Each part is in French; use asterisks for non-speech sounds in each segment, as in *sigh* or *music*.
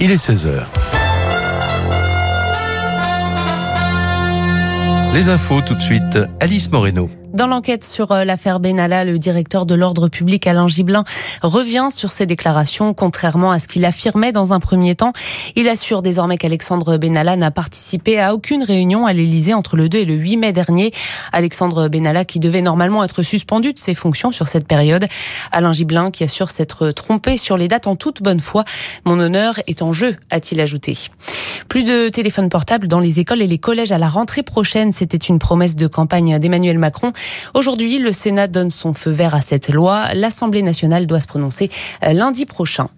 Il est 16h. Les infos tout de suite, Alice Moreno. Dans l'enquête sur euh, l'affaire Benalla, le directeur de l'ordre public Alain Giblin revient sur ses déclarations, contrairement à ce qu'il affirmait dans un premier temps. Il assure désormais qu'Alexandre Benalla n'a participé à aucune réunion à l'Élysée entre le 2 et le 8 mai dernier. Alexandre Benalla qui devait normalement être suspendu de ses fonctions sur cette période. Alain Giblin qui assure s'être trompé sur les dates en toute bonne foi. Mon honneur est en jeu, a-t-il ajouté. Plus de téléphones portables dans les écoles et les collèges à la rentrée prochaine. C'était une promesse de campagne d'Emmanuel Macron. Aujourd'hui, le Sénat donne son feu vert à cette loi. L'Assemblée nationale doit se prononcer euh, lundi prochain.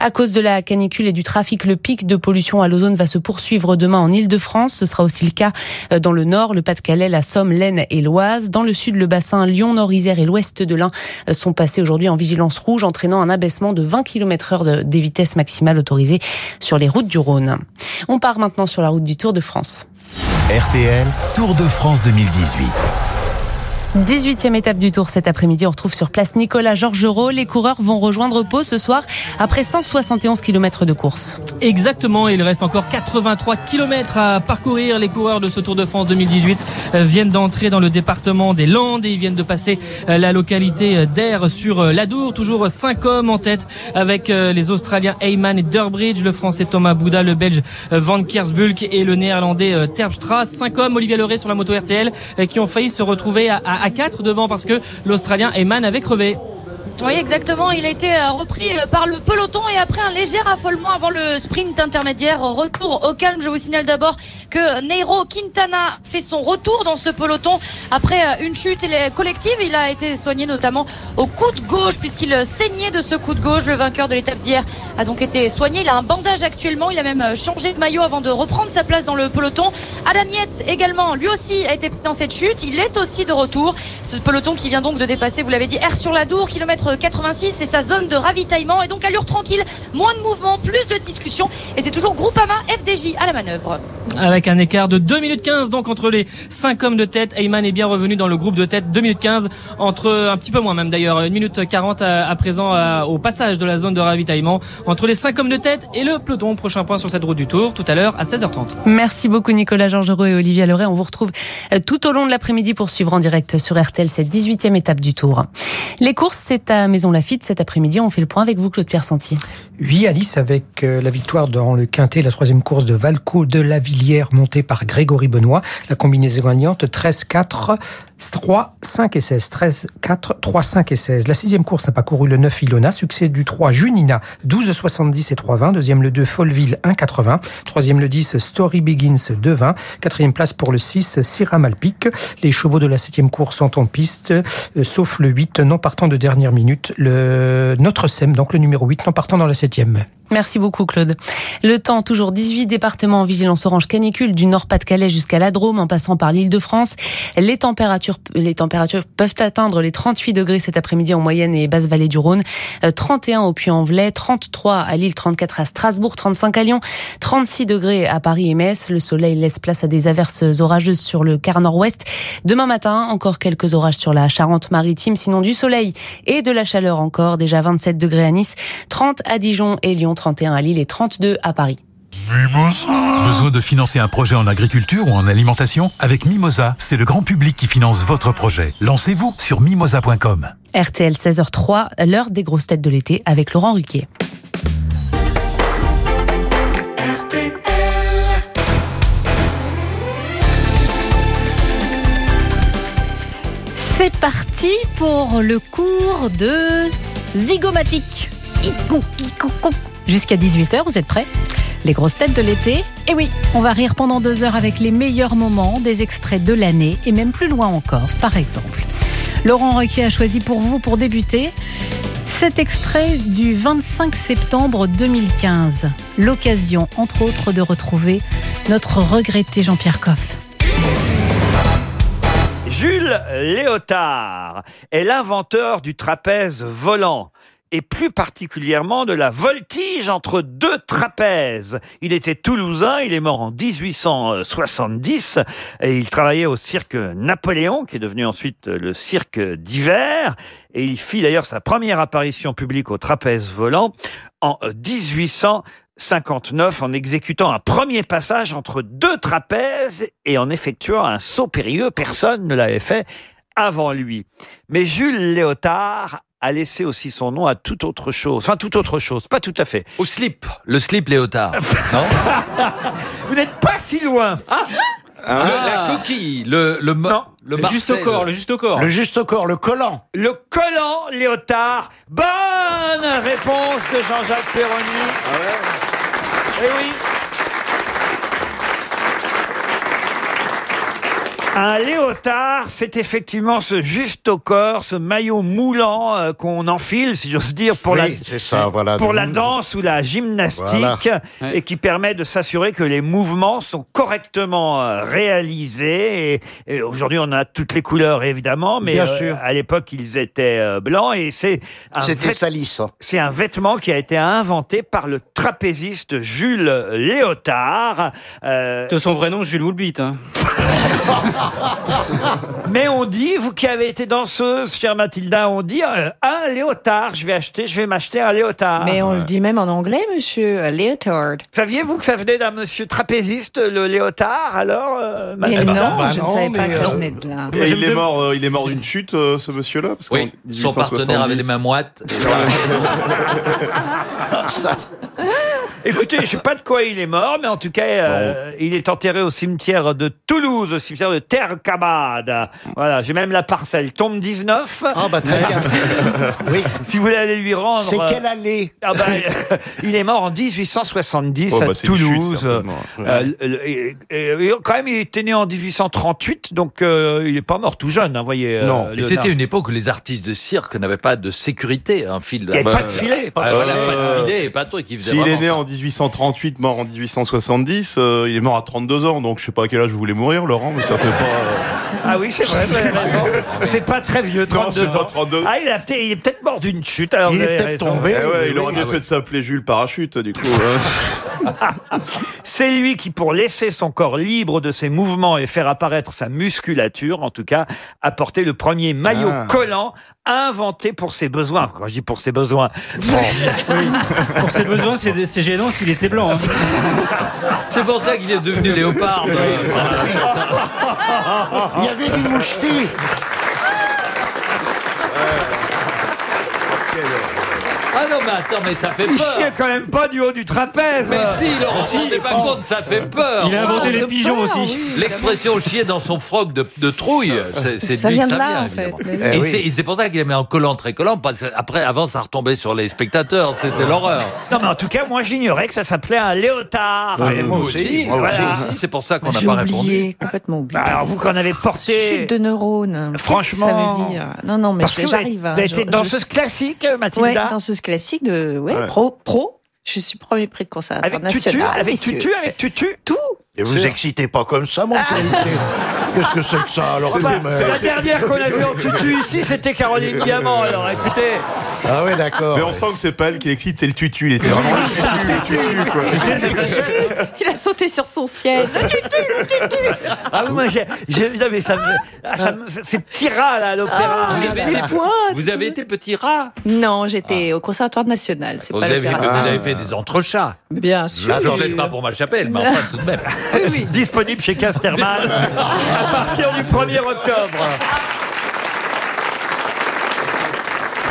À cause de la canicule et du trafic, le pic de pollution à l'ozone va se poursuivre demain en Ile-de-France. Ce sera aussi le cas euh, dans le nord, le Pas-de-Calais, la Somme, l'Aisne et l'Oise. Dans le sud, le bassin Lyon, Nord-Isère et l'ouest de l'Ain euh, sont passés aujourd'hui en vigilance rouge, entraînant un abaissement de 20 km heure des vitesses maximales autorisées sur les routes du Rhône. On part maintenant sur la route du Tour de France. RTL, Tour de France 2018. 18e étape du Tour cet après-midi. On retrouve sur place Nicolas Georgerot. Les coureurs vont rejoindre Pau ce soir après 171 km de course. Exactement. Il reste encore 83 km à parcourir. Les coureurs de ce Tour de France 2018 euh, viennent d'entrer dans le département des Landes et ils viennent de passer euh, la localité d'Air sur euh, l'Adour. Toujours 5 hommes en tête avec les Australiens Heyman et Durbridge, le Français Thomas Bouda, le Belge Van Kersbulk et le Néerlandais Terpstra. 5 hommes, Olivier Leray sur la moto RTL, qui ont failli se retrouver à 4 devant parce que l'Australien Eman avait crevé. Oui, exactement. Il a été euh, repris euh, par le peloton et après un léger affolement avant le sprint intermédiaire, retour au calme. Je vous signale d'abord que Neiro Quintana fait son retour dans ce peloton après euh, une chute collective. Il a été soigné notamment au coup de gauche puisqu'il saignait de ce coup de gauche. Le vainqueur de l'étape d'hier a donc été soigné. Il a un bandage actuellement. Il a même changé de maillot avant de reprendre sa place dans le peloton. Adam Yates également, lui aussi a été dans cette chute. Il est aussi de retour. Ce peloton qui vient donc de dépasser, vous l'avez dit, R sur la Dour, kilomètre 86, c'est sa zone de ravitaillement et donc allure tranquille, moins de mouvement, plus de discussion et c'est toujours Groupama FDJ à la manœuvre. Avec un écart de 2 minutes 15 donc entre les 5 hommes de tête, Ayman est bien revenu dans le groupe de tête 2 minutes 15 entre un petit peu moins même d'ailleurs 1 minute 40 à, présent au passage de la zone de ravitaillement entre les 5 hommes de tête et le peloton. Prochain point sur cette route du Tour tout à l'heure à 16h30. Merci beaucoup Nicolas Georgerot et Olivier Leray. On vous retrouve euh, tout au long de l'après-midi pour suivre en direct sur RTL cette 18e étape du Tour. Les courses, c'est à Maison Lafitte cet après-midi. On fait le point avec vous, Claude Pierre Sentier. Oui, Alice, avec euh, la victoire dans le Quintet, la troisième course de Valco de la Villière, montée par Grégory Benoît. La combinaison gagnante 13-4, 3, 5 et 16. 13, 4, 3, 5 et 16. La sixième course n'a pas couru le 9 Ilona. Succès du 3 Junina, 12, 70 et 3, 20. Deuxième le 2 Folleville, 1, 80. Troisième le 10 Story Begins, 2, 20. Quatrième place pour le 6 Syrah Malpic. Les chevaux de la septième course sont en piste, euh, sauf le 8 non partant de dernière minute. Le Notre Sem, donc le numéro 8 non partant dans la. przeciemy. Merci beaucoup Claude. Le temps, toujours 18 départements en vigilance orange canicule du Nord-Pas-de-Calais jusqu'à la Drôme en passant par l'île de France. Les températures, les températures peuvent atteindre les 38 degrés cet après-midi en moyenne et basse vallée du Rhône. 31 euh, au Puy-en-Velay, 33 à Lille, 34 à Strasbourg, 35 à Lyon, 36 degrés à Paris et Metz. Le soleil laisse place à des averses orageuses sur le quart nord-ouest. Demain matin, encore quelques orages sur la Charente-Maritime, sinon du soleil et de la chaleur encore. Déjà 27 degrés à Nice, 30 à Dijon et Lyon. 31 à Lille et 32 à Paris. Mimosa. Besoin de financer un projet en agriculture ou en alimentation? Avec Mimosa, c'est le grand public qui finance votre projet. Lancez-vous sur mimosa.com. RTL 16h03, l'heure des grosses têtes de l'été avec Laurent Ruquier. C'est parti pour le cours de zygomatique. Jusqu'à 18h, vous êtes prêts? Les grosses têtes de l'été? Et oui, on va rire pendant deux heures avec les meilleurs moments, des extraits de l'année et même plus loin encore, par exemple. Laurent Requier a choisi pour vous, pour débuter, cet extrait du 25 septembre 2015. L'occasion, entre autres, de retrouver notre regretté Jean-Pierre Coff. Jules Léotard est l'inventeur du trapèze volant et plus particulièrement de la voltige entre deux trapèzes. Il était toulousain, il est mort en 1870 et il travaillait au cirque Napoléon, qui est devenu ensuite le cirque d'hiver. Et il fit d'ailleurs sa première apparition publique au trapèze volant en 1859 en exécutant un premier passage entre deux trapèzes et en effectuant un saut périlleux. Personne ne l'avait fait avant lui. Mais Jules Léotard a laissé aussi son nom à toute autre chose. Enfin, toute autre chose, pas tout à fait. Au slip, le slip Léotard. *laughs* non Vous n'êtes pas si loin. Le- La coquille, le, le, Non. le, Le juste au corps, le juste au corps. Le juste au corps, le collant. Le collant Léotard. Bonne réponse de Jean-Jacques Perroni. Eh oui. Un léotard, c'est effectivement ce juste au corps, ce maillot moulant euh, qu'on enfile, si j'ose dire, pour oui, la c'est ça, voilà. pour la danse ou la gymnastique et qui permet de s'assurer que les mouvements sont correctement euh, réalisés. Et, et aujourd'hui, on a toutes les couleurs évidemment, mais Bien euh, sûr. à l'époque, ils étaient euh, blancs et c'est un, C'était vêt- hein. c'est un vêtement qui a été inventé par le trapéziste Jules Léotard. Euh, De son vrai nom, Jules Woolbeat. *laughs* *laughs* Mais on dit, vous qui avez été danseuse, chère Mathilda, on dit euh, un léotard. Je vais acheter, je vais m'acheter un léotard. Mais on le dit même en anglais, monsieur. A leotard. Saviez-vous que ça venait d'un monsieur trapéziste, le léotard, alors euh, Mais non, bah je ne non, savais pas mais, que ça euh, venait de là. Et il, est mort, euh, il est mort d'une chute, euh, ce monsieur-là parce Oui, qu'en son partenaire avait les mains moites. *laughs* *laughs* Écoutez, je sais pas de quoi il est mort, mais en tout cas, euh, il est enterré au cimetière de Toulouse, au cimetière de Terre Cabade. Voilà, j'ai même la parcelle. Tombe 19. Ah bah très bien. *laughs* oui. Si vous voulez aller lui rendre. C'est euh, quelle allée ah bah, *laughs* il est mort en 1870 Oh, à bah, chute, Toulouse. Euh, et- et- et quand même, il était né en 1838, donc euh, il est pas mort tout jeune, hein, voyez. Non. Et c'était une époque où les artistes de cirque n'avaient pas de sécurité, un fil. Il n'y avait pas de filet. Ah, voilà, pas de filet, pas de truc. S'il est né ça. en 1838, mort en 1870, euh, il est mort à 32 ans, donc je sais pas à quel âge vous voulez mourir, Laurent, mais ça fait pas. Euh, Ah oui, c'est vrai, vous avez raison. C'est pas très vieux, 32 Non, c'est pas ans. 32. Ah, il, a peut-être- il est peut-être mort d'une chute. Alors Il vous est avez peut-être raison. tombé. Eh ouais, il aurait mieux fait de s'appeler Jules Parachute, du coup. hein. *laughs* C'est lui qui, pour laisser son corps libre de ses mouvements et faire apparaître sa musculature, en tout cas, a porté le premier maillot Ah. collant inventé pour ses besoins. Quand je dis pour ses besoins, *laughs* Pour ses besoins, c'est c'est gênant s'il était blanc. hein. *laughs* C'est pour ça qu'il est devenu léopard. Il y avait du moucheté. Ah non, mais attends, mais ça fait il chiait peur. quand même pas du haut du trapèze. Mais si, Laurent, vous vous rendez pas compte, ça fait peur. Il a inventé Ah, les pigeons peur, aussi. oui. L'expression chier dans son froc de, de trouille, c'est Ça lui vient de ça là, vient, en fait. Mais Et oui. c'est- pour ça qu'il aimait en collant, très collant. Parce que après, avant, ça retombait sur les spectateurs. C'était l'horreur. Non, mais en tout cas, moi, j'ignorais que ça s'appelait un léotard. Ah, Moi moi aussi, moi Voilà. aussi. C'est pour ça qu'on n'a pas répondu. oublié, complètement oublié. Bah, Alors, vous qu'en avez porté. Chute de neurones. Franchement. ça veut dire? Non, non, mais j'arrive. hein, vous avez été danseuse classique, Mathilda danseuse classique de ouais, Ouais. pro pro. Je suis premier prix de conservatoire Avec tutu, national. avec messieurs. tutu, avec tutu. Tout. Et vous excitez pas comme ça, mon qualité. Qu'est-ce que c'est que ça alors C'est- Ah, c'est- mais- La dernière qu'on a vue en tutu ici, c'était Caroline Diamant. Alors, écoutez. Ah oui, d'accord. Mais on sent que c'est pas elle qui l'excite, c'est le tutu. Il était vraiment *laughs* le tutu, le tutu, quoi. Il a sauté sur son ciel. Le tutu, le tutu. Ah oui, moi, j'ai, j'ai- non, mais ça me, ah, ça me- ces petits rats, là, à l'opéra. Vous avez, été, vous avez été petit rat. Non, j'étais au conservatoire national. C'est Vous pas avez, l'opéra. vous avez fait des entrechats. Bien sûr. Là, peut-être pas pour ma chapelle, mais enfin, tout de même. *laughs* Oui, oui. Disponible chez Casterman *laughs* à partir du 1er octobre.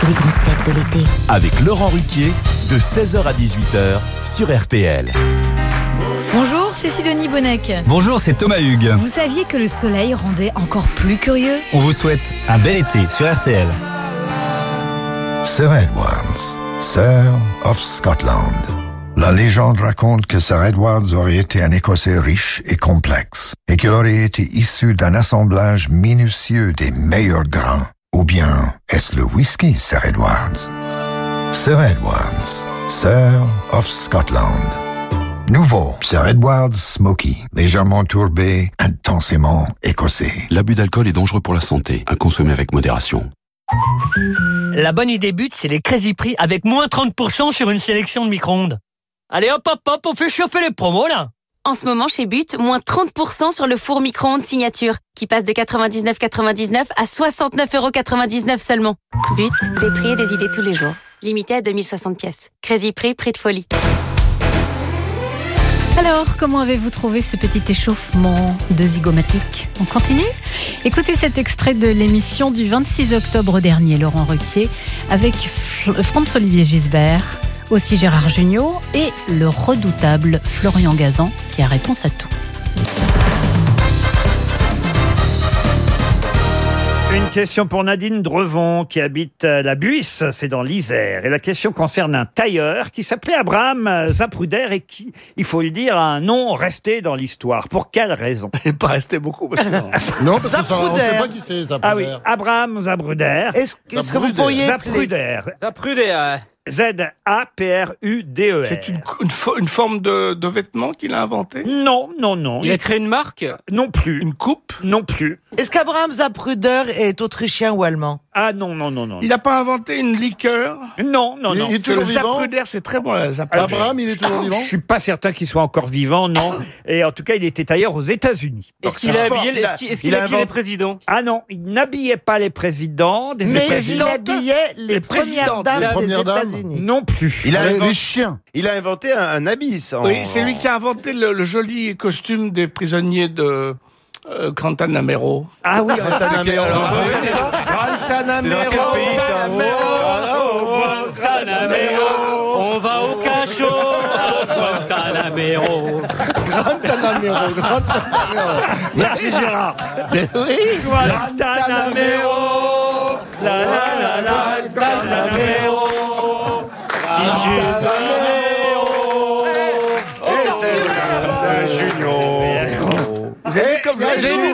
Les grosses de l'été. Avec Laurent Ruquier, de 16h à 18h sur RTL. Bonjour, c'est Sidonie Bonnec. Bonjour, c'est Thomas Hugues. Vous saviez que le soleil rendait encore plus curieux? On vous souhaite un bel été sur RTL. Sir Edwards, Sir of Scotland. La légende raconte que Sir Edwards aurait été un Écossais riche et complexe et qu'il aurait été issu d'un assemblage minutieux des meilleurs grains. Ou bien est-ce le whisky, Sir Edwards? Sir Edwards, Sir of Scotland. Nouveau, Sir Edwards Smoky, légèrement tourbé, intensément écossais. L'abus d'alcool est dangereux pour la santé, à consommer avec modération. La bonne idée but, c'est les Crazy Prix avec moins 30% sur une sélection de micro-ondes. Allez hop hop hop, on fait chauffer les promos là En ce moment chez But, moins 30% sur le four micro-ondes signature, qui passe de 99,99 à 69,99€ seulement. But, des prix et des idées tous les jours. Limité à 2060 pièces. Crazy Prix, prix de folie. Alors, comment avez-vous trouvé ce petit échauffement de zygomatique? On continue? Écoutez cet extrait de l'émission du 26 octobre dernier, Laurent Ruquier, avec Franz-Olivier Gisbert, aussi Gérard Jugnot et le redoutable Florian Gazan qui a réponse à tout. Une question pour Nadine Drevon qui habite la Buisse, c'est dans l'Isère. Et la question concerne un tailleur qui s'appelait Abraham Zapruder et qui, il faut le dire, a un nom resté dans l'histoire. Pour quelle raison? Il n'est pas resté beaucoup. *laughs* Non, parce que ça, on sait pas qui c'est, Zapruder. Ah oui, Abraham Zapruder. Est-ce que- est-ce que vous pourriez Zapruder. Zapruder. Z-A-P-R-U-D-E-R. C'est une, une, fo- une forme de, de vêtement qu'il a inventé? Non, non, non. Il a créé une marque? Non plus. Une coupe? Non plus. Est-ce qu'Abraham Zapruder est autrichien ou allemand? Ah non, non, non, non. Il n'a pas inventé une liqueur Non, non, Il- non. il est toujours Le vivant Zapruder, c'est très bon. la Zapruder. Je suis pas certain qu'il soit encore vivant, non. *coughs* Et en tout cas, il était ailleurs aux États-Unis. Est-ce qu'il a habillé- est-ce qu'il- est-ce qu'il a habillé les présidents Ah non, il n'habillait pas les présidents. Des Mais il présidentes. habillait les premières présidentes. dames Les des premières dames. États-Unis. Non plus. Il a Les- inventé- les chiens. Il a inventé un, un habit. Oui, c'est lui qui a inventé le, le joli costume des prisonniers de euh, Guantanamero. Ah oui, Guantanamero. C'est dans quel pays ça On va au cachot à Guantanamero. Guantanamero, Guantanamero. Merci Gérard. oui, Guantanamero. La la la la, Guantanamero. Un Junior. Avez vu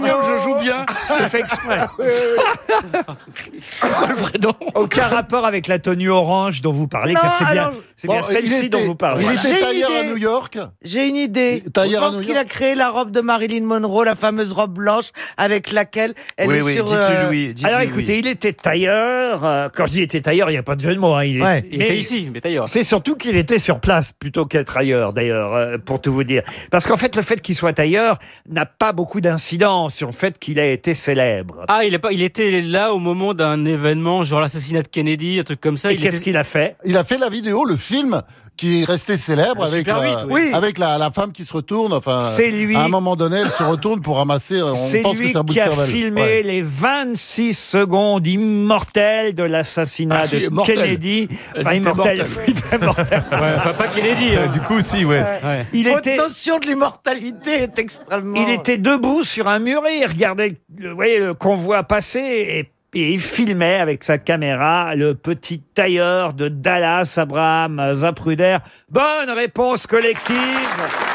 Je fais exprès. *laughs* Aucun rapport avec la tenue orange dont vous parlez, car c'est bien, alors, c'est bien Bon, il celle-ci était- dont vous parlez. Il J'ai était une tailleur à idée. New York. J'ai une idée. Tailleur Je pense New qu'il a créé la robe de Marilyn Monroe, la fameuse robe blanche avec laquelle elle Oui, est oui, sur. euh, Louis. Alors Louis. écoutez, il était tailleur. euh, quand je dis était tailleur, il n'y a pas de jeu de mots. hein, il est- Ouais. Il mais était ici, mais d'ailleurs. C'est surtout qu'il était sur place plutôt qu'être ailleurs, d'ailleurs, euh, pour tout vous dire. Parce qu'en fait, le fait qu'il soit ailleurs n'a pas beaucoup d'incidence sur le fait qu'il a été célèbre. Ah, il, est pas, il était là au moment d'un événement, genre l'assassinat de Kennedy, un truc comme ça. Et qu'est-ce était- qu'il a fait? Il a fait la vidéo, le film qui est resté célèbre avec, la, oui. avec la, la femme qui se retourne. Enfin, C'est lui. À un moment donné, elle se retourne pour ramasser. On C'est pense que lui c'est un bout qui de a cervelle. filmé Ouais. les 26 secondes immortelles de l'assassinat Ah, de mortel. Kennedy. Euh, Enfin, immortel. mortel. il fait mortel. *laughs* Ouais, enfin, pas Kennedy. hein. Du coup, si, ouais. Ouais. Il Votre était, notion de l'immortalité est extrêmement. il était debout sur un muret, il regardait le, vous voyez, le convoi passer et, et il filmait avec sa caméra le petit tailleur de Dallas, Abraham Zapruder. Bonne réponse collective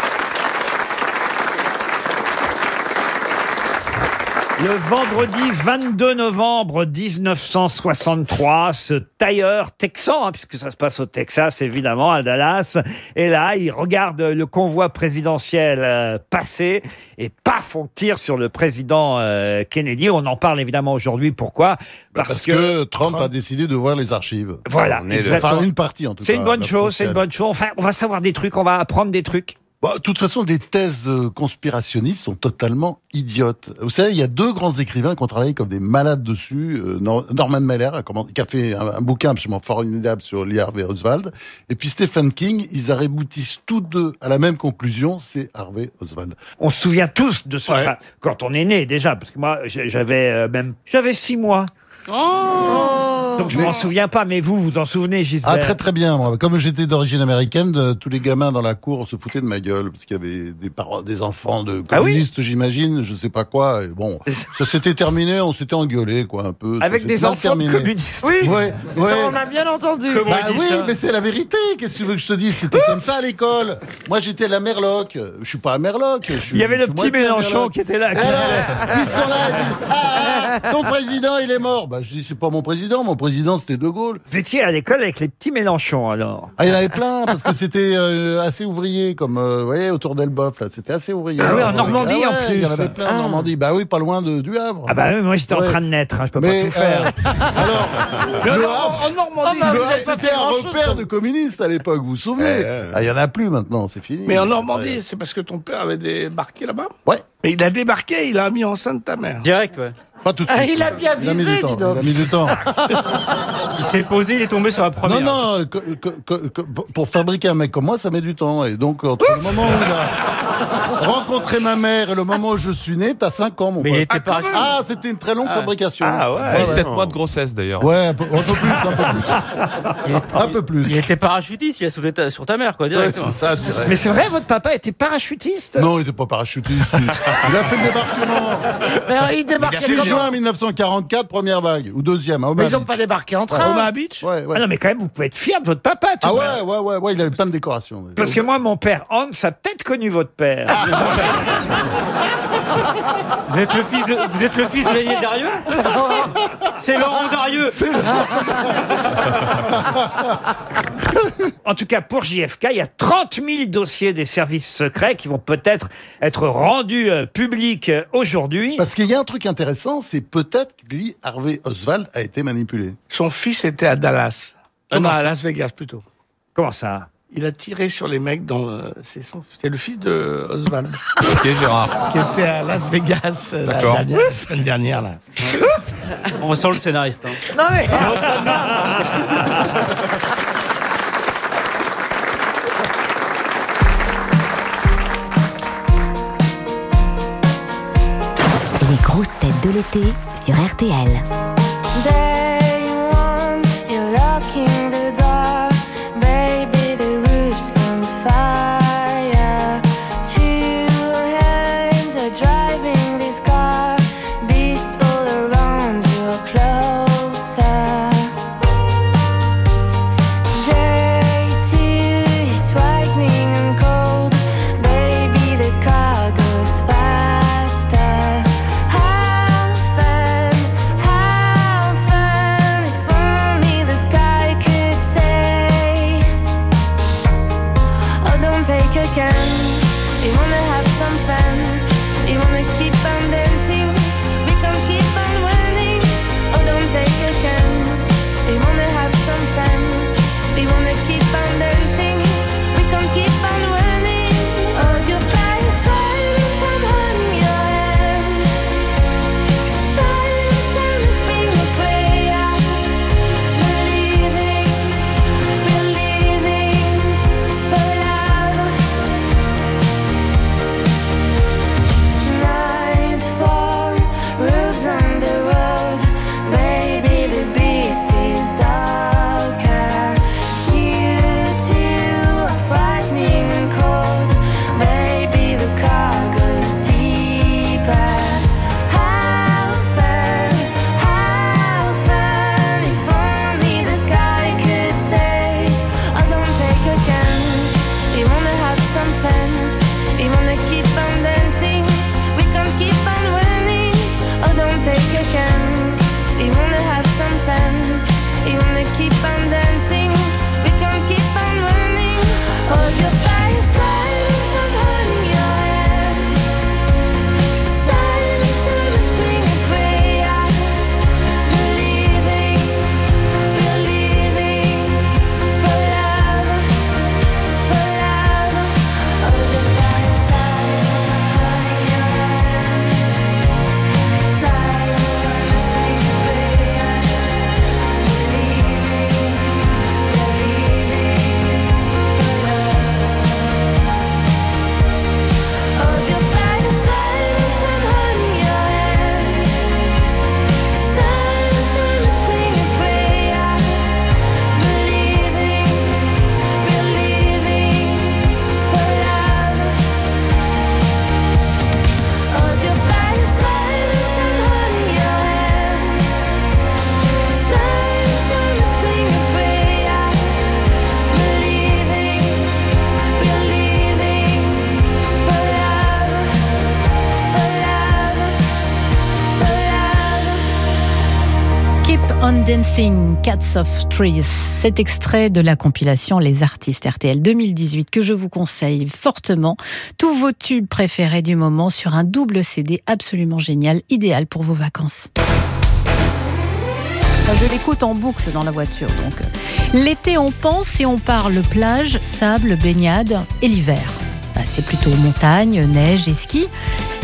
Le vendredi 22 novembre 1963, ce tailleur texan, hein, puisque ça se passe au Texas évidemment, à Dallas, et là, il regarde le convoi présidentiel euh, passer, et paf, on tire sur le président euh, Kennedy. On en parle évidemment aujourd'hui. Pourquoi? Parce, que, Trump, a décidé de voir les archives. Voilà. Enfin, une partie en tout cas. c'est une bonne chose, c'est une bonne chose. Enfin, on va savoir des trucs, on va apprendre des trucs. Bah, de toute façon, des thèses euh, conspirationnistes sont totalement idiotes. Vous savez, il y a deux grands écrivains qui ont travaillé comme des malades dessus. Euh, Nor- Norman Mailer qui a fait un, un bouquin absolument formidable sur Lee Harvey Oswald. Et puis Stephen King, ils aboutissent tous deux à la même conclusion, c'est Harvey Oswald. On se souvient tous de ce Ouais. enfin, quand on est né déjà, parce que moi j'avais euh, même j'avais six mois. Donc je m'en souviens pas, mais vous vous en souvenez, Gisbert Ah, très très bien. Moi. Comme j'étais d'origine américaine, euh, tous les gamins dans la cour se foutaient de ma gueule parce qu'il y avait des parents, des enfants de Ah oui communistes, j'imagine, je sais pas quoi. Et bon, *laughs* ça s'était terminé, on s'était engueulé, quoi, un peu. Ça Avec des mal enfants de terminé. communistes. Oui, Ouais, ouais. ça, on a bien entendu. Bah oui, mais c'est la vérité. Qu'est-ce que tu veux que je te dise? C'était comme ça à l'école. Moi, j'étais à la Merloc. Je suis pas à Merloc. je suis- Il y avait je le suis petit moitié à Mélenchon Merloc. qui était là. Et alors, *laughs* ils sont là, ils disent, ah, ah, ton président, il est mort. Bah bah, je dis, c'est pas mon président. Mon président, c'était De Gaulle. Vous étiez à l'école avec les petits Mélenchon, alors Ah, il y en avait plein, parce que c'était euh, assez ouvrier, comme, euh, vous voyez, autour d'Elbeuf, là. C'était assez ouvrier. Ah oui, en Normandie, Ah en plus. Il y en avait plein en Ah. Normandie. Bah oui, pas loin de, du Havre. Ah bah oui, moi j'étais en Ouais. train de naître, hein, je peux Mais, pas tout faire. euh, *laughs* alors, le en- Havre, en Normandie, le Havre, c'était un repère de communistes à l'époque, vous vous souvenez Ah, il y en a plus maintenant, c'est fini. Mais en Normandie, c'est parce que ton père avait débarqué là-bas? Ouais. Et il a débarqué, il a mis enceinte ta mère. Direct, ouais. Pas tout de Ah, suite. il a bien Il a mis visé, du temps. dis Il a mis du temps. *laughs* Il s'est posé, il est tombé sur la première. Non, non, que- que- que- que- pour fabriquer un mec comme moi, ça met du temps. Et donc, entre le moment où il a rencontré ma mère et le moment où je suis né, t'as 5 ans, mon Mais pote. il était pas. Ah, c'était une très longue fabrication. Ah ouais. Et 7 mois de grossesse d'ailleurs. Ouais, un peu, un peu plus, un peu plus. Un peu plus. Il était parachutiste, il a sauté ta- sur ta mère, quoi, Ouais, directement. c'est ça, direct. Mais c'est vrai, votre papa était parachutiste? Non, il était pas parachutiste. Il, il a fait le débarquement. Mais euh, il débarquait 6 comment? juin 1944, première vague. Ou deuxième, à Mais ils ont Beach. pas débarqué en train. Omaha Beach Ouais, ouais. Ah non, mais quand même, vous pouvez être fier de votre papa, tout Ah de ouais, ouais, ouais, ouais, il avait plein de décorations. Parce que moi, mon père, Hans, a peut-être connu votre père. *laughs* Vous êtes le fils de, vous êtes le fils de Daniel Darieux *laughs* C'est Laurent Darieux En tout cas, pour JFK, il y a 30 000 dossiers des services secrets qui vont peut-être être rendus euh, publics euh, aujourd'hui. Parce qu'il y a un truc intéressant, c'est peut-être que Lee Harvey Oswald a été manipulé. Son fils était à Dallas. Ah non, à Las Vegas plutôt. Comment ça Il a tiré sur les mecs dans. euh, c'est son, c'est le fils de Oswald Ok Gérard. qui était à Las Vegas euh, la, dernière- la semaine dernière là. *laughs* On sent le scénariste. hein. Non mais Les grosses têtes de l'été sur RTL. Dancing Cats of Trees. Cet extrait de la compilation Les Artistes RTL 2018 que je vous conseille fortement. Tous vos tubes préférés du moment sur un double CD absolument génial, idéal pour vos vacances. Je l'écoute en boucle dans la voiture. L'été, on pense et on parle plage, sable, baignade et l'hiver. Bah, c'est plutôt montagne, neige et ski.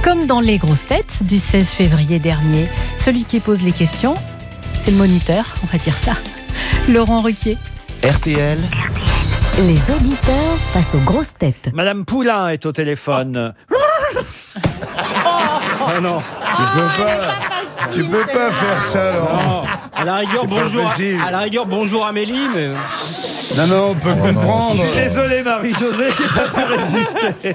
Comme dans les grosses têtes du 16 février dernier. Celui qui pose les questions, c'est le moniteur, on va dire ça. Laurent Ruquier. RTL, Les auditeurs face aux grosses têtes. Madame Poulain est au téléphone. Ah non. Tu peux pas, tu peux pas faire ça, Laurent. À la rigueur, pas bonjour. À, à la rigueur, bonjour Amélie, mais. Non, non, on peut comprendre. Je suis désolé Marie-Josée, j'ai pas pu résister. *laughs*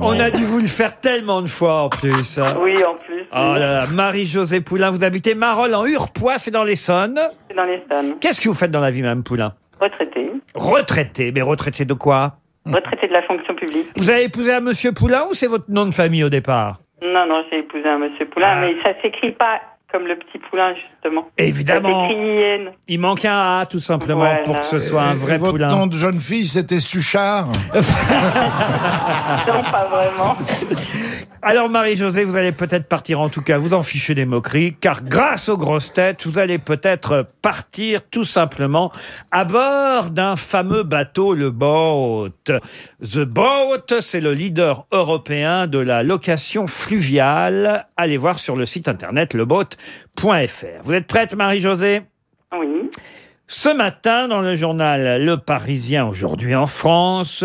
On a dû vous le faire tellement de fois en plus. hein. Oui, en plus. Oh là là, Marie-Josée Poulain, vous habitez Marolles en Urpois, c'est dans l'Essonne. C'est dans les Essonnes. Qu'est-ce que vous faites dans la vie, Mme Poulain? Retraité. Retraité, mais retraité de quoi? Retraité de la fonction publique. Vous avez épousé un monsieur Poulain ou c'est votre nom de famille au départ? Non, non, j'ai épousé un monsieur Poulain, Ah. mais ça s'écrit pas comme le petit Poulain, justement. Évidemment. Il manque un A tout simplement Voilà. pour que ce soit un vrai votre Poulain. nom de jeune fille, c'était Suchard *laughs* *laughs* Non, pas vraiment. *laughs* Alors Marie-Josée, vous allez peut-être partir, en tout cas, vous en fichez des moqueries, car grâce aux grosses têtes, vous allez peut-être partir tout simplement à bord d'un fameux bateau, le Boat. The Boat, c'est le leader européen de la location fluviale. Allez voir sur le site internet leboat.fr. Vous êtes prête, Marie-Josée? Oui. Ce matin, dans le journal Le Parisien, aujourd'hui en France,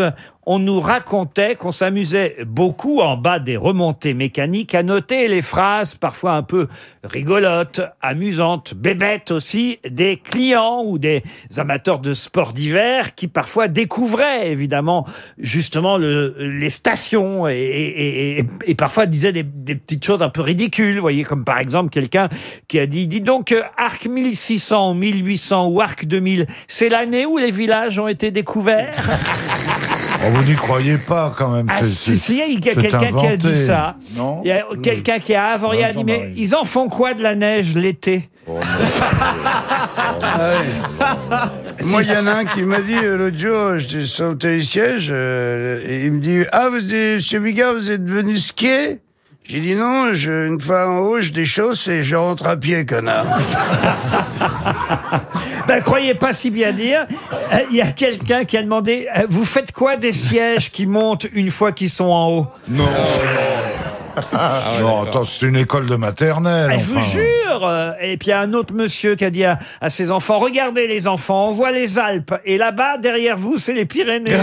on nous racontait qu'on s'amusait beaucoup en bas des remontées mécaniques à noter les phrases parfois un peu rigolotes, amusantes, bébêtes aussi, des clients ou des amateurs de sport d'hiver qui parfois découvraient évidemment justement le- les stations et, parfois disaient des, des petites choses un peu ridicules, voyez, comme par exemple quelqu'un qui a dit, dis donc, euh, Arc 1600, 1800 ou Arc 2000, c'est l'année où les villages ont été découverts *laughs* Oh, Vous n'y croyez pas quand même. Ah c'est- si, si, il y a quelqu'un qui a inventé. dit ça. Non Il y a quelqu'un qui a avant, il a dit, mais ils en font quoi de la neige l'été *laughs* Moi, il y en a un qui m'a dit euh, l'autre jour, j'étais sur le télésiège, euh, et il me dit Ah, vous êtes, monsieur Bigard, vous êtes venu skier? J'ai dit non, je, une fois en haut, je déchausse et je rentre à pied, connard. *laughs* Ben, croyez pas si bien dire. Euh, Il y a quelqu'un qui a demandé euh, Vous faites quoi des sièges qui montent une fois qu'ils sont en haut? Non. non, attends, c'est une école de maternelle. Ah, je vous enfin. jure Et puis il y a un autre monsieur qui a dit à, à ses enfants Regardez les enfants, on voit les Alpes, et là-bas, derrière vous, c'est les Pyrénées. *laughs*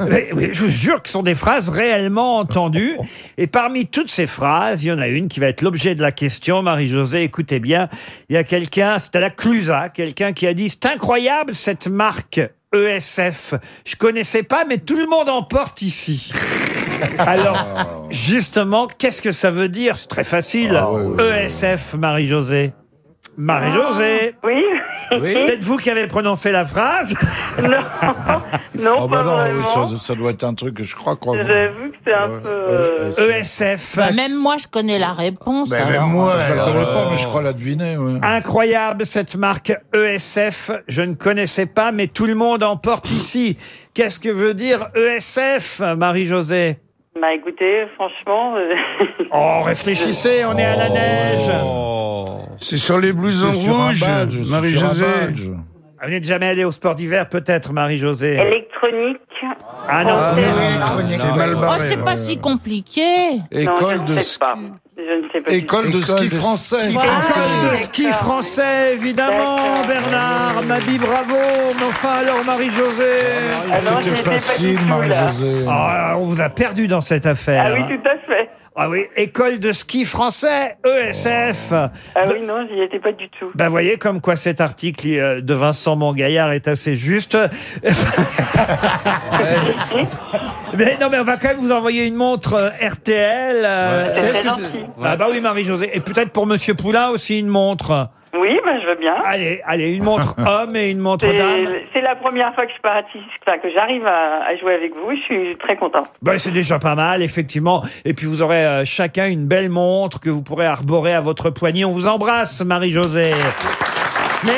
*laughs* Mais, je vous jure que ce sont des phrases réellement entendues. Et parmi toutes ces phrases, il y en a une qui va être l'objet de la question. Marie-Josée, écoutez bien. Il y a quelqu'un, c'est à la Clusa, quelqu'un qui a dit, c'est incroyable cette marque ESF. Je connaissais pas, mais tout le monde en porte ici. *laughs* Alors, justement, qu'est-ce que ça veut dire? C'est très facile. ESF, Marie-Josée. Marie-Josée. Oui. Peut-être vous qui avez prononcé la phrase. *laughs* Non, Oh, bah pas non, oui, vraiment. ça, ça doit être un truc que je crois qu'on. J'avoue que c'est un peu... euh, ESF. Bah, même moi, je connais la réponse. Ben, même alors. moi, je la Alors, connais pas, euh, mais je crois la deviner. ouais. Incroyable cette marque ESF. Je ne connaissais pas, mais tout le monde en porte ici. Qu'est-ce que veut dire ESF, Marie-Josée? Bah écoutez, franchement... euh, *laughs* Oh, réfléchissez, on est à la neige. C'est sur les blousons rouges, Marie-Josée. Ah, Vous n'êtes jamais allé au sport d'hiver, peut-être, Marie-Josée? Électronique. Ah non. Ah, électronique, mal Oh, c'est pas si compliqué. École non, de je ne ski. sais pas. Je ne sais pas. École de ski français. École de ski français, évidemment, Bernard. Mabi, bravo. Mais enfin, alors, Marie-Josée. Ah non, je C'était n'étais pas du tout, là. Ah, on vous a perdu dans cette affaire. Ah oui, tout à fait. Ah oui, école de ski français, ESF. Ah oui, non, j'y étais pas du tout. Ben voyez comme quoi cet article euh, de Vincent Montgaillard est assez juste. *laughs* mais non, mais on va quand même vous envoyer une montre euh, RTL. euh, c'est très gentil. Ah bah oui, Marie-Josée. Et peut-être pour Monsieur Poulain aussi une montre. Oui, ben, je veux bien. Allez, allez, une montre *laughs* homme et une montre dame. c'est la première fois que je participe, enfin, que j'arrive à, à jouer avec vous. Je suis très contente. Ben, c'est déjà pas mal, effectivement. Et puis vous aurez euh, chacun une belle montre que vous pourrez arborer à votre poignet. On vous embrasse, Marie-Josée. Mais...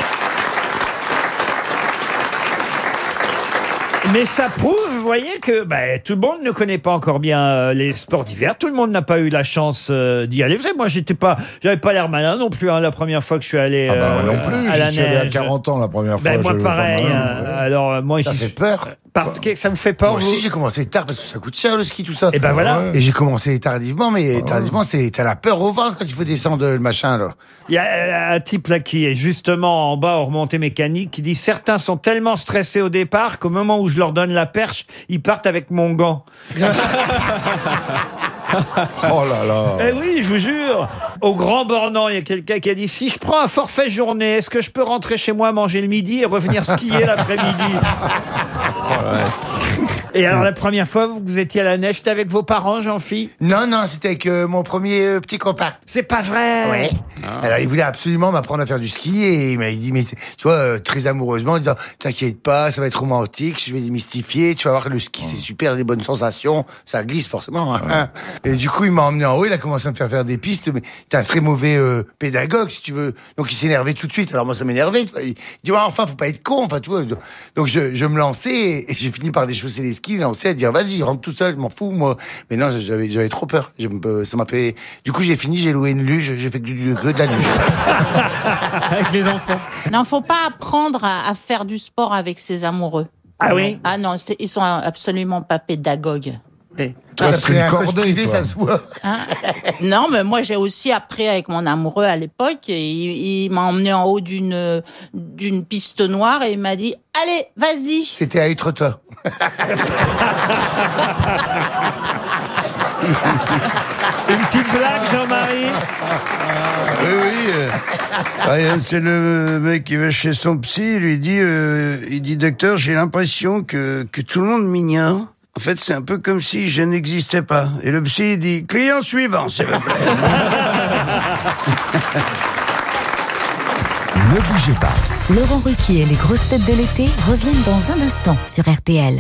Mais ça prouve, voyez, que ben, tout le monde ne connaît pas encore bien euh, les sports d'hiver. Tout le monde n'a pas eu la chance euh, d'y aller. Vous savez, moi, j'étais pas, j'avais pas l'air malin non plus hein, la première fois que je suis allé Ah bah, euh, moi non plus, à j'y la suis allé à neige. 40 ans la première fois. Ben, moi, j'avais pas pareil. hein. Alors, euh, moi, Ça j'y fait suis- peur. Par- qu'est-ce que Ça vous fait peur Moi vous aussi, j'ai commencé tard parce que ça coûte cher le ski, tout ça. Et ben voilà. Et j'ai commencé tardivement, mais tardivement, c'est t'as la peur au ventre quand il faut descendre le machin là. Il y a euh, un type là qui est justement en bas en remontée mécanique qui dit certains sont tellement stressés au départ qu'au moment où je leur donne la perche, ils partent avec mon gant. *laughs* *laughs* Oh là là. Eh oui, je vous jure. Au Grand Bornand, il y a quelqu'un qui a dit si je prends un forfait journée, est-ce que je peux rentrer chez moi manger le midi et revenir skier l'après-midi? *laughs* Et alors la première fois, vous, vous étiez à la neige, c'était avec vos parents, Jean-Phi? Non, non, c'était avec euh, mon premier euh, petit copain. C'est pas vrai! Ouais. Alors il voulait absolument m'apprendre à faire du ski et il m'a dit mais tu vois euh, très amoureusement en disant t'inquiète pas ça va être romantique je vais démystifier tu vas voir que le ski c'est super des bonnes sensations ça glisse forcément hein. et du coup il m'a emmené en haut il a commencé à me faire faire des pistes mais t'es un très mauvais euh, pédagogue si tu veux. Donc il s'énervait tout de suite. Alors moi ça m'énervait tu vois. il dit ouais, enfin faut pas être con enfin tu vois. Donc je, je me lançais et, et j'ai fini par déchausser les skis lancer à dire vas-y rentre tout seul je m'en fous moi mais non j'avais j'avais trop peur Je ça m'a fait du coup j'ai fini j'ai loué une luge j'ai fait que de la luge *laughs* Avec les enfants. Non, faut pas apprendre à, à faire du sport avec ses amoureux. Ah oui Ah non, ils sont absolument pas pédagogues. Toi, c'est une cordée, ça se voit. Hein? Non, mais moi j'ai aussi appris avec mon amoureux à l'époque. Il, il m'a emmené en haut d'une d'une piste noire et il m'a dit allez, vas-y. C'était à Étretat. *laughs* Une petite blague, Jean-Marie? Oui, oui. euh, ouais, c'est le mec qui va chez son psy, il lui dit, euh, il dit, docteur, j'ai l'impression que, que tout le monde m'ignore. En fait, c'est un peu comme si je n'existais pas. Et le psy dit, client suivant, s'il vous plaît. *laughs* Ne bougez pas. Laurent Ruquier et les grosses têtes de l'été reviennent dans un instant sur RTL.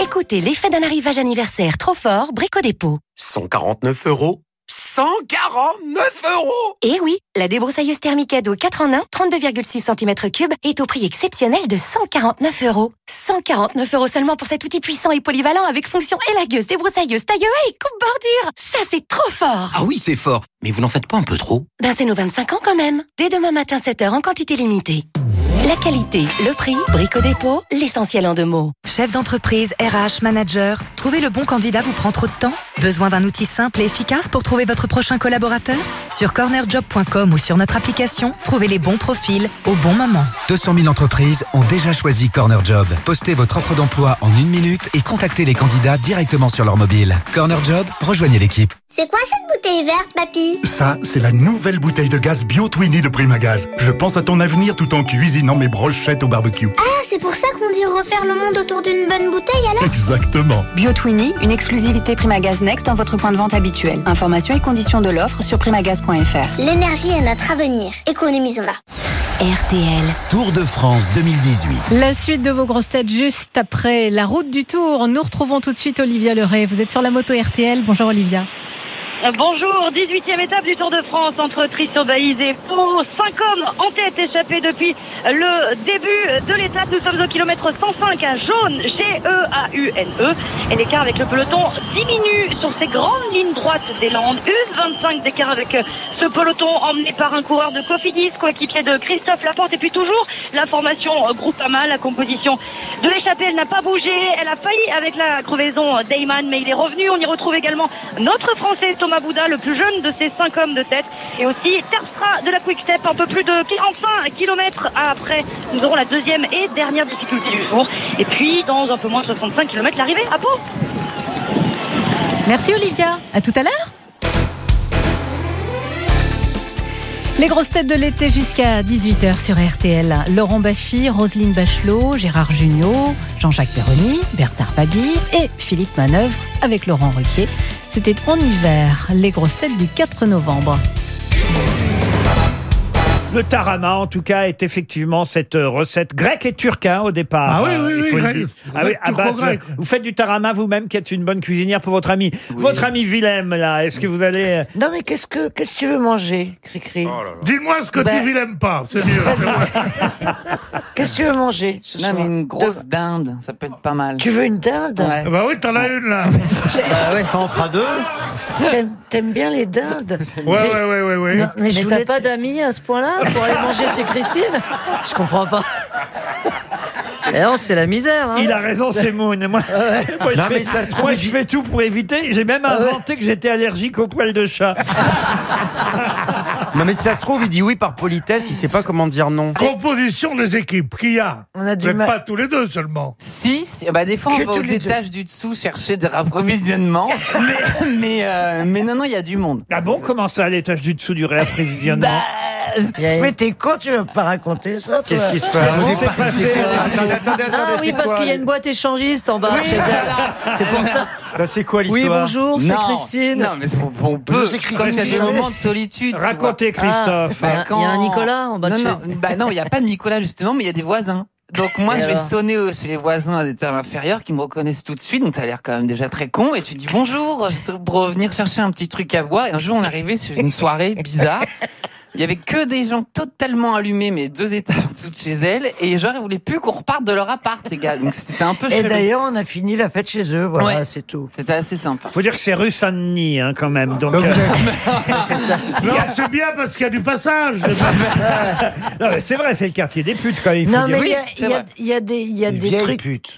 Écoutez l'effet d'un arrivage anniversaire trop fort, Brico Dépôt. 149 euros 149 euros Eh oui, la débroussailleuse thermique ado 4 en 1, 32,6 cm3 est au prix exceptionnel de 149 euros. 149 euros seulement pour cet outil puissant et polyvalent avec fonction élagueuse, débroussailleuse, taille et coupe-bordure. Ça, c'est trop fort Ah oui, c'est fort, mais vous n'en faites pas un peu trop Ben, c'est nos 25 ans quand même. Dès demain matin 7h en quantité limitée. La qualité, le prix, Brico Dépôt, l'essentiel en deux mots. Chef d'entreprise, RH, manager, trouver le bon candidat vous prend trop de temps? Besoin d'un outil simple et efficace pour trouver votre prochain collaborateur? Sur cornerjob.com ou sur notre application, trouvez les bons profils au bon moment. 200 000 entreprises ont déjà choisi Corner Job. Postez votre offre d'emploi en une minute et contactez les candidats directement sur leur mobile. Corner Job, rejoignez l'équipe. C'est quoi cette bouteille verte, papy? Ça, c'est la nouvelle bouteille de gaz Bio Twinny de Primagaz. Je pense à ton avenir tout en cuisinant mes brochettes au barbecue. Ah, c'est pour ça qu'on dit refaire le monde autour d'une bonne bouteille alors Exactement. BioTwinny, une exclusivité Primagaz Next dans votre point de vente habituel. Informations et conditions de l'offre sur primagaz.fr. L'énergie est notre avenir. Économisons-la. RTL. Tour de France 2018. La suite de vos grosses têtes juste après la route du Tour. Nous retrouvons tout de suite Olivia Leray. Vous êtes sur la moto RTL. Bonjour Olivia. Bonjour, 18e étape du Tour de France entre Tristan-Baïs et Pau. Cinq hommes en tête échappés depuis le début de l'étape. Nous sommes au kilomètre 105 à jaune, G-E-A-U-N-E. Et l'écart avec le peloton diminue sur ces grandes lignes droites des Landes. Une 25 d'écart avec ce peloton emmené par un coureur de Cofidis, coéquipier de Christophe Laporte. Et puis toujours la formation euh, Groupama, la composition de l'échappée. Elle n'a pas bougé. Elle a failli avec la crevaison Dayman, mais il est revenu. On y retrouve également notre Français Thomas Bouda, le plus jeune de ces cinq hommes de tête. Et aussi Terstra de la Quick Step, un peu plus de 45 km après. Nous aurons la deuxième et dernière difficulté du jour. Et puis, dans un peu moins de 65 km, l'arrivée à Pau. Merci Olivia. À tout à l'heure. Les grosses têtes de l'été jusqu'à 18h sur RTL. Laurent Baffy, Roselyne Bachelot, Gérard Junior, Jean-Jacques Perroni, Bernard Babi et Philippe Manœuvre avec Laurent Ruquier. C'était en hiver, les grosses têtes du 4 novembre. Le tarama, en tout cas, est effectivement cette euh, recette grecque et turque hein, au départ. Ah oui, euh, oui, oui, grec. Ah oui, êtes à base, turco-grec. vous faites du tarama vous-même, qui êtes une bonne cuisinière pour votre ami. Votre ami Willem, là, est-ce que vous allez... euh, Non, mais qu'est-ce que qu'est-ce que tu veux manger, Cricri? Dis-moi ce que Ben- tu n'aimes pas, c'est mieux. *laughs* Qu'est-ce que tu veux manger ce Non, soir? mais une grosse dinde, ça peut être pas mal. Tu veux une dinde? Ouais. Bah oui, t'en as une là. *laughs* Bah ouais, ça en fera deux. T'aimes- bien les dindes? Ouais, ouais, ouais, ouais, ouais. Non, mais t'as pas d'amis à ce point-là? Pour aller manger chez Christine Je comprends pas. Eh non, c'est la misère. Hein. Il a raison, c'est Moon. Moi, moi, je, fais, mais ça se trouve, moi, je fais tout pour éviter. J'ai même Ah ouais. inventé que j'étais allergique aux poils de chat. *laughs* Non mais si ça se trouve, il dit oui par politesse, il sait pas comment dire non. Composition des équipes, qui y a On a du Mais mal- pas tous les deux seulement. Si, si, bah des fois Que on va tous aux les deux. étages du dessous chercher des rapprovisionnements, *laughs* mais mais, euh, mais non non il y a du monde. Ah bon? Comment ça, à l'étage du dessous du réapprovisionnement? Bah, Mais t'es con, tu vas pas raconter ça. Qu'est-ce qui se passe Attendez, attendez, Ah oui, c'est parce qu'il y a une boîte échangiste en bas. Oui, chez elle. voilà. C'est pour ça. Bah, C'est quoi Oui, l'histoire bonjour, c'est non, Christine. Non mais c'est- on, peut Bonjour, c'est quand il y a Christine. des moments de solitude. tu. Racontez, Ah, Christophe. Il y a- il y a un Nicolas en bas de Non chez non, bah non, il y a pas de Nicolas justement, mais il y a des voisins. Donc moi, Et je vais alors sonner euh, chez les voisins à des tables inférieures qui me reconnaissent tout de suite. Donc t'as l'air quand même déjà très con. Et tu dis bonjour euh, pour venir chercher un petit truc à boire. Et un jour, on est arrivé sur une soirée bizarre. Il y avait que des gens totalement allumés, mais deux étages en dessous de chez elle. Et genre, ils voulaient plus qu'on reparte de leur appart, les gars. Donc c'était un peu Et chelou. d'ailleurs, on a fini la fête chez eux, voilà, Ouais. c'est tout. C'était assez sympa. Faut dire que c'est rue Saint-Denis, hein, quand même. Donc, Donc, euh, *laughs* *laughs* Non, c'est bien parce qu'il y a du passage. *laughs* non, mais c'est vrai, c'est le quartier des putes, quand même. il faut Non, dire. mais il y a- c'est il y, a- vrai. il y a des, il y a Des trucs. putes.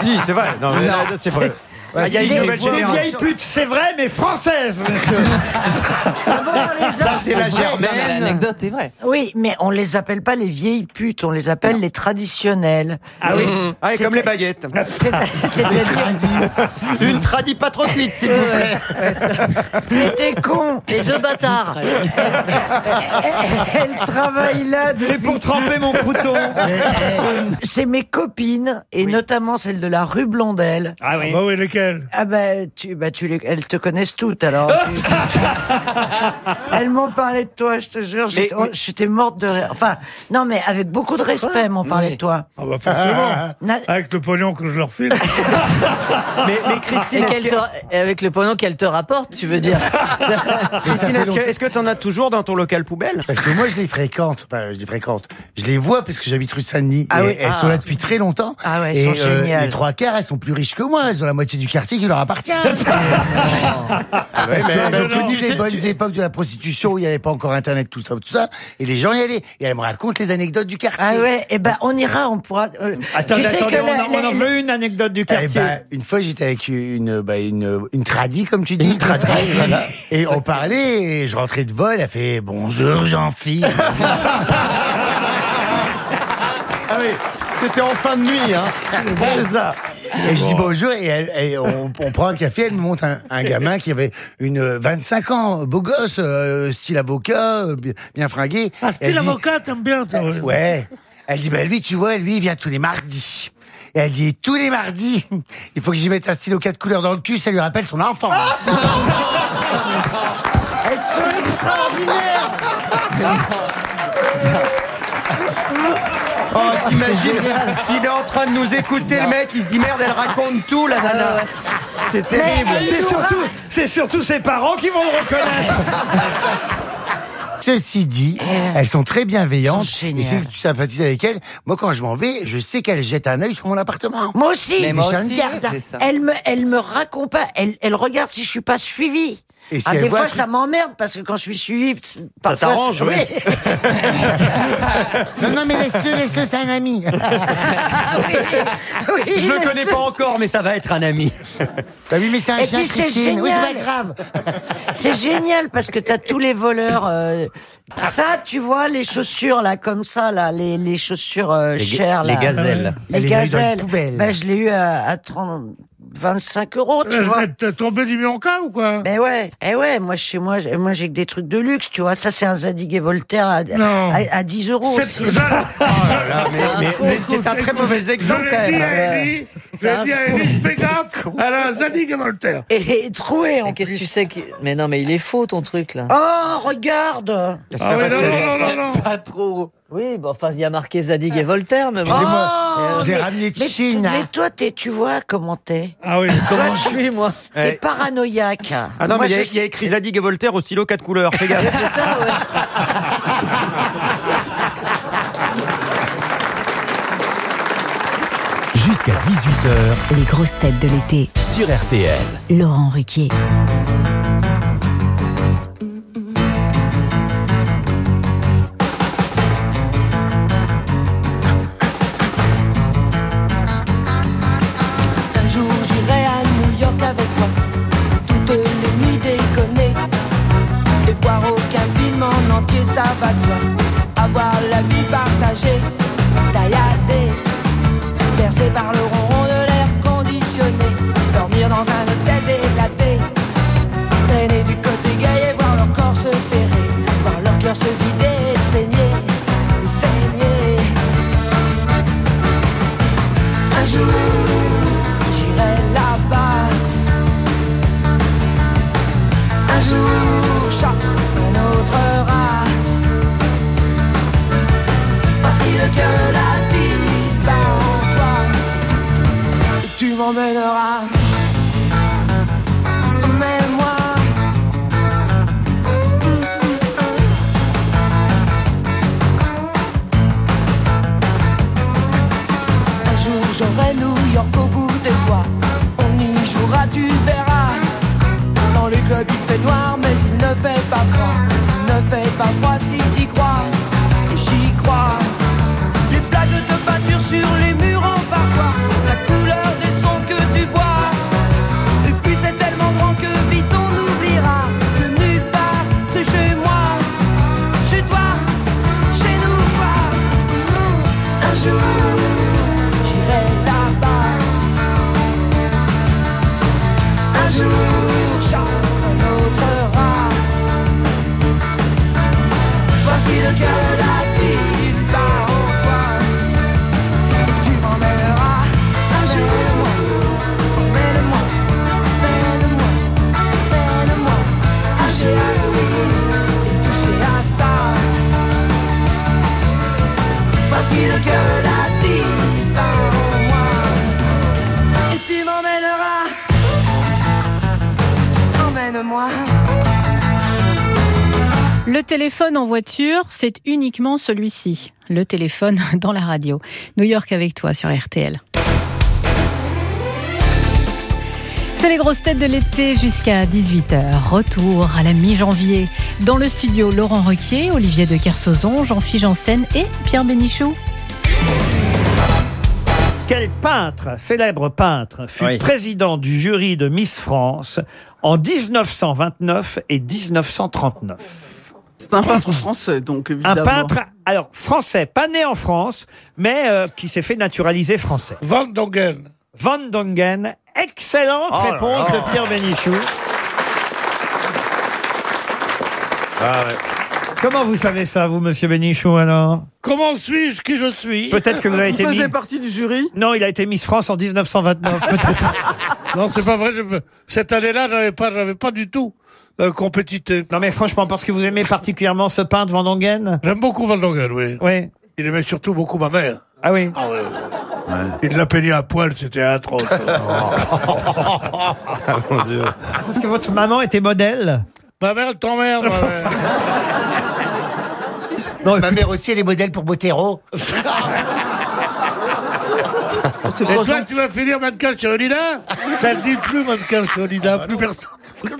Si, c'est vrai. Non, mais là, c'est vrai. Ouais, il y a une nouvelle c'est vrai, mais françaises, monsieur. *laughs* Ça, c'est la germaine. l'anecdote est vraie. Oui, mais on les appelle pas les vieilles putes, on les appelle les traditionnelles. Ah oui. Ah, et comme les baguettes. *laughs* C'est- C'est-à-dire, Une tradie pas trop cuite, s'il vous plaît. mais t'es con. Les deux bâtards. Elle travaille là depuis... C'est pour tremper mon crouton. C'est mes copines, et notamment celles de la rue Blondel. Ah oui. Bah oui, Ah bah, tu, bah tu les, elles te connaissent toutes alors. tu- *laughs* elles m'ont parlé de toi, je te jure. J'étais oh, j'étais morte de rire. Enfin, non mais avec beaucoup de respect, elles m'ont parlé de toi. Ah bah forcément. Na- Avec le pognon que je leur file. *laughs* Mais, mais Christine, Et, est-ce qu'elle que, te- et avec le pognon qu'elle te rapporte, tu veux dire? *laughs* Christine, est-ce que, est-ce que t'en as toujours dans ton local poubelle? Parce que moi, je les fréquente. Enfin, je les fréquente. Je les vois parce que j'habite rue Saint-Denis. Ah et oui, elles ah. sont là depuis très longtemps. Ah ouais, elles et sont géniales. les trois quarts, elles sont plus riches que moi. Elles ont la moitié du quartier qui leur appartient. *laughs* Parce mais- qu'elles ont mais non, connu les bonnes époques de la prostitution où il n'y avait pas encore Internet, tout ça, tout ça. Et les gens y allaient. Et elles me racontent les anecdotes du quartier. Ah ouais, eh ben on ira, on pourra. euh, Attendez, tu sais attendez, que on, la- en- on en la- veut une anecdote du Eh quartier. ben, une fois, j'étais avec une, bah, une, une tradie, comme tu dis. Une tradie, voilà. Et on parlait, et je rentrais de vol, elle fait bonjour, Jean-Philippe. *laughs* Ah oui, c'était en fin de nuit, hein. C'est ça. Et je dis bonjour, et, elle, et on, on prend un café, elle me montre un, un gamin qui avait une 25 ans, beau gosse, euh, style avocat, bien, bien fringué. Ah, Elle style dit- avocat, t'aimes bien, toi. ouais. Ouais. Elle dit, bah lui, tu vois, lui, il vient tous les mardis. Et elle dit, tous les mardis, *laughs* il faut que j'y mette un stylo quatre couleurs dans le cul, ça lui rappelle son enfance. *laughs* Elles sont extraordinaires. *laughs* Oh, t'imagines S'il est en train de nous écouter, le mec, il se dit merde, elle raconte tout, la nana. C'est terrible. C'est surtout, c'est surtout ses parents qui vont le reconnaître. *laughs* Ceci dit, elles sont très bienveillantes. Sont et si tu sympathises avec elles, moi, quand je m'en vais, je sais qu'elles jettent un œil sur mon appartement. Moi aussi. Moi aussi, garde. c'est ça. Elle me, elle me raconte pas. Elle, elle regarde si je suis pas suivie. Et si ah, des fois, ça m'emmerde parce que quand je suis suivie, c'est- parfois, t'arrange, c'est- oui. *laughs* Non, non, mais laisse-le, laisse-le, c'est un ami. Ah *laughs* oui, oui, Je le connais pas encore, mais ça va être un ami. Bah oui, mais c'est un Et chien puis, c'est. Oui, c'est génial. pas grave. *laughs* C'est génial parce que t'as tous les voleurs. euh, ça, tu vois, les chaussures là, comme ça, là, les, les chaussures euh, Les chères les là. gazelles. Les Elle les une gazelles. Ben, je l'ai eu à, à 30, 25 euros, tu Euh, vois. T'es tombé du Mionca ou quoi? Mais ouais, eh ouais, moi chez moi, j'ai- moi j'ai que des trucs de luxe, tu vois. Ça c'est un Zadig et Voltaire à, à, à 10 euros. C'est- *laughs* *laughs* mais c'est un très mauvais exemple, Je dit à Ellie, je l'ai dit à Ellie, fais gaffe, elle a un Zadig et Voltaire. Et, troué en Mais Qu'est-ce que tu sais que... Mais non, mais il est faux ton truc là. Oh, regarde Ah non, non, non, non, non. Pas trop. Oui, bon, enfin, il y a marqué Zadig et Voltaire, mais bon. Excusez-moi, Oh, je l'ai mais- ramené de mais- Chine. Mais toi, t'es, tu vois comment t'es Ah oui. Comment je suis, moi T'es Ouais. paranoïaque. Ah non, Moi, mais il y, a- je il y a écrit Zadig et Voltaire au stylo 4 couleurs. Fais gaffe. C'est ça, ouais. Jusqu'à 18h Les grosses têtes de l'été. sur RTL. Laurent Ruquier. Entier, ça va de soi. Avoir la vie partagée, tailladée, bercée par le ronron de l'air conditionné, dormir dans un Emmène-moi. Un jour j'aurai New York au bout des doigts. On y jouera, tu verras. Dans les clubs il fait noir, mais il ne fait pas froid. Ne fait pas froid si t'y crois. Et j'y crois. Les flaques de peinture sur les murs Le téléphone en voiture, c'est uniquement celui-ci. Le téléphone *laughs* dans la radio. New York avec toi sur RTL. C'est les grosses têtes de l'été jusqu'à 18h. Retour à la mi-janvier. Dans le studio, Laurent Requier, Olivier de Kersauzon, Jean-Philippe Janssen et Pierre Bénichou. Quel peintre, célèbre peintre, fut Oui. président du jury de Miss France en 1929 et 1939 C'est un peintre français, donc Un évidemment. peintre, alors français, pas né en France, mais euh, qui s'est fait naturaliser français. Van Dongen. Van Dongen. Excellente Oh là réponse là. de Pierre Bénichou. Comment vous savez ça, vous, monsieur Bénichou, alors? Comment suis-je qui je suis? Peut-être que vous avez Il été faisait mis... partie du jury? Non, il a été Miss France en 1929, peut-être. *laughs* Non, c'est pas vrai. je- Cette année-là, j'avais pas, j'avais pas du tout euh, compétité. Non, mais franchement, parce que vous aimez particulièrement ce peintre Van Dongen J'aime beaucoup Van Dongen, oui. Oui. Il aimait surtout beaucoup ma mère. Ah oui Ah ouais, ouais. Il l'a peigné à poil, c'était atroce. *laughs* Mon Dieu. Parce que votre maman était modèle ma mère, elle t'emmerde. ma mère. Ma mère aussi, elle est modèle pour Botero. *laughs* Et toi, tu vas finir mannequin chez Olida Ça ne dit plus mannequin chez Olida, plus personne.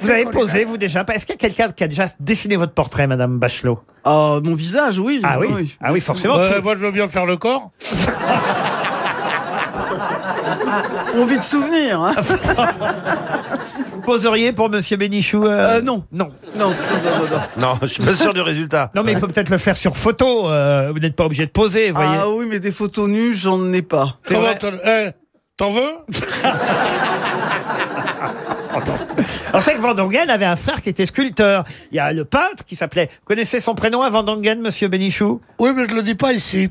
Vous avez posé, vous déjà Est-ce qu'il y a quelqu'un qui a déjà dessiné votre portrait, Madame Bachelot? Ah, mon visage, oui. Ah oui, ah oui, forcément. Tout- moi, je veux bien faire le corps. *laughs* Envie de souvenir. Hein. *laughs* Vous poseriez pour Monsieur Bénichou Euh, non. Non. Non, non, non, non, non. *laughs* Non, je suis pas sûr du résultat. Non, mais il peut peut-être le faire sur photo. euh, vous n'êtes pas obligé de poser, vous voyez. Ah oui, mais des photos nues, j'en ai pas. Comment t'en- eh, T'en veux? *laughs* *laughs* Alors c'est que Van Dongen avait un frère qui était sculpteur. Il y a le peintre qui s'appelait. Vous connaissez son prénom à Van Dongen, monsieur Bénichou? Oui, mais je le dis pas ici.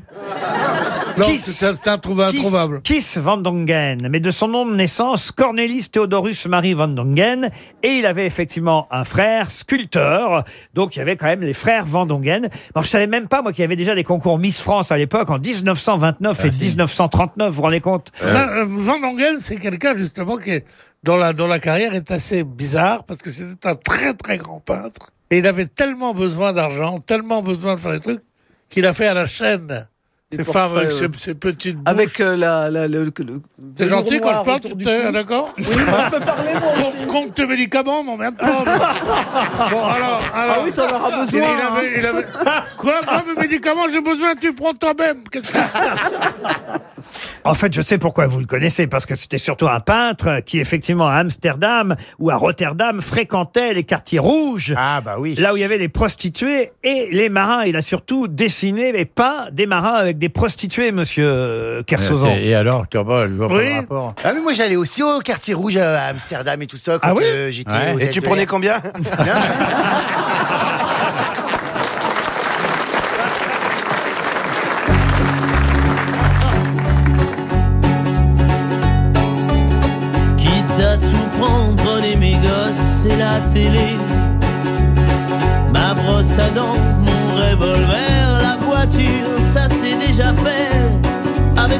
Non, Kiss. c'est c'est introu- introuvable. Kiss Van Dongen, mais de son nom de naissance, Cornelis Theodorus Marie Van Dongen. Et il avait effectivement un frère sculpteur. Donc il y avait quand même les frères Van Dongen. Alors je savais même pas, moi, qu'il y avait déjà des concours Miss France à l'époque, en 1929 et 1939. Vous vous rendez compte? Euh, Van Dongen, c'est quelqu'un justement qui est dont la dont la carrière est assez bizarre parce que c'était un très très grand peintre et il avait tellement besoin d'argent, tellement besoin de faire des trucs qu'il a fait à la chaîne Des ces femmes avec ces, ces petites bouches. Avec euh, la, la, le, le- C'est gentil quand je parle, tu cou. d'accord Oui, je peux parler, moi aussi. Compte, tes médicaments, m'emmerde pas. *laughs* bon, alors, alors. Ah oui, t'en auras besoin, Il, il hein. avait, il avait- Quoi, moi, mes médicaments, j'ai besoin, tu prends toi-même. Qu'est-ce que En fait, je sais pourquoi vous le connaissez, parce que c'était surtout un peintre qui, effectivement, à Amsterdam ou à Rotterdam, fréquentait les quartiers rouges. Ah, bah oui. Là où il y avait les prostituées et les marins. Il a surtout dessiné et peint des marins avec des prostituées, monsieur euh, Kersozon. Et alors, tu vois, je vois pas le rapport. Ah mais moi j'allais aussi au quartier rouge à Amsterdam et tout ça. Quand Ah oui euh, j'étais Ouais. aux Et tu prenais combien *laughs* *laughs*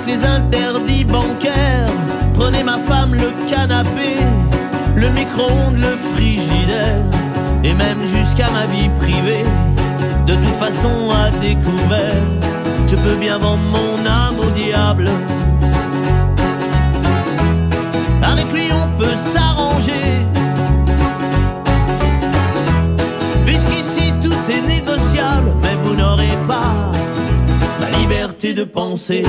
Les interdits bancaires, prenez ma femme, le canapé, le micro-ondes, le frigidaire, et même jusqu'à ma vie privée. De toute façon, à découvert, je peux bien vendre mon âme au diable. Avec lui on peut s'arranger. Puisqu'ici tout est négociable, mais vous n'aurez pas de penser.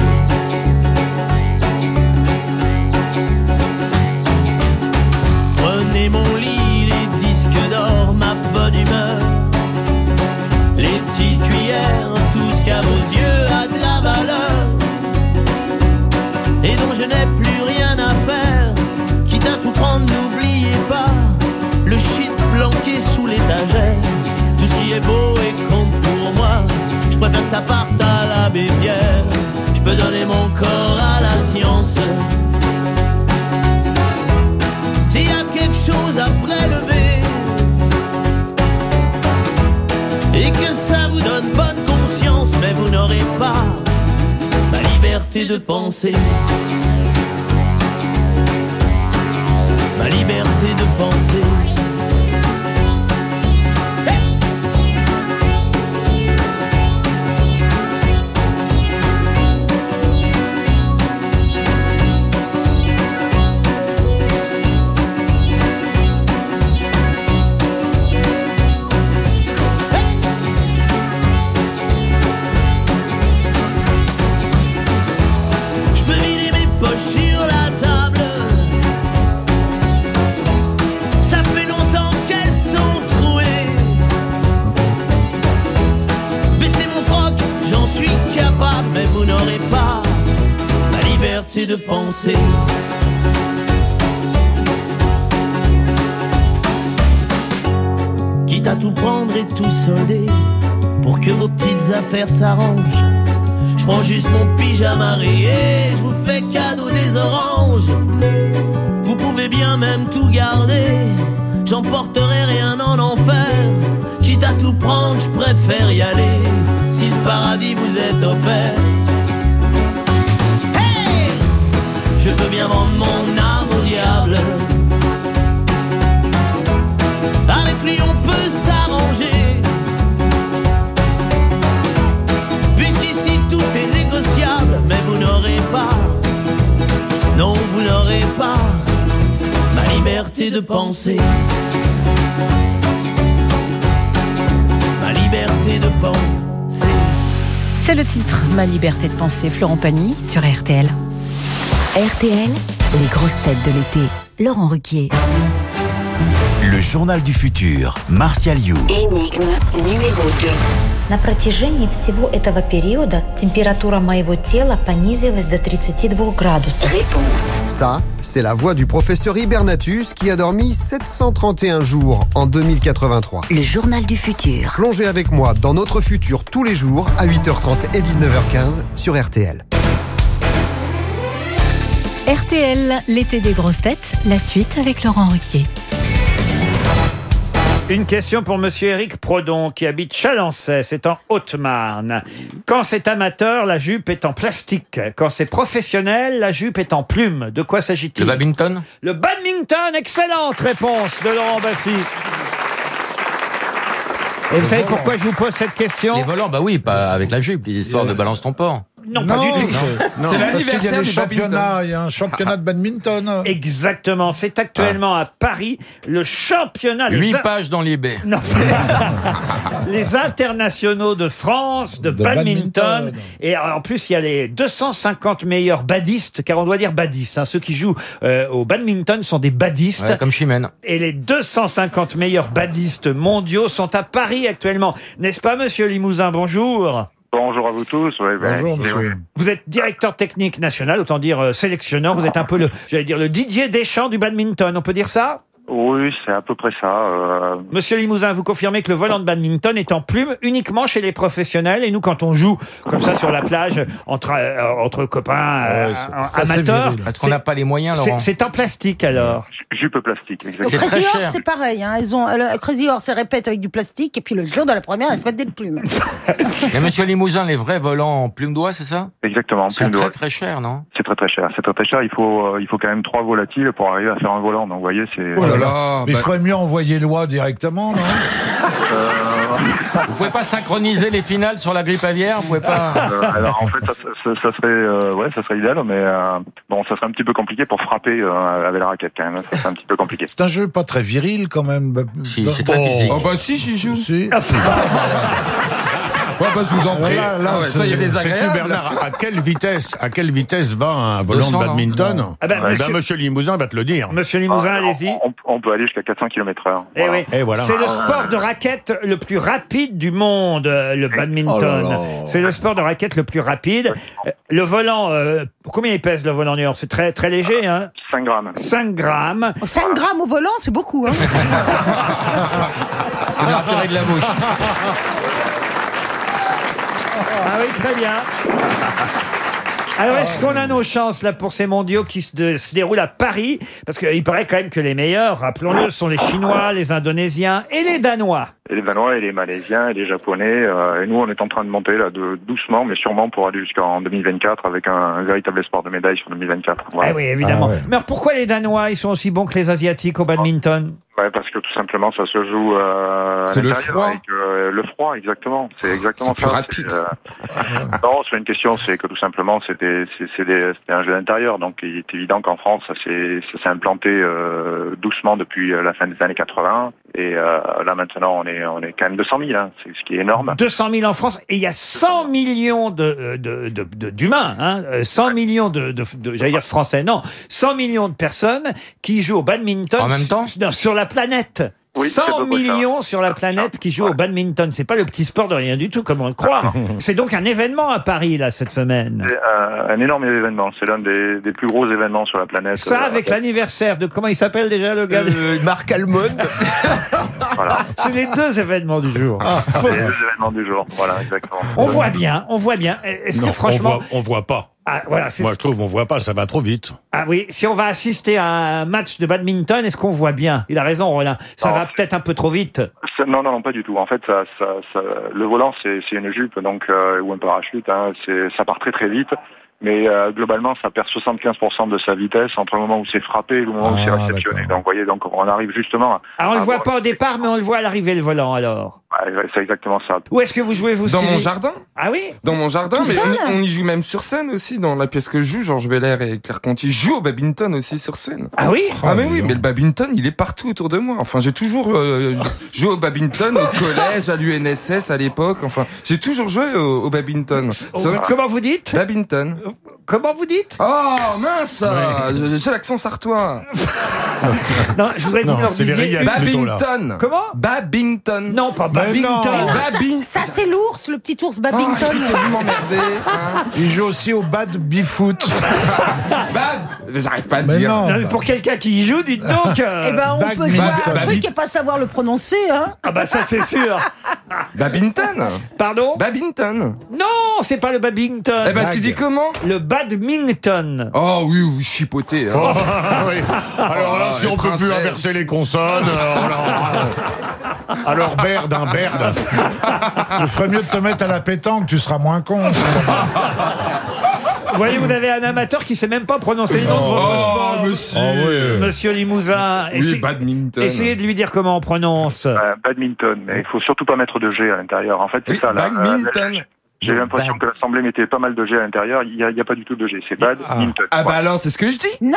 Prenez mon lit, les disques d'or, ma bonne humeur. Les petites cuillères, tout ce qu'à vos yeux a de la valeur et dont je n'ai plus rien à faire. Quitte à tout prendre, n'oubliez pas le shit planqué sous l'étagère. Tout ce qui est beau et compte pour moi, je préfère que ça parte Je peux donner mon corps à la science. S'il y a quelque chose à prélever et que ça vous donne bonne conscience, mais vous n'aurez pas la liberté de penser. Ma liberté de penser. De penser. Quitte à tout prendre et tout solder pour que vos petites affaires s'arrangent. Je prends juste mon pyjama rayé, je vous fais cadeau des oranges. Vous pouvez bien même tout garder, j'emporterai rien en enfer. Quitte à tout prendre, je préfère y aller, si le paradis vous est offert. Je peux bien vendre mon âme au diable. Avec lui on peut s'arranger. Puisqu'ici tout est négociable, mais vous n'aurez pas, non vous n'aurez pas ma liberté de penser. Ma liberté de penser. C'est le titre Ma liberté de penser, Florent Pagny sur RTL. RTL, les grosses têtes de l'été. Laurent Ruquier. Le journal du futur, Martial You. Énigme numéro 2. На протяжении всего этого периода температура моего тела понизилась до 32 градусов. Ça, c'est la voix du professeur Hibernatus qui a dormi 731 jours en 2083. Le journal du futur. Plongez avec moi dans notre futur tous les jours à 8h30 et 19h15 sur RTL. RTL, l'été des grosses têtes, la suite avec Laurent Ruquier. Une question pour Monsieur Éric Prodon qui habite Chalancet, c'est en Haute-Marne. Quand c'est amateur, la jupe est en plastique. Quand c'est professionnel, la jupe est en plume. De quoi s'agit-il? Le badminton? Le badminton, excellente réponse de Laurent Baffy. Et vous savez pourquoi je vous pose cette question? Les volants, bah oui, pas avec la jupe, l'histoire de balance ton port. Non, pas du tout. C'est l'anniversaire qu'il y a des du badminton. championnats, il y a un championnat de badminton. Exactement, c'est actuellement à Paris le championnat. les Huit in- pages dans l'eBay. Non. *laughs* les internationaux de France de, De badminton. badminton. Et en plus, il y a les 250 meilleurs badistes, car on doit dire badistes. hein. Ceux qui jouent euh, au badminton sont des badistes. Ouais, comme Chimène. Et les 250 meilleurs badistes mondiaux sont à Paris actuellement. N'est-ce pas, monsieur Limousin? Bonjour. Bonjour à vous tous. Ouais, ben, Bonjour, c'est- monsieur. Vous êtes directeur technique national, autant dire euh, sélectionneur. Vous êtes un peu le, j'allais dire, le Didier Deschamps du badminton. On peut dire ça? Oui, c'est à peu près ça. euh, Monsieur Limousin, vous confirmez que le volant de badminton est en plume uniquement chez les professionnels et nous, quand on joue comme ça sur la plage entre euh, entre copains euh, amateurs, Parce qu'on n'a pas les moyens, c'est- Laurent. c'est en plastique alors. Jupe plastique, Au C'est Crazy très Horse, cher. c'est pareil. Hein. Ils ont, le Crazy Horse, se répète avec du plastique, et puis le jour de la première, elles se mettent des plumes. *laughs* Mais monsieur Limousin, les vrais volants en plume d'oie, c'est ça? Exactement. Ils sont plume très d'oie. très chers, non? C'est très très cher. C'est très très cher. Il faut euh, il faut quand même trois volatiles pour arriver à faire un volant. Donc vous voyez, c'est. Oh là là, mais il faudrait mieux envoyer loi directement, non Vous pouvez pas synchroniser les finales sur la grippe aviaire Vous pouvez pas Euh, alors en fait, ça, ça- ça serait euh, ouais, ça serait idéal, mais euh, bon, ça serait un petit peu compliqué pour frapper euh, avec la raquette quand même. Ça serait un petit peu compliqué. C'est un jeu pas très viril quand même. Si, c'est très physique. Oh bah si, j'y joue. Si. *laughs* Ouais, bah, je vous en prie. Là, là, Ah ouais, ça, il y a des agréables. Bernard, à quelle vitesse, à quelle vitesse va un volant 200, de badminton. Ah ben, Eh monsieur- monsieur Limousin va te le dire. Monsieur Limousin, Ah, allez-y. On, on peut aller jusqu'à 400 km heure. Eh oui. Voilà. C'est le sport de raquette le plus rapide du monde, le badminton. Oh. C'est le sport de raquette le plus rapide. Euh, Le volant, euh, combien il pèse le volant d'ailleurs? C'est très très léger, hein? 5 grammes. 5 grammes. 5 grammes au volant, c'est beaucoup. Hein. *laughs* On a retiré de la bouche. *laughs* Ah oui, très bien. Alors, est-ce qu'on a nos chances là pour ces mondiaux qui se, de- se déroulent à Paris? Parce qu'il paraît quand même que les meilleurs, rappelons-le, sont les Chinois, les Indonésiens et les Danois. Et les Danois et les Malaisiens et les Japonais. euh, et nous, on est en train de monter là, de doucement, mais sûrement pour aller jusqu'en 2024 avec un, un véritable espoir de médaille sur 2024. Voilà. Ah oui, évidemment. Mais alors, pourquoi les Danois, ils sont aussi bons que les Asiatiques au badminton? Ouais, parce que tout simplement, ça se joue euh, à C'est le froid. avec, euh, le froid, exactement. C'est exactement C'est ça. plus rapide. euh, *laughs* non, c'est une question. C'est que tout simplement, c'était un jeu d'intérieur. Donc, il est évident qu'en France, ça s'est ça s'est implanté euh, doucement depuis la fin des années 80. Et euh, là, maintenant, on est on est quand même 200 000. Hein, c'est ce qui est énorme. 200 000 en France et il y a 100 millions de de- de- de- d'humains, hein, euh, 100 millions de, de, de- j'allais dire de français, non, 100 millions de personnes qui jouent au badminton En même temps s- sur la planète. Oui, c'est 100 à peu près ça. millions sur la planète qui jouent au badminton. C'est pas le petit sport de rien du tout, comme on le croit. *laughs* C'est donc un événement à Paris, là, cette semaine. C'est un, un énorme événement. C'est l'un des, des plus gros événements sur la planète. Ça, Euh, avec l'anniversaire de, comment il s'appelle déjà le gars? Marc Almond. *laughs* C'est les deux événements du jour. c'est les événements du jour. Voilà, exactement. On voit bien, on voit bien. Est-ce que franchement, on voit, on voit pas. Ah, voilà, c'est Moi, ce- je trouve on voit pas, ça va trop vite. Ah oui, si on va assister à un match de badminton, est-ce qu'on voit bien? Il a raison, Roland. Ça va peut-être un peu trop vite. Ça- Non, non, non, pas du tout. En fait, ça, ça, ça- le volant, c'est c'est une jupe donc euh, ou un parachute. Hein, c'est- ça part très très vite. Mais euh, globalement, ça perd 75% de sa vitesse entre le moment où c'est frappé et le moment où c'est Ah, réceptionné. Donc, vous voyez, donc on arrive justement. À, Alors on le voit avoir- pas au départ, mais on le voit à l'arrivée le volant alors. Ouais, c'est exactement ça. Où est-ce que vous jouez vous Dans Stevie mon jardin Ah oui Dans mon jardin, Tout mais seul on, on y joue même sur scène aussi, dans la pièce que je joue, Georges Belair et Claire Conti jouent au badminton aussi sur scène. Ah oui Ah mais oui, mais le badminton, il est partout autour de moi. Enfin, j'ai toujours euh, joué au badminton au *laughs* collège, à l'UNSS à l'époque. Enfin, j'ai toujours joué au, au badminton. Que- Comment vous dites? Badminton. Comment vous dites? Oh mince J'ai l'accent sartois. *laughs* Non, je voudrais que vous leur disiez. Badminton. Comment? Badminton. Non, pas Badminton. Badminton. Babin- Ça, c'est l'ours, le petit ours Babington. Oh, vous m'emmerdez. hein. Il joue aussi au bad bifoot. *laughs* Mais J'arrive pas à le dire. non. Non, mais pour quelqu'un qui y joue, dites donc. euh, Eh ben, on peut jouer à un truc et pas savoir le prononcer, hein. Ah bah ça c'est sûr. Badminton Pardon? Badminton Non, c'est pas le badminton. Eh ben, tu dis comment? Le badminton. Oh oui, vous chipotez. hein. *laughs* *laughs* Oh, oui. Alors là, Oh, si on peut plus inverser les consonnes, euh, alors, euh, alors Baird, un Baird. Tu ferais mieux de te mettre à la pétanque, tu seras moins con. Vous voyez, vous avez un amateur qui sait même pas prononcer le nom de votre sport. Oh, monsieur. Oh, oui. Monsieur Limousin, Oui, essayez, badminton. essayez de lui dire comment on prononce. Euh, badminton, mais il faut surtout pas mettre de G à l'intérieur. En fait, c'est Oui, ça. là. badminton. J'ai l'impression que l'Assemblée mettait pas mal de G à l'intérieur. Il n'y a, il y a pas du tout de G. C'est badminton. Ah bah Voilà. alors, c'est ce que je dis. Non,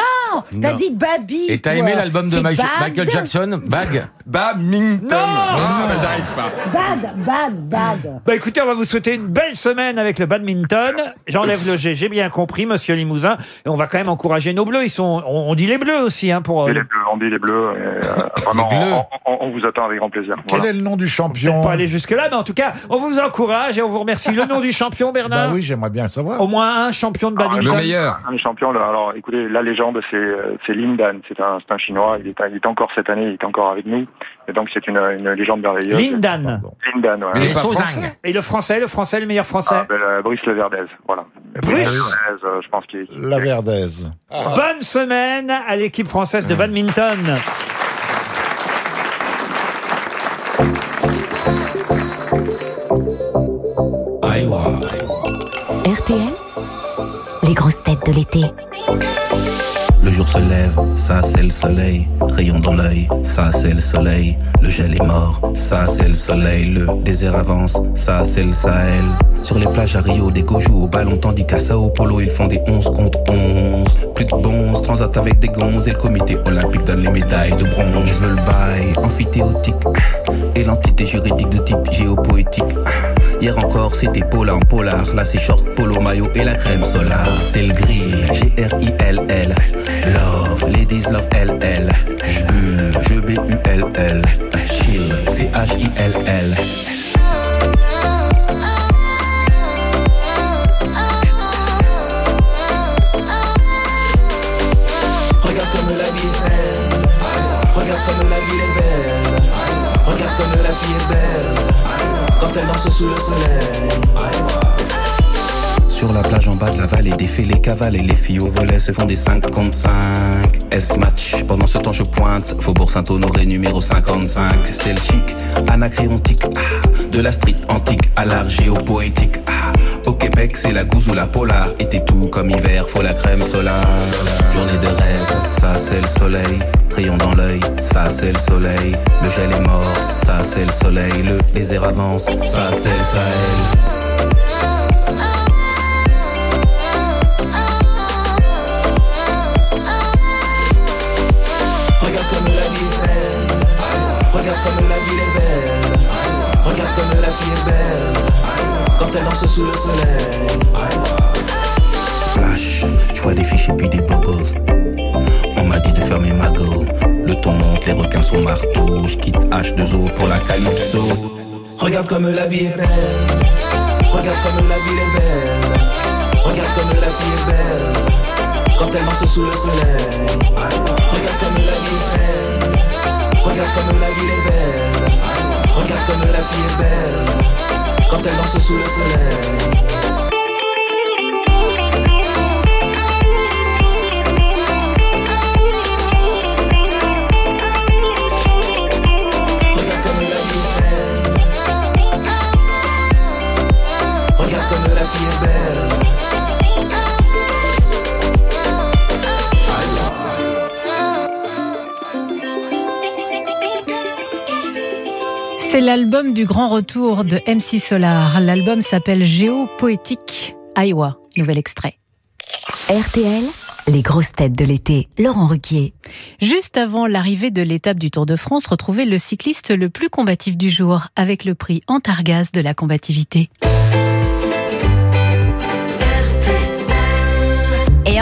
t'as Non. dit Baby. Et t'as aimé l'album de bad. Michael Jackson, Bag Badminton. Non. Ah, bah j'arrive pas. Bad, bad, bad. Bah écoutez, on va vous souhaiter une belle semaine avec le badminton. J'enlève le G, j'ai bien compris, monsieur Limousin. Et on va quand même encourager nos bleus. Ils sont, on, on dit les bleus aussi, hein, pour. Euh, les bleus, on dit les bleus. et, euh, *laughs* vraiment, Les bleus. on, on- on vous attend avec grand plaisir. Quel Voilà. est le nom du peut-être champion pas aller jusque-là, mais en tout cas, on vous encourage et on vous remercie. Le *laughs* nom du champion, Bernard Bah oui, j'aimerais bien le savoir. Au moins un champion de Ah, badminton. Le meilleur. Un champion, là, alors écoutez, la légende, c'est euh, c'est Lin Dan. C'est un, c'est un chinois. Il est, il est encore cette année, il est encore avec nous. Et donc, c'est une, une légende merveilleuse. Lindan. Lin Dan, ouais. Mais il est pas Sauzang. français. Et le français, le français, le meilleur français. Ah, ben, euh, Brice Leverdez, voilà. Brice Leverdez, euh, je pense qu'il qu'il- La Verdaise. Bonne semaine à l'équipe française de badminton. Les grosses têtes de l'été. Le jour se lève, ça c'est le soleil. Rayon dans l'œil, ça c'est le soleil. Le gel est mort, ça c'est le soleil. Le désert avance, ça c'est le Sahel. Sur les plages à Rio, des go au ballon, tandis qu'à Sao Paulo, ils font des 11 contre 11. Plus de bons, transat avec des gonzes, et le comité olympique donne les médailles de bronze. Je veux le bail, amphithéotique, et l'entité juridique de type géopoétique. Hier encore, c'était polar en polar. Là, c'est short, polo, maillot et la crème solaire. C'est le grill, G-R-I-L-L. Love, ladies love L-L. J'bulle, je B-U-L-L. Chill, C-H-I-L-L. Regarde comme la vie est belle. Regarde comme la ville est belle. Regarde comme la fille est belle. Quand elle danse sous le soleil. Sur la plage en bas de la vallée, défait les cavales et les filles au volet se font des 5 contre 5. S-match, pendant ce temps je pointe. Faubourg Saint-Honoré numéro 55. C'est le chic, anacréontique. ah, de la street antique à l'art géopoétique. ah. Au Québec, c'est la gousse ou la polar. Été tout comme hiver, faut la crème solaire. Journée de rêve, ça c'est le soleil. Rayon dans l'œil, ça c'est le soleil. Le gel est mort, ça c'est le soleil. Le désert avance, ça c'est le Sahel. Est belle. Quand elle danse sous le soleil. Splash, je vois des fichiers puis des bubbles. On m'a dit de fermer ma gueule. Le ton monte, les requins sont marteaux. Je quitte H2O pour la calypso. Regarde comme la vie est belle. Regarde comme la ville est belle. Regarde comme la fille est belle. Quand elle danse sous le soleil. Regarde comme la vie est belle. Regarde comme la ville est belle. Regarde comme la fille est belle. Quand elle danse sous le soleil. C'est l'album du grand retour de MC Solar. L'album s'appelle Géopoétique Iowa. Nouvel extrait. RTL, les grosses têtes de l'été. Laurent Ruquier. Juste avant l'arrivée de l'étape du Tour de France, retrouvez le cycliste le plus combatif du jour avec le prix Antargaz de la combativité.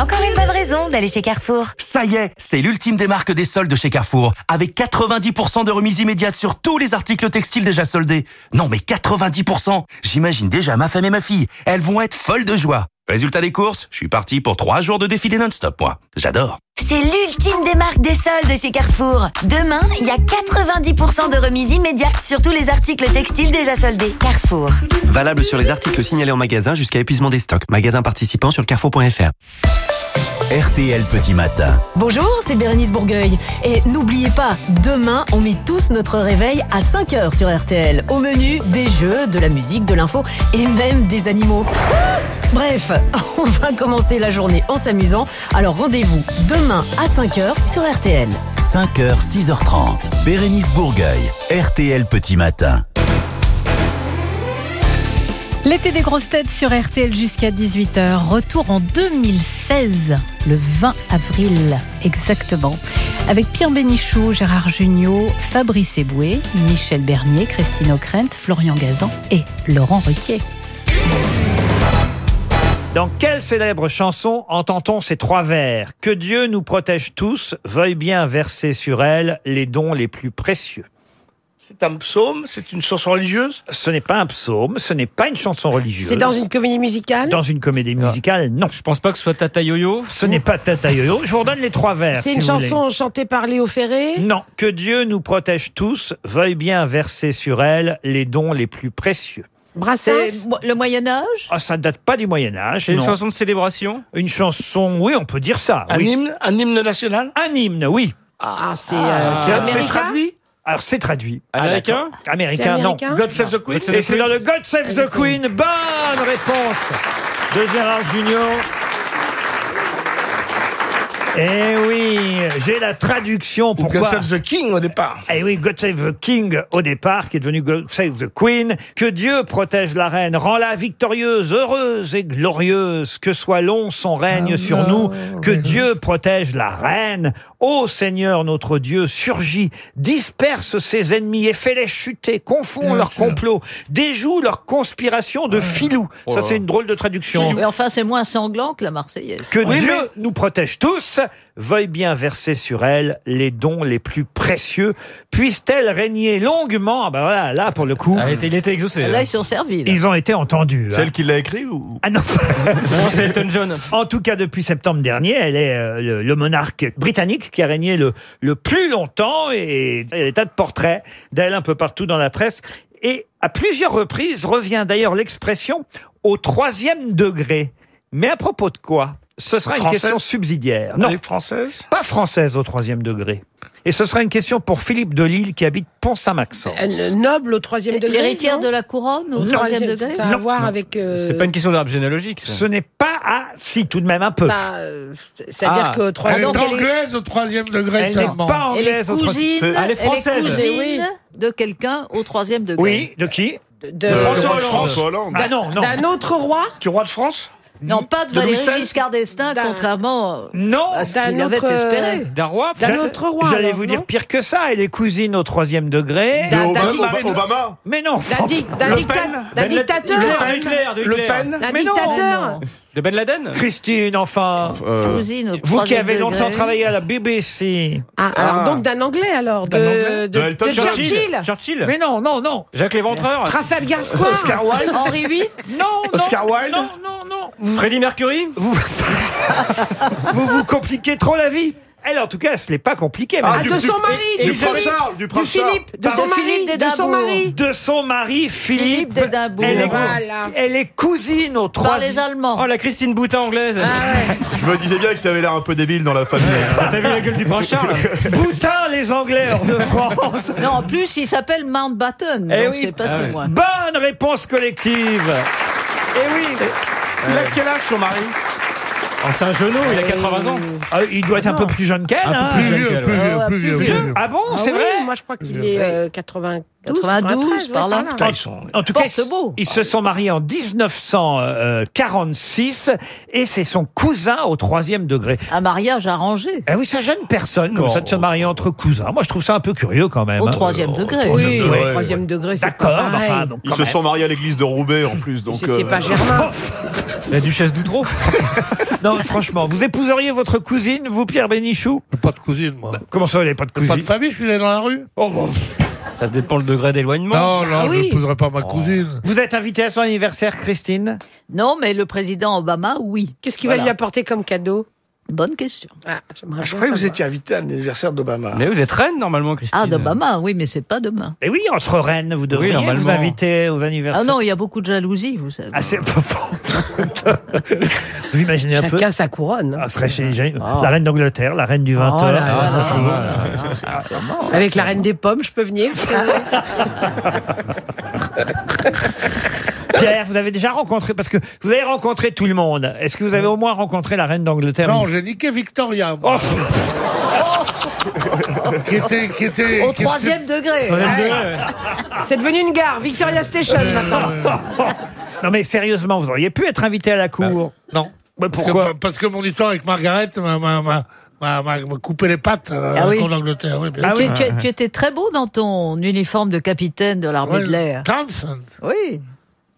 Encore une bonne raison d'aller chez Carrefour. Ça y est, c'est l'ultime des marques des soldes chez Carrefour, avec 90% de remise immédiate sur tous les articles textiles déjà soldés. Non mais 90% J'imagine déjà ma femme et ma fille, elles vont être folles de joie. Résultat des courses, je suis parti pour trois jours de défilé non-stop, moi. J'adore. C'est l'ultime des marques des soldes chez Carrefour. Demain, il y a 90% de remise immédiate sur tous les articles textiles déjà soldés. Carrefour. Valable sur les articles signalés en magasin jusqu'à épuisement des stocks. Magasin participant sur carrefour.fr. RTL Petit Matin. Bonjour, c'est Bérénice Bourgueil. Et n'oubliez pas, demain, on met tous notre réveil à 5h sur RTL. Au menu, des jeux, de la musique, de l'info et même des animaux. Bref, *laughs* on va commencer la journée en s'amusant. Alors rendez-vous demain à 5h sur RTL. 5h, 6h30. Bérénice Bourgueil. RTL Petit Matin. L'été des grosses têtes sur RTL jusqu'à 18h. Retour en 2016, le 20 avril exactement. Avec Pierre Bénichou, Gérard Jugnot, Fabrice Eboué, Michel Bernier, Christine O'Krent, Florian Gazan et Laurent Ruquier. Dans quelle célèbre chanson entend-on ces trois vers Que Dieu nous protège tous, veuille bien verser sur elle les dons les plus précieux. C'est un psaume C'est une chanson religieuse? Ce n'est pas un psaume, ce n'est pas une chanson religieuse. C'est dans une comédie musicale? Dans une comédie musicale, non. Je pense pas que ce soit Tata Yo-Yo. Ce n'est pas Tata Yo-Yo. Je vous redonne les trois vers. C'est si une voulez. chanson chantée par Léo Ferré? Non. Que Dieu nous protège tous, veuille bien verser sur elle les dons les plus précieux. Brassens Le Moyen-Âge? Ah, ça date pas du Moyen-Âge. C'est une non. chanson de célébration? Une chanson, oui, on peut dire ça. Un oui. hymne Un hymne national? Un hymne, oui. Ah, c'est euh, c'est C'est américain? traduit? Alors, c'est traduit. Américain Ah, Américain, C'est non. américain? God Save the Queen? Et c'est dans le God Save the Queen. Bonne réponse de Gérard Junior. Eh oui, j'ai la traduction. Ou God Pourquoi Save the King au départ. Eh oui, God Save the King au départ, qui est devenu God Save the Queen. Que Dieu protège la reine, rend-la victorieuse, heureuse et glorieuse. Que soit long son règne sur nous. Que Dieu protège la reine. Ô Seigneur notre Dieu, surgis, disperse ses ennemis et fais-les chuter, confond leurs complots, déjoue leurs conspirations de filous. Ça, c'est une drôle de traduction. Mais enfin, c'est moins sanglant que la Marseillaise. Que Dieu nous protège tous, veuille bien verser sur elle les dons les plus précieux, puisse-t-elle régner longuement? Ah ben voilà, là pour le coup, Ah, il était- il était exaucé. Là, là. ils sont servis. là. ils ont été entendus. hein. Celle qui l'a écrit ou? Ah non. *laughs* Non, c'est Elton John. En tout cas, depuis septembre dernier, elle est euh, le, le monarque britannique qui a régné le, le plus longtemps et il y a des tas de portraits d'elle un peu partout dans la presse. Et à plusieurs reprises revient d'ailleurs l'expression au troisième degré. Mais à propos de quoi? Ce sera une question subsidiaire. Non, Elle est française pas française au troisième degré. Et ce sera une question pour Philippe Delisle qui habite Pont-Saint-Maxence. Noble au troisième degré L'héritière de la couronne au Non. troisième degré Ça a à Non. voir avec... euh, C'est pas une question d'arbre généalogique. ça. Ce n'est pas à... Si, tout de même un peu. bah, euh, C'est-à-dire Ah. qu'au Elle troisième est elle est- anglaise au troisième degré Elle n'est pas Elle est anglaise au troisième C'est- elle est française. cousine Oui. de quelqu'un au troisième degré. Oui, de qui de, Euh, François Hollande. François Hollande. Ah non, non. d'un autre roi Du roi de France Non, pas de De Valéry Giscard d'Estaing, contrairement Non à ce D'un qu'il avait autre, euh, espéré. D'un roi d'un J'allais- autre roi. J'allais vous dire pire que ça. Elle est cousine au troisième degré. D'un- Obama, Mais non. D'un di- d'un Le Pen. dictateur Le Hitler, de Le Hitler. Pen De Ben Laden Christine, enfin. Euh, Cousine au Vous qui troisième avez longtemps degré. travaillé à la BBC. Ah, alors donc d'un anglais alors D'un de, Anglais de, De Elton de John. Churchill Churchill. Mais non, non, non. Jacques Léventreur. Trafalgar Square Oscar Wilde Henri VIII Non, non. Oscar Wilde Non, non, non. Freddie Mercury. vous, *laughs* vous vous compliquez trop la vie. Elle, en tout cas, ce n'est pas compliqué. Ah, madame. de son mari et- Du du prince Philippe Charles, du prince Charles. Philippe de Pardon, son mari Philippe de son d'Édimbourg. mari de son mari Philippe. Philippe d'Édimbourg. Elle est, Voilà. elle est cousine au Par les. Allemands. Oh, la Christine Boutin anglaise. *laughs* Je me disais bien que ça avait l'air un peu débile dans la famille. Ah, *laughs* T'as vu la gueule du prince Charles *laughs* Boutin, les Anglais hors de France. Non, en plus, il s'appelle Mountbatten. Eh donc oui. c'est pas Ah ouais. Bonne réponse collective. Et oui. Il a quel âge son mari? Oh, C'est un genou, il a 80 ans. Ah, il doit être un peu plus jeune qu'elle. Un peu hein. plus Plus jeune qu'elle, plus ouais. vieux, Ah plus plus vieux, plus vieux. vieux. Ah bon, Ah c'est oui, vrai Moi je crois qu'il est euh, 92, 92, 93, par là. Putain, ils sont... En tout cas, beau. ils se sont mariés en 1946 et c'est son cousin au troisième degré. Un mariage arrangé. Eh oui, ça gêne personne comme ça de se marier entre cousins. Moi, je trouve ça un peu curieux quand même. Au hein. troisième degré. Oui, au ouais. troisième degré, c'est D'accord, mais pareil. enfin, donc, Ils quand se même. sont mariés à l'église de Roubaix en plus. donc. C'était euh, pas Germain. *laughs* La duchesse d'Outreau *laughs* Non, franchement, vous épouseriez votre cousine, vous, Pierre Bénichou? Pas de cousine, moi. Comment ça, vous n'avez pas de Pas cousine de famille, je suis né dans la rue. Oh, bon. Ça dépend le degré d'éloignement. Non, non, Ah je oui. n'épouserai pas ma cousine. Vous êtes invité à son anniversaire, Christine? Non, mais le président Obama, oui. Qu'est-ce qu'il va Voilà. lui apporter comme cadeau? Bonne question. Ah, j'aimerais Je croyais que vous étiez invité à l'anniversaire d'Obama. Mais vous êtes reine normalement, Christine. Ah, d'Obama, oui, mais c'est pas demain. Et oui, entre reines, vous devriez normalement. vous inviter aux anniversaires. Ah non, il y a beaucoup de jalousie, vous savez. Ah, c'est *laughs* Vous imaginez un peu Chacun sa couronne. Ah, ce serait chez Ah. la reine d'Angleterre, la reine du 20 Oh heures. là là. Ah, ça, Ah, je- Avec la reine des pommes, je peux venir *laughs* Pierre, vous avez déjà rencontré, parce que vous avez rencontré tout le monde. Est-ce que vous avez au moins rencontré la reine d'Angleterre? Non, j'ai niqué Victoria, moi. *laughs* qui était, qui était, Au qui troisième degré. Ouais. C'est devenu une gare, Victoria Station maintenant. *laughs* Non mais sérieusement, vous auriez pu être invité à la cour. Non. Mais Parce pourquoi? que, parce que mon histoire avec Margaret m'a, m'a, m'a, m'a- m'a- m'a coupé les pattes à Ah la oui. cour d'Angleterre. Oui, bien Ah sûr. tu, tu- tu étais très beau dans ton uniforme de capitaine de l'armée Ouais, de l'air. Townsend. Oui.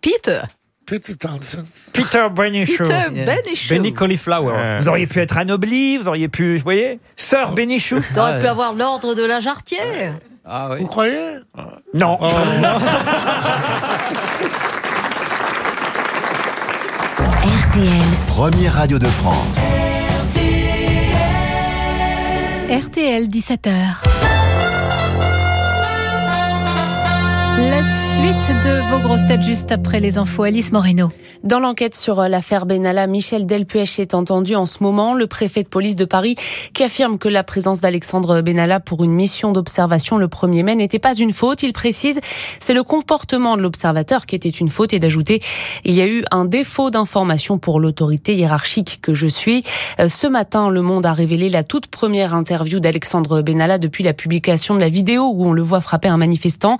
Peter. Peter Townsend. Peter Benichou. Peter Benichou. Benny Cauliflower. Vous auriez pu être anobli, vous auriez pu, vous voyez, sœur Benichou. T'aurais pu avoir l'ordre de la jarretière. Ah Vous oui. croyez Non. Oh. *laughs* RTL, Première radio de France. RTL 17h. La suite de vos grosses têtes juste après les infos. Alice Moreno. Dans l'enquête sur euh, l'affaire Benalla, Michel Delpuech est entendu en ce moment, le préfet de police de Paris, qui affirme que la présence d'Alexandre Benalla pour une mission d'observation le 1er mai n'était pas une faute. Il précise, c'est le comportement de l'observateur qui était une faute et d'ajouter, il y a eu un défaut d'information pour l'autorité hiérarchique que je suis. Euh, Ce matin, Le Monde a révélé la toute première interview d'Alexandre Benalla depuis la publication de la vidéo où on le voit frapper un manifestant.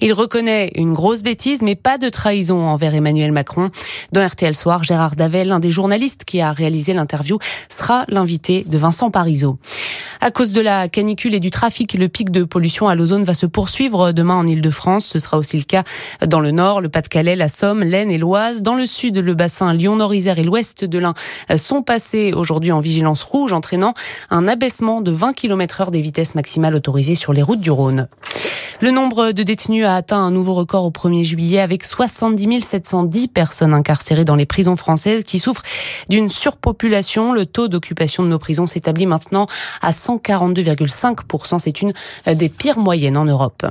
Il reconnaît une grosse bêtise, mais pas de trahison envers Emmanuel Macron. Dans RTL Soir, Gérard Davel, l'un des journalistes qui a réalisé l'interview, sera l'invité de Vincent Parisot. À cause de la canicule et du trafic, le pic de pollution à l'ozone va se poursuivre demain en Ile-de-France. Ce sera aussi le cas dans le Nord, le Pas-de-Calais, la Somme, l'Aisne et l'Oise. Dans le Sud, le bassin Lyon-Nord-Isère et l'Ouest de l'Ain sont passés aujourd'hui en vigilance rouge, entraînant un abaissement de 20 km heure des vitesses maximales autorisées sur les routes du Rhône. Le nombre de détenus a atteint un nouveau record au 1er juillet avec 70 710 personnes incarcérées dans les prisons françaises qui souffrent d'une surpopulation. Le taux d'occupation de nos prisons s'établit maintenant à 142,5%. C'est une des pires moyennes en Europe.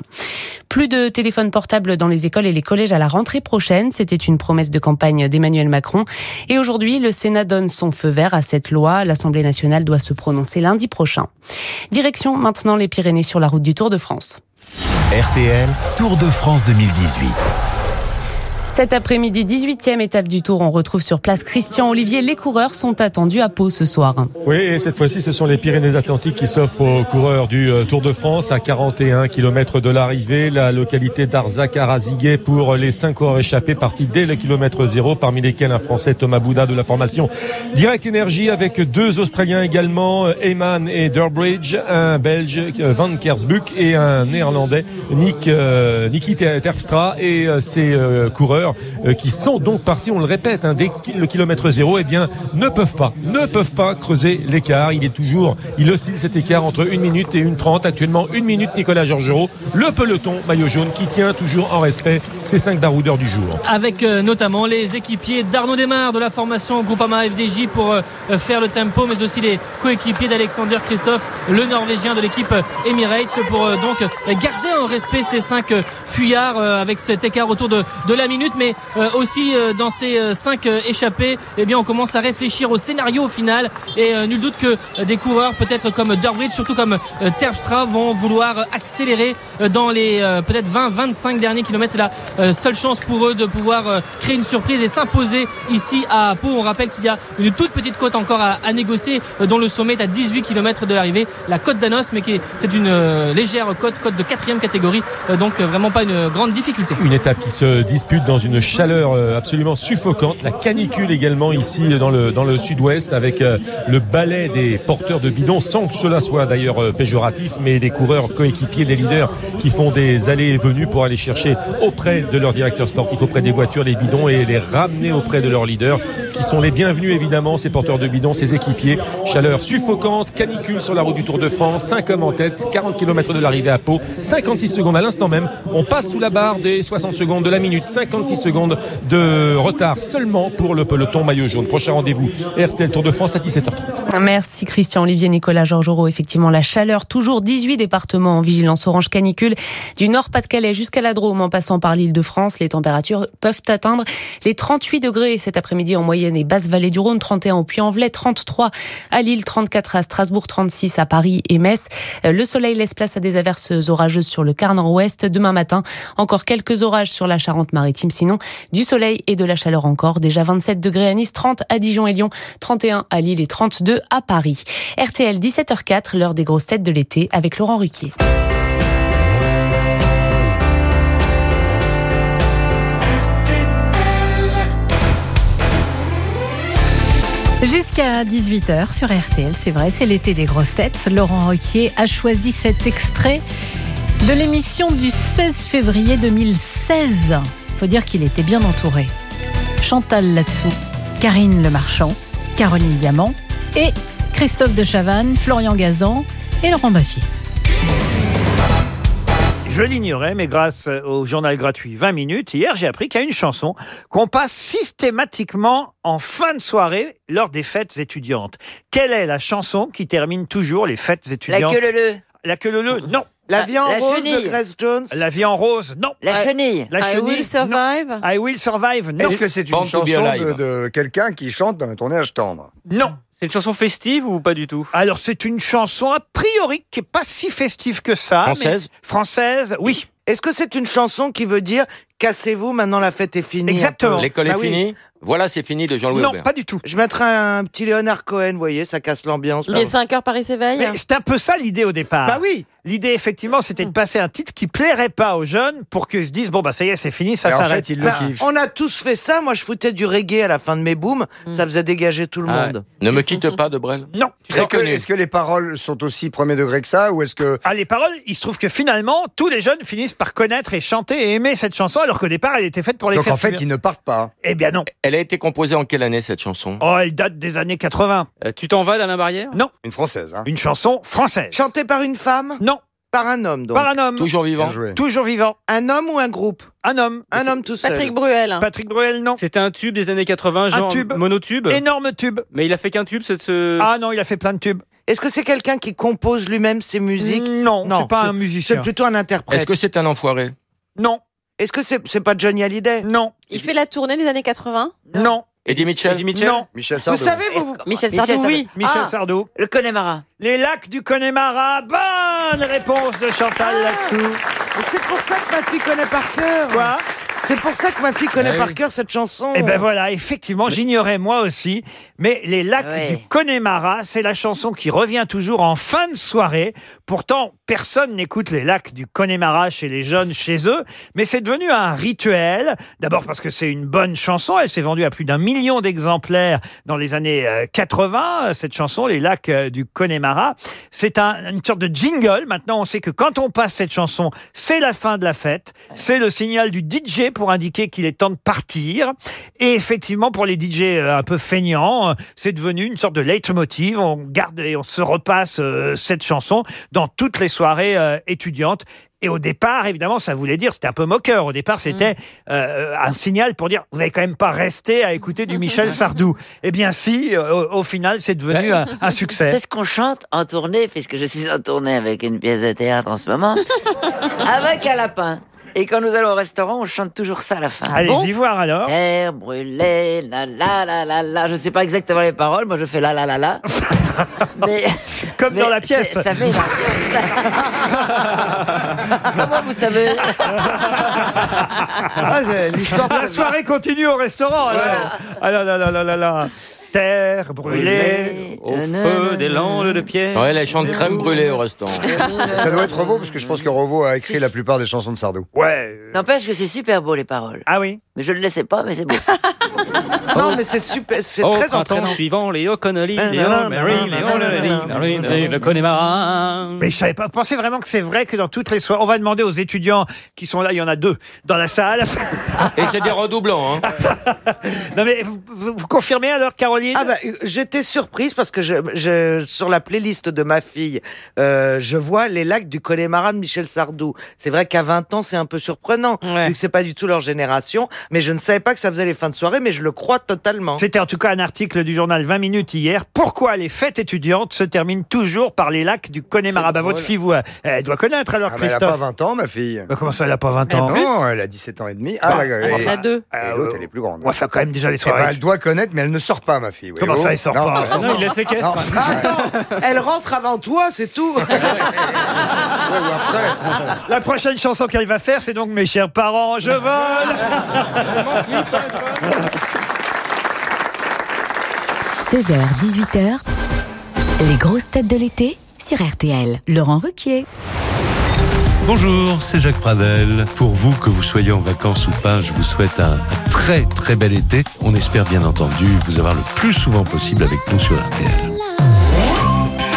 Plus de téléphones portables dans les écoles et les collèges à la rentrée prochaine. C'était une promesse de campagne d'Emmanuel Macron. Et aujourd'hui, le Sénat donne son feu vert à cette loi. L'Assemblée nationale doit se prononcer lundi prochain. Direction maintenant les Pyrénées sur la route du Tour de France. RTL, Tour de France 2018. Cet après-midi, 18e étape du Tour, on retrouve sur place Christian Olivier. Les coureurs sont attendus à Pau ce soir. Oui, et cette fois-ci, ce sont les Pyrénées-Atlantiques qui s'offrent aux coureurs du euh, Tour de France à 41 km de l'arrivée. La localité d'Arzac-Araziguet pour les cinq coureurs échappés partis dès le kilomètre zéro, parmi lesquels un Français Thomas Bouda de la formation Direct Énergie avec deux Australiens également, euh, Eyman et Durbridge, un Belge euh, Van Kersbuck et un Néerlandais Nick, euh, Niki Terpstra et euh, coureurs euh, qui sont donc partis, on le répète, hein, dès le kilomètre zéro, eh bien, ne peuvent pas, ne peuvent pas creuser l'écart. Il est toujours, il oscille cet écart entre une minute et une trente. Actuellement, une minute, Nicolas Georgerot, le peloton maillot jaune qui tient toujours en respect ces cinq baroudeurs du jour. avec euh, notamment les équipiers d'Arnaud Desmar de la formation Groupama FDJ pour euh, euh, faire le tempo, mais aussi les coéquipiers d'Alexander Christophe, le Norvégien de l'équipe euh, Emirates, pour euh, donc garder en respect ces cinq euh, fuyards avec cet écart autour de, de la minute, mais euh, aussi euh, dans ces euh, cinq euh, échappés, eh bien on commence à réfléchir au scénario au final, et nul doute que des coureurs peut-être comme Durbridge, surtout comme Terpstra, vont vouloir accélérer dans les peut-être 20-25 derniers kilomètres. C'est la seule chance pour eux de pouvoir créer une surprise et s'imposer ici à Pau. On rappelle qu'il y a une toute petite côte encore à, négocier, dont le sommet est à 18 km de l'arrivée, la côte d'Anos, mais qui est, c'est une légère côte, côte de quatrième catégorie, donc vraiment pas une grande difficulté. Une étape qui se dispute dans une chaleur euh, absolument suffocante. La canicule également ici euh, dans le, dans le sud-ouest avec euh, le balai des porteurs de bidons, sans que cela soit d'ailleurs péjoratif, mais des coureurs coéquipiers, des leaders qui font des allées et venues pour aller chercher auprès de leur directeur sportif, auprès des voitures, les bidons et les ramener auprès de leurs leaders qui sont les bienvenus évidemment, ces porteurs de bidons, ces équipiers. Chaleur suffocante, canicule sur la route du Tour de France, 5 hommes en tête, 40 km de l'arrivée à Pau, 56 secondes à l'instant même. On passe sous la barre des 60 secondes de la minute, 56 de retard seulement pour le peloton maillot jaune. Prochain rendez-vous RTL Tour de France à 17h30. Merci Christian, Olivier, Nicolas, Georges Auro. Effectivement, la chaleur, toujours 18 départements en vigilance orange canicule, du Nord-Pas-de-Calais jusqu'à la Drôme en passant par l'île de France. Les températures peuvent atteindre les 38 degrés cet après-midi en moyenne et basse vallée du Rhône, 31 au Puy-en-Velay, 33 à Lille, 34 à Strasbourg, 36 à Paris et Metz. Le soleil laisse place à des averses orageuses sur le quart nord-ouest. Demain matin, encore quelques orages sur la Charente-Maritime. Sinon, du soleil et de la chaleur encore. Déjà 27 degrés à Nice, 30 à Dijon et Lyon, 31 à Lille et 32 à Paris. RTL 17h04, l'heure des grosses têtes de l'été avec Laurent Ruquier. Jusqu'à 18h sur RTL, c'est vrai, c'est l'été des grosses têtes. Laurent Ruquier a choisi cet extrait de l'émission du 16 février 2016. Faut dire qu'il était bien entouré. Chantal Latsou, Karine Le Marchand, Caroline Diamant et Christophe de Chavannes, Florian Gazan et Laurent Baffy. Je l'ignorais, mais grâce au journal gratuit 20 minutes, hier, j'ai appris qu'il y a une chanson qu'on passe systématiquement en fin de soirée lors des fêtes étudiantes. Quelle est la chanson qui termine toujours les fêtes étudiantes queue leu-leu. La queue leu non. La vie en La rose chenille. de Grace Jones. La vie en rose, non. La chenille. La I chenille, will survive. non. I will survive, non. Est-ce que c'est une chanson de, de quelqu'un qui chante dans un tournage tendre Non. C'est une chanson festive ou pas du tout? Alors, c'est une chanson a priori qui est pas si festive que ça. Française? mais- Française, oui. Est-ce que c'est une chanson qui veut dire cassez-vous, maintenant la fête est finie Exactement. L'école est Bah oui. finie Voilà, c'est fini de Jean-Louis Non, Aubert. pas du tout. Je mettrais un petit Léonard Cohen, vous voyez, ça casse l'ambiance. Les 5 heures Paris s'éveille. Mais c'est un peu ça l'idée au départ. Bah oui. L'idée, effectivement, c'était de passer un titre qui plairait pas aux jeunes pour qu'ils se disent bon bah ça y est, c'est fini, ça Et en s'arrête. fait, ils le Bah, kiffent. on a tous fait ça. Moi, je foutais du reggae à la fin de mes booms. Ça faisait dégager tout le Ah, monde. Ne me quitte pas de Brel. Non. Est-ce que, est-ce que les paroles sont aussi premier degré que ça ou est-ce que Ah, les paroles, il se trouve que finalement, tous les jeunes finissent par connaître et chanter et aimer cette chanson, alors qu'au départ, elle était faite pour les donc faire en fait fuir. ils ne partent pas Eh bien non. Elle a été composée en quelle année cette chanson? Oh, elle date des années 80. Euh, Tu t'en vas d'Alain Barrière? Non. Une française, hein Une chanson française. Chanté par une femme? Non. Par un homme, donc. Par un homme. Toujours vivant Bien joué. Toujours vivant. Un homme ou un groupe? Un homme. Un homme tout seul. Patrick Bruel. Patrick Bruel, non. C'était un tube des années 80, genre tube. monotube? Énorme tube. Mais il a fait qu'un tube, cette. ce- Ah non, il a fait plein de tubes. Est-ce que c'est quelqu'un qui compose lui-même ses musiques? Non, c'est pas un musicien. C'est plutôt un interprète. Est-ce que c'est un enfoiré? Non. Est-ce que c'est c'est pas Johnny Hallyday? Non. Il fait la tournée des années 80. Non. Eddie Mitchell Eddie Mitchell Non. Michel Vous Sardou savez, vous, vous- Michel Michel Sardou, oui. Michel Ah, Sardou. Le Connemara. Les lacs du Connemara. Bonne réponse de Chantal là-dessous. Et C'est pour ça que ma fille connaît par cœur. Quoi? C'est pour ça que ma fille connaît Ah par cœur cette chanson. Eh ben voilà, effectivement, j'ignorais moi aussi. Mais les lacs Ouais. du Connemara, c'est la chanson qui revient toujours en fin de soirée. Pourtant, personne n'écoute les lacs du Connemara chez les jeunes, chez eux. Mais c'est devenu un rituel. D'abord parce que c'est une bonne chanson. Elle s'est vendue à plus d'un million d'exemplaires dans les années euh, 80. Cette chanson, les lacs euh, du Connemara. C'est un- une sorte de jingle. Maintenant, on sait que quand on passe cette chanson, c'est la fin de la fête. C'est le signal du DJ pour indiquer qu'il est temps de partir. Et effectivement, pour les DJ euh, un peu feignants, euh, c'est devenu une sorte de leitmotiv. On garde et on se repasse euh, cette chanson dans toutes les soirées étudiantes. Et au départ, évidemment, ça voulait dire, c'était un peu moqueur. Au départ, c'était euh, un signal pour dire, vous n'allez quand même pas rester à écouter du Michel *laughs* Sardou. Eh bien, si, au, au final, c'est devenu un, un *laughs* succès. C'est ce qu'on chante en tournée, puisque je suis en tournée avec une pièce de théâtre en ce moment, *laughs* avec un lapin. Et quand nous allons au restaurant, on chante toujours ça à la fin. Allez-y voir alors. Terre brûlée, la la la la la. Je sais pas exactement les paroles, moi je fais la la la la. *laughs* mais Comme mais dans la pièce. Ça fait la *laughs* Comment vous savez Ah, La soirée continue au restaurant. alors. Ah là là là là là là. Terre brûlée. Au feu des landes de pierre. Ouais, là, chante crème brûlée au restaurant. Ça doit être Revo, parce que je pense que Revo a écrit la plupart des chansons de Sardou. Ouais. N'empêche que c'est super beau les paroles. Ah oui Mais je ne le sais pas, mais c'est beau. *laughs* *laughs* Non, mais c'est super, c'est Au très entraînant. suivant, Léo Connolly, Léo Mary, Léo Lelly, le Connemara. Mais je savais pas. Vous pensez vraiment que c'est vrai que dans toutes les soirées, on va demander aux étudiants qui sont là, il y en a deux dans la salle. *laughs* Et c'est des redoublants, hein. non mais vous, vous- confirmez alors, Caroline? Ah bah, j'étais surprise parce que je, je- sur la playlist de ma fille, euh, je vois les lacs du Connemara de Michel Sardou. C'est vrai qu'à 20 ans, c'est un peu surprenant, vu que c'est pas du tout leur génération, mais je ne savais pas que ça faisait les fins de soirée, mais je le crois totalement. C'était en tout cas un article du journal 20 minutes hier. Pourquoi les fêtes étudiantes se terminent toujours par les lacs du Connemara? Bah, Votre fille, vous, euh, elle doit connaître alors, Ah, mais elle a Christophe. pas 20 ans, ma fille. Bah, comment ça, elle a pas 20 ans? Non, elle a 17 ans et demi. Ah, Bah, la- on et- faire deux. Et Euh, l'autre, elle est plus grande. on va faire quand même déjà les Eh soirées. ben, elle doit connaître, mais elle ne sort pas, ma fille. oui. Comment ça, elle sort Non, pas? elle sort Non, pas. il la séquestre. Non. Attends, *laughs* elle rentre avant toi, c'est tout. La prochaine chanson qu'elle va faire, c'est donc Mes chers parents, je *laughs* vole 16h, 18h, les grosses têtes de l'été sur RTL. Laurent Ruquier. Bonjour, c'est Jacques Pradel. Pour vous, que vous soyez en vacances ou pas, je vous souhaite un, un très très bel été. On espère bien entendu vous avoir le plus souvent possible avec nous sur RTL.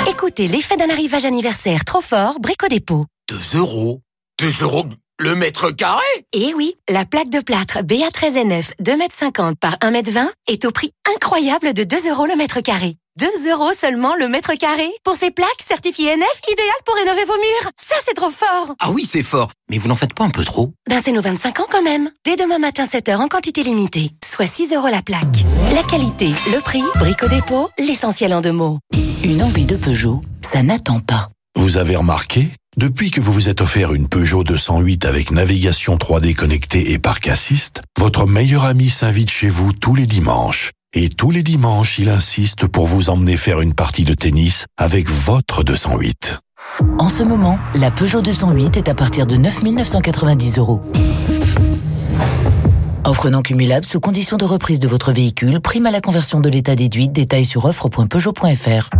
Écoutez l'effet d'un arrivage anniversaire trop fort, Brico Dépôt. 2 euros 2 euros le mètre carré Et oui, la plaque de plâtre BA13NF 2m50 par 1m20 est au prix incroyable de 2 euros le mètre carré. 2 euros seulement le mètre carré Pour ces plaques certifiées NF, idéales pour rénover vos murs. Ça, c'est trop fort Ah oui, c'est fort. Mais vous n'en faites pas un peu trop? Ben, c'est nos 25 ans quand même. Dès demain matin, 7h en quantité limitée. Soit 6 euros la plaque. La qualité, le prix, Brico Dépôt, l'essentiel en deux mots. Une envie de Peugeot, ça n'attend pas. Vous avez remarqué Depuis que vous vous êtes offert une Peugeot 208 avec navigation 3D connectée et parc assist, votre meilleur ami s'invite chez vous tous les dimanches. Et tous les dimanches, il insiste pour vous emmener faire une partie de tennis avec votre 208. En ce moment, la Peugeot 208 est à partir de 9 990 euros. Offre non cumulable sous condition de reprise de votre véhicule, prime à la conversion de l'état déduite, détail sur offre.peugeot.fr.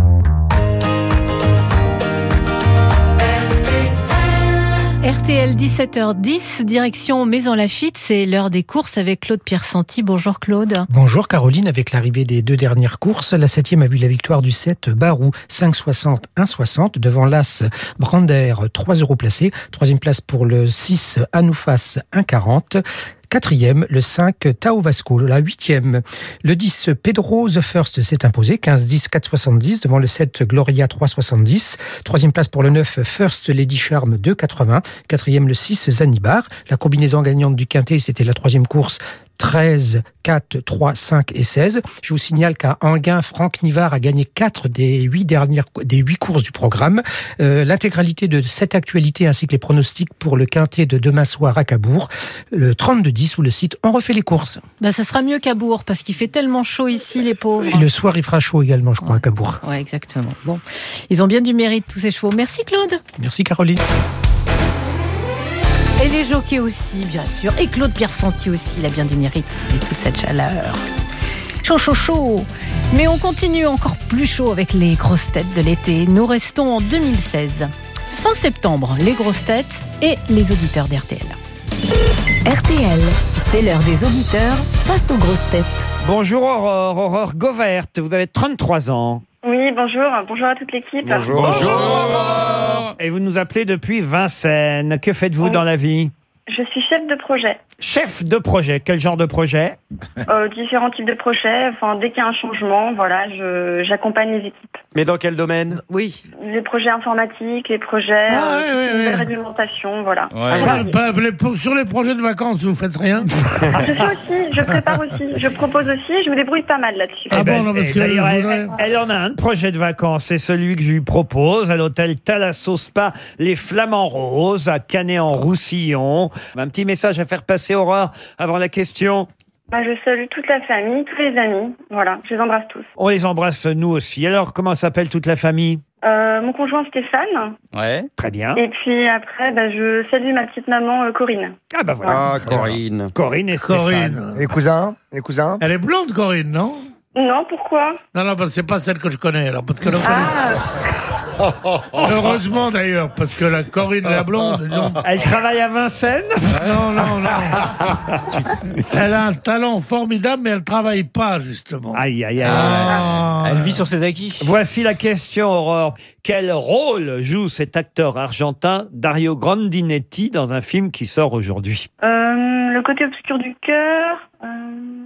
RTL 17h10, direction Maison Lafitte, c'est l'heure des courses avec Claude Pierre Santi. Bonjour Claude. Bonjour Caroline, avec l'arrivée des deux dernières courses, la septième a vu la victoire du 7 Barou 5,60 1,60 devant l'As Brander 3 euros placé, troisième place pour le 6 Anoufas 1,40. Quatrième, le 5 Tao Vasco. La huitième, le 10 Pedro The First s'est imposé, 15-10 4,70 devant le 7 Gloria 3,70. Troisième place pour le 9 First Lady Charm 2,80. Quatrième, le 6 Zanibar. La combinaison gagnante du Quintet, c'était la troisième course 13, 4, 3, 5 et 16. Je vous signale qu'à Anguin, Franck Nivard a gagné 4 des 8 dernières, des 8 courses du programme. Euh, L'intégralité de cette actualité ainsi que les pronostics pour le quintet de demain soir à Cabourg, le 32-10 ou le site On refait les courses. Bah, ça sera mieux qu'à Bourg parce qu'il fait tellement chaud ici, les pauvres. Et le soir, il fera chaud également, je crois, à Cabourg. Ouais, exactement. Bon, ils ont bien du mérite tous ces chevaux. Merci Claude. Merci Caroline. Et les jockeys aussi, bien sûr. Et Claude Pierre Santi aussi, il a bien du mérite avec toute cette chaleur. Chaud, chaud, chaud. Mais on continue encore plus chaud avec les grosses têtes de l'été. Nous restons en 2016. Fin septembre, les grosses têtes et les auditeurs d'RTL. RTL, c'est l'heure des auditeurs face aux grosses têtes. Bonjour Aurore, Aurore Govert, vous avez 33 ans. Oui, bonjour, bonjour à toute l'équipe. Et vous nous appelez depuis Vincennes. Que faites-vous dans la vie? Je suis chef de projet. Chef de projet. Quel genre de projet Euh, différents types de projets. Enfin, dès qu'il y a un changement, voilà, je, j'accompagne les équipes. Mais dans quel domaine Oui. Les projets informatiques, les projets Ah, euh, ouais, de nouvelles ouais. réglementations, voilà. Pas- pas- les- pour- sur les projets de vacances, vous faites rien Ah, je fais aussi, je prépare aussi, je propose aussi, je me débrouille pas mal là-dessus. Eh ben, eh, d'ailleurs, elle, elle en a un de projet de vacances, c'est celui que je lui propose à l'hôtel Thalasso Spa, les Flamands Roses, à Canet-en-Roussillon. Un petit message à faire passer, Aurore, avant la question. Bah, je salue toute la famille, tous les amis, voilà, je les embrasse tous. On les embrasse nous aussi. Alors, comment s'appelle toute la famille? Euh, mon conjoint Stéphane, Ouais. Très bien. et puis après, bah, je salue ma petite maman euh, Corinne. Ah bah voilà. Ah, Corinne. Corinne et Corinne. Stéphane. Les cousins Les cousins Elle est blonde, Corinne, non? Non, pourquoi? Non, non, parce que c'est pas celle que je connais, alors, parce que Ah, *laughs* Heureusement d'ailleurs, parce que la Corinne la blonde, non. Elle travaille à Vincennes *laughs* Non, non, non. Elle a un talent formidable, mais elle travaille pas, justement. Aïe, aïe, aïe. Ah. Elle vit sur ses acquis. Voici la question, Aurore. Quel rôle joue cet acteur argentin Dario Grandinetti dans un film qui sort aujourd'hui? Euh, le côté obscur du cœur. Euh,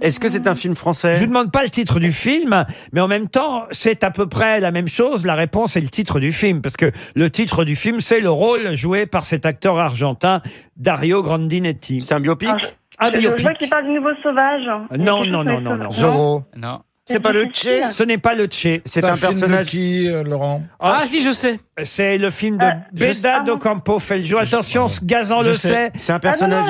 Est-ce que c'est un film français Je vous demande pas le titre du film, mais en même temps, c'est à peu près la même chose. La réponse est le titre du film, parce que le titre du film, c'est le rôle joué par cet acteur argentin Dario Grandinetti. C'est un biopic Ah, Un je, je biopic. vois qu'il parle du nouveau sauvage. Non, non, non, non, non. Sauvage. Non. C'est pas le Tché Ce n'est pas le Tché. C'est un personnage qui, Laurent Ah, si, je sais. C'est le film de je Beda do Campo Felgio. Attention, Gazan Je le sais. sait. C'est un Ah non,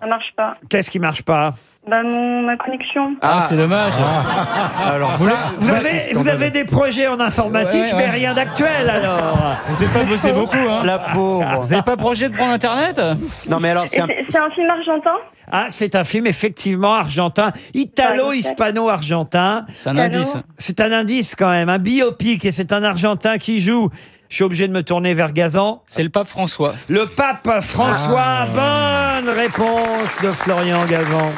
Ça marche pas. Qu'est-ce qui marche pas Bah, mon, ma connexion. Ah, c'est dommage. *laughs* Alors vous, ça, vous ça, avez, vous scandaleux. avez des projets en informatique, Ouais, ouais, mais ouais. rien d'actuel alors. Vous devez pas bosser *laughs* beaucoup, hein La pauvre. Vous avez pas projet de prendre Internet? Non mais alors Et c'est un... C'est c'est un film argentin? Ah, c'est un film effectivement argentin, italo-hispano-argentin. C'est un indice. C'est un indice quand même, un biopic et c'est un argentin qui joue. Je suis obligé de me tourner vers Gazan. C'est le pape François. Le pape François. Bonne réponse de Florian Gazan.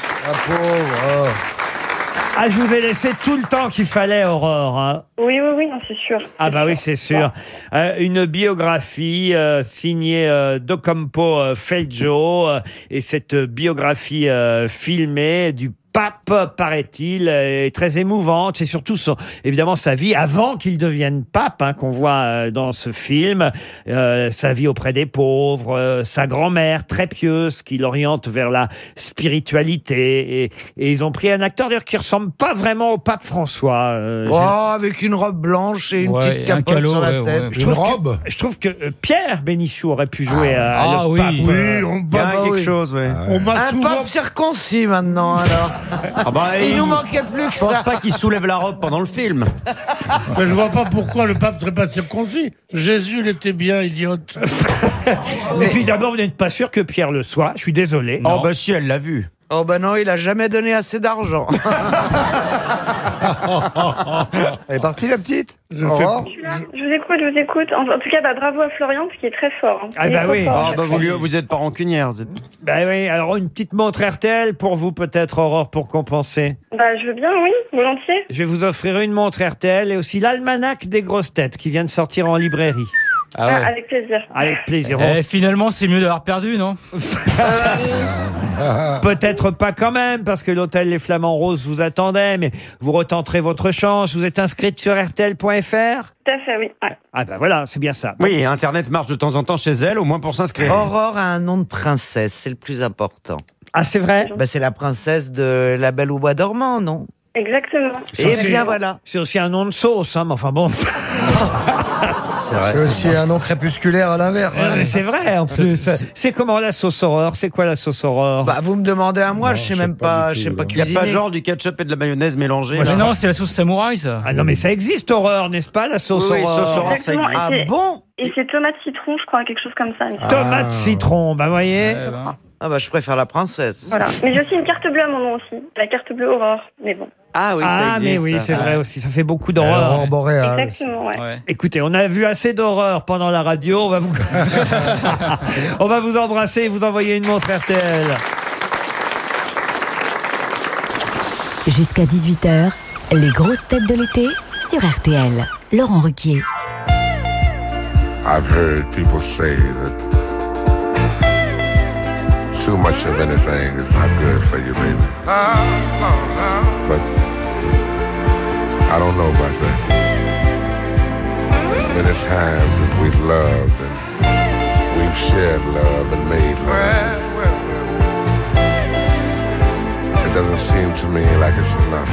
Ah, je vous ai laissé tout le temps qu'il fallait, Aurore. hein. Oui, oui, oui, non, c'est sûr. Ah bah oui, c'est sûr. Euh, une biographie euh, signée euh, Docampo euh, Felgio euh, et cette biographie euh, filmée du pape, paraît-il, est très émouvante. C'est surtout son, évidemment sa vie avant qu'il devienne pape hein, qu'on voit euh, dans ce film. Euh, sa vie auprès des pauvres, euh, sa grand-mère très pieuse qui l'oriente vers la spiritualité. Et, et ils ont pris un acteur d'ailleurs qui ressemble pas vraiment au pape François. euh, Oh, avec une robe blanche et une Ouais, petite un capote calot, sur la ouais, tête. ouais. Je trouve que- je trouve que euh, Pierre Bénichou aurait pu jouer euh, Ah le oui. pape. Oui, euh, on a bah quelque oui. chose, ouais. On m'a Un souvent... pape circoncis maintenant, alors. Ah bah, Il nous manquait plus que Je pense ça. pas qu'il soulève la robe pendant le film. Mais je vois pas pourquoi le pape serait pas circoncis. Jésus, il était bien idiote. *laughs* Et puis d'abord, vous n'êtes pas sûr que Pierre le soit. Je suis désolé. Oh bah si, elle l'a vu. Oh bah non, il a jamais donné assez d'argent. *laughs* Elle est partie, la petite Je Au fais- revoir. Je suis là. Je vous écoute, je vous écoute. En, en tout cas, bah, bravo à Florian, parce qu'il est très fort. hein. Ah Il est bah trop oui. fort. Ah bah vous, lui- vous êtes pas rancunière. vous êtes- Ben oui, alors une petite montre RTL pour vous peut-être, Aurore, pour compenser. Bah, je veux bien, oui, volontiers. Je vais vous offrir une montre RTL et aussi l'almanach des grosses têtes qui vient de sortir en librairie. Ah Ah, ouais. avec plaisir. Avec plaisir. Eh, finalement, c'est mieux d'avoir perdu, non *laughs* *laughs* Peut-être pas quand même, parce que l'hôtel Les Flamands Roses vous attendait, mais vous retenterez votre chance. Vous êtes inscrite sur RTL.fr Tout à fait, oui. Ouais. Ah ben voilà, c'est bien ça. Oui, et Internet marche de temps en temps chez elle, au moins pour s'inscrire. Aurore a un nom de princesse, c'est le plus important. Ah, c'est vrai Bah, c'est la princesse de La Belle au Bois dormant, non? Exactement. Eh c'est- bien voilà. C'est aussi un nom de sauce, hein, mais enfin bon. *laughs* C'est vrai. C'est aussi un nom crépusculaire à l'inverse. Mais c'est vrai, en plus. C'est comment la sauce aurore C'est quoi la sauce aurore Bah, vous me demandez à moi, Non, je sais même pas je sais pas. Il n'y a pas genre du ketchup et de la mayonnaise. Mais là Non, c'est la sauce samouraï, ça. Ah non, mais ça existe, horreur, n'est-ce pas, la sauce Oui, oui, aurore sauce aurore. ça Exactement. existe. Ah Et c'est- bon? Et c'est tomate citron, je crois, quelque chose comme ça. Tomate Ah. citron, bah voyez? Eh ben. Ah bah je préfère la princesse. Voilà. Mais j'ai aussi une carte bleue à mon nom aussi. La carte bleue Aurore. Mais bon. Ah oui, ça ah, existe. mais oui, ça. c'est vrai aussi, ça fait beaucoup d'horreur. boréale. Exactement, ouais. Ouais. Écoutez, on a vu assez d'horreur pendant la radio, on va vous... *laughs* on va vous embrasser et vous envoyer une montre RTL. Jusqu'à 18h, les grosses têtes de l'été sur RTL. Laurent Ruquier. I've heard people say that too much of anything is not good for you, baby. But I don't know about that. There's many times that we've loved and we've shared love and made love. It doesn't seem to me like it's enough.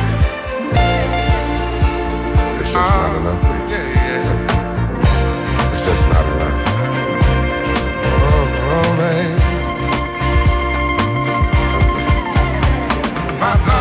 It's just not enough, baby. It's just not enough. Oh, oh man. my, my.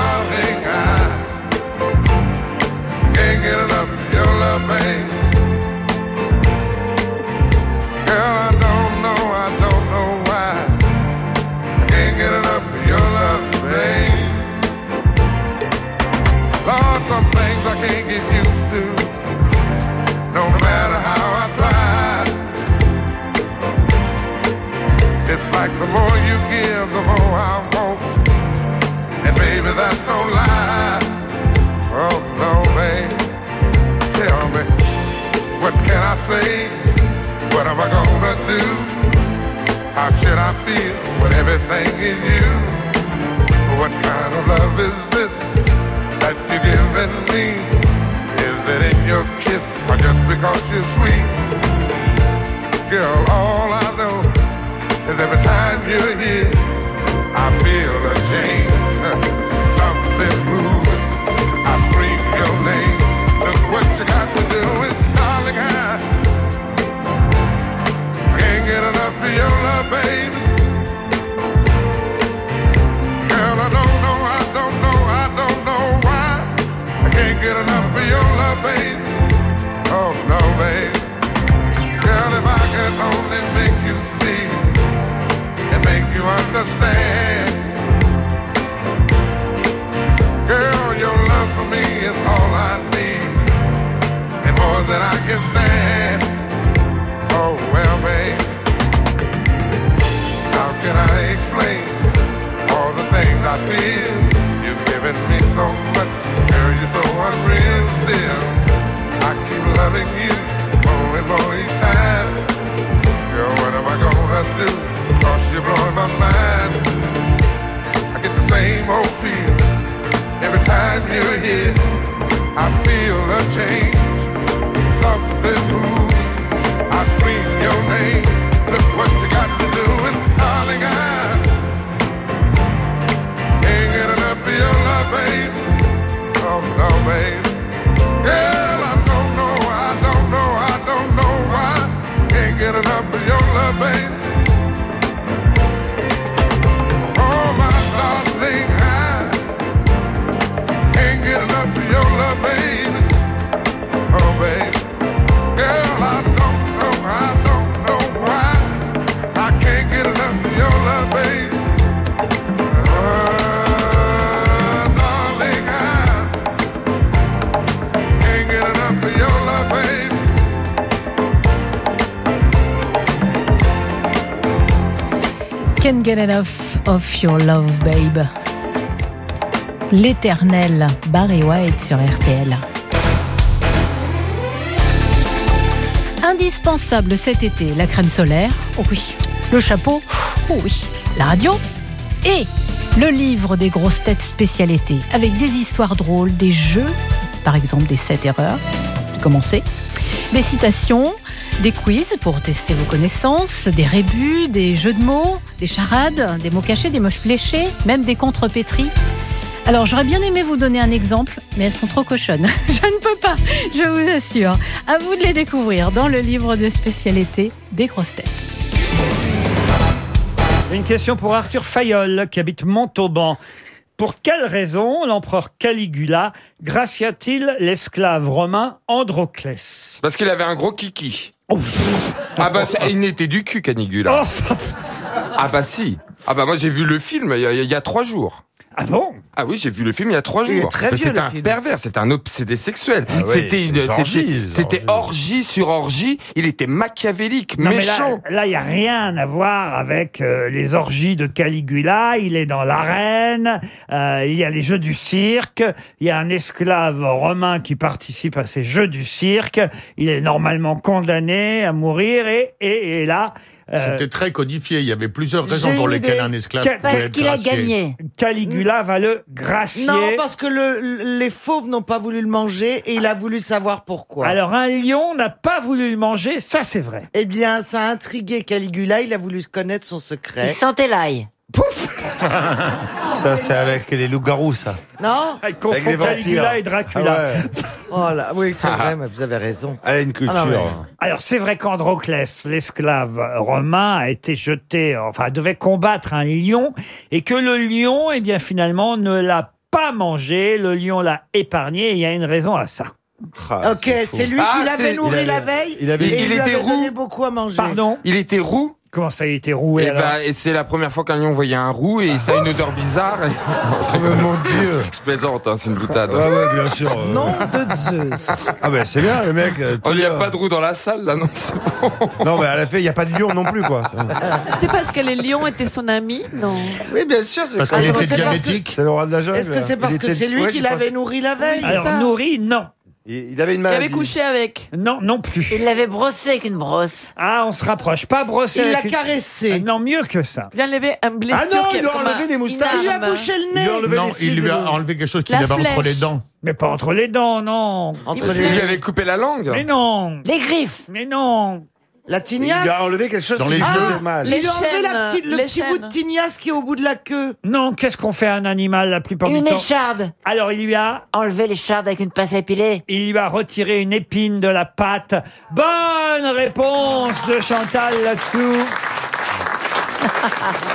Say, what am I gonna do? How should I feel when everything is you? What kind of love is this that you're giving me? Is it in your kiss or just because you're sweet? Girl, all I know is every time you're here, I feel a change. Enough of your love, babe. L'éternel Barry White sur RTL. Indispensable cet été, la crème solaire, oh oui, le chapeau, oh oui, la radio et le livre des grosses têtes spécialité avec des histoires drôles, des jeux, par exemple des 7 erreurs, commencez, des citations, des quiz pour tester vos connaissances, des rébus, des jeux de mots, des charades, des mots cachés, des moches fléchés, même des contrepétries. Alors j'aurais bien aimé vous donner un exemple, mais elles sont trop cochonnes. *laughs* Je ne peux pas, je vous assure. À vous de les découvrir dans le livre de spécialité des grosses têtes. Une question pour Arthur Fayol, qui habite Montauban. Pour quelle raison l'empereur Caligula gracia-t-il l'esclave romain Androclès? Parce qu'il avait un gros kiki. ah bah il n'était du cul Canigula. Ah bah si. Ah bah moi j'ai vu le film il y a, il y a trois jours. Ah bon? Ah oui, j'ai vu le film il y a trois Il est jours. très Mais vieux, C'était le un film. pervers, c'était un obsédé sexuel. Ah ouais, c'était une, c'est c'était- orgie sur orgie. Il était machiavélique, Non, mais méchant. là, là, il n'y a rien à voir avec euh, les orgies de Caligula. Il est dans l'arène, euh, il y a les jeux du cirque, il y a un esclave romain qui participe à ces jeux du cirque. Il est normalement condamné à mourir et, et, et là... euh, C'était très codifié. Il y avait plusieurs raisons pour lesquelles un esclave pouvait Parce qu'il a gracié. Caligula va le gracier. Non, parce que le, les fauves n'ont pas voulu le manger et il a voulu savoir pourquoi. Alors un lion n'a pas voulu le manger, ça c'est vrai. Eh bien, ça a intrigué Caligula, il a voulu connaître son secret. Il sentait l'ail. Ça, c'est avec les loups-garous, ça. Non Il confond Caligula et Dracula. Ah ouais. Oh là, oui, c'est vrai, mais vous avez raison. Elle a une culture. Ah non, mais- Alors c'est vrai qu'Androclès, l'esclave romain, a été jeté, enfin devait combattre un lion, et que le lion, eh bien finalement, ne l'a pas mangé. Le lion l'a épargné. Et il y a une raison à ça. ok, c'est lui Ah, qui l'avait nourri il la veille il avait- et il il lui était avait roux. donné beaucoup à manger. Pardon Il était roux. Comment ça, il était roué Et, alors bah, et c'est la première fois qu'un lion voyait un roux et ça a une odeur bizarre. *laughs* Et... Oh, mon Dieu. *laughs* Je plaisante, hein, c'est une boutade. Ouais, ouais, bien sûr. euh. Nom de Zeus. Ah ben c'est bien, le mec. euh, Oh, il n'y a tout- pas de roux dans la salle, là, non c'est bon. Non, mais à la fin, il n'y a pas de lion non plus, quoi. C'est parce que les lions étaient son ami Non. Oui, bien sûr. c'est Parce qu'il était diabétique. C'est le roi de la jungle. que- Est-ce que c'est parce que c'est lui qui l'avait nourri la veille Alors nourri, non. Il avait une avait couché avec. Non, non plus. Il l'avait brossé avec une brosse. Ah, on se rapproche. Pas brossé. Il l'a avec une- caressé. Ah, non, mieux que ça. Il a enlevé un blessure. Ah non, qui- il lui a comme enlevé un- les moustaches. une Il lui a arme. bouché le Il nez. lui a enlevé Non, les il lui a fils. enlevé quelque chose qu'il La avait entre flèche. les dents. Mais pas entre les dents, non. Entre Il les lui avait coupé la langue. Mais non. Les griffes. Mais non. La Il tignasse. lui a enlevé quelque chose Dans qui les lui yeux. mal. Les Il lui a enlevé la chaînes, petite- le les petit bout de chaînes. tignasse qui est au bout de la queue. Non, qu'est-ce qu'on fait à un animal la plupart Une du temps écharde. Alors, il lui a Enlever l'écharde avec une pince à épiler. Il lui a retiré une épine de la patte. Bonne réponse de Chantal là-dessous. *laughs*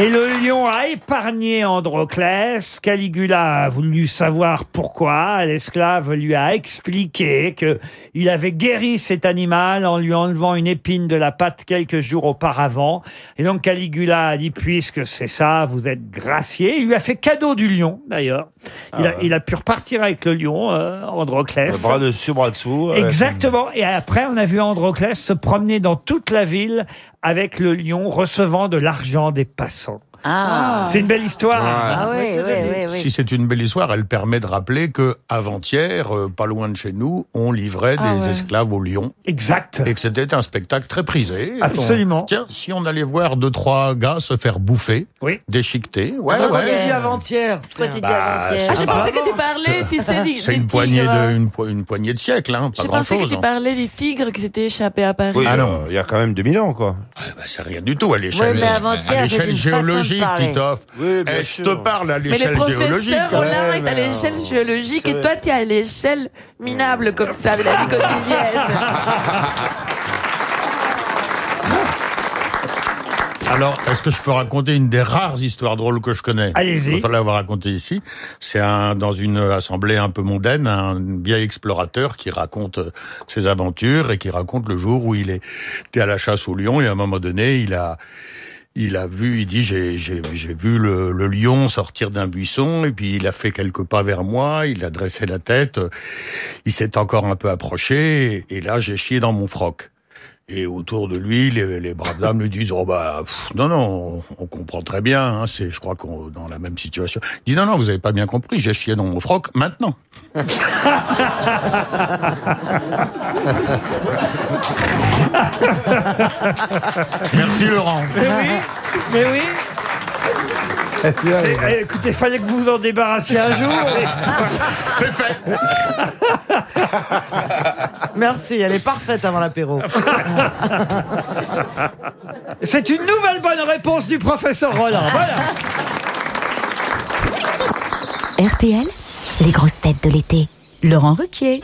Et le lion a épargné Androclès. Caligula a voulu savoir pourquoi. L'esclave lui a expliqué que il avait guéri cet animal en lui enlevant une épine de la patte quelques jours auparavant. Et donc Caligula a dit, puisque c'est ça, vous êtes gracié. Il lui a fait cadeau du lion, d'ailleurs. Il, a, il a pu repartir avec le lion, euh, Androclès. Bras dessus, bras dessous. Exactement. Et après, on a vu Androclès se promener dans toute la ville avec le lion, recevant de l'argent des passants. Ah. C'est une belle histoire. Ah oui, oui, oui, oui. Si c'est une belle histoire, elle permet de rappeler que avant-hier, euh, pas loin de chez nous, on livrait Ah des ouais. esclaves au lion. Exact. Et que c'était un spectacle très prisé. Absolument. On- tiens, si on allait voir deux, trois gars se faire bouffer, Oui. déchiqueter, ouais, Pourquoi ouais. tu dis avant-hier Pourquoi tu dis Bah, avant-hier Ah, je pensais que tu parlais, tu sais, des, C'est une poignée, tigres. de, une, po- une poignée de siècles, hein, pas Je pensais que tu hein. parlais des tigres qui s'étaient échappés à Paris. Oui, Ah non. euh, il y a quand même 2000 ans, quoi. Ah, bah, c'est rien du tout à l'échelle, à de géologique, parler. Titoff. Oui, Eh, je te parle à Mais les l'échelle géologique. professeurs. Roland est à l'échelle géologique et toi, tu es à l'échelle minable comme ça, de la vie quotidienne. *laughs* Alors, est-ce que je peux raconter une des rares histoires drôles que je connais? Allez-y. Je l'avoir raconté ici. C'est un, dans une assemblée un peu mondaine, un vieil explorateur qui raconte euh, ses aventures et qui raconte le jour où il était à la chasse au lion et à un moment donné, il a, il a vu, il dit, j'ai, vu le, le lion sortir d'un buisson et puis il a fait quelques pas vers moi, il a dressé la tête, il s'est encore un peu approché et là j'ai chié dans mon froc. Et autour de lui, les, les braves dames lui disent oh bah pff, non non, on, on comprend très bien, hein, c'est je crois qu'on dans la même situation. Il dit non non, vous avez pas bien compris, j'ai chié dans mon froc maintenant. *laughs* Merci Laurent. Mais oui, mais oui. C'est- eh, écoutez, fallait que vous vous en débarrassiez un jour. *laughs* C'est fait. *laughs* Merci, elle est parfaite avant l'apéro. *laughs* C'est une nouvelle bonne réponse du professeur Roland. Voilà. RTL, les grosses têtes de l'été. Laurent Ruquier.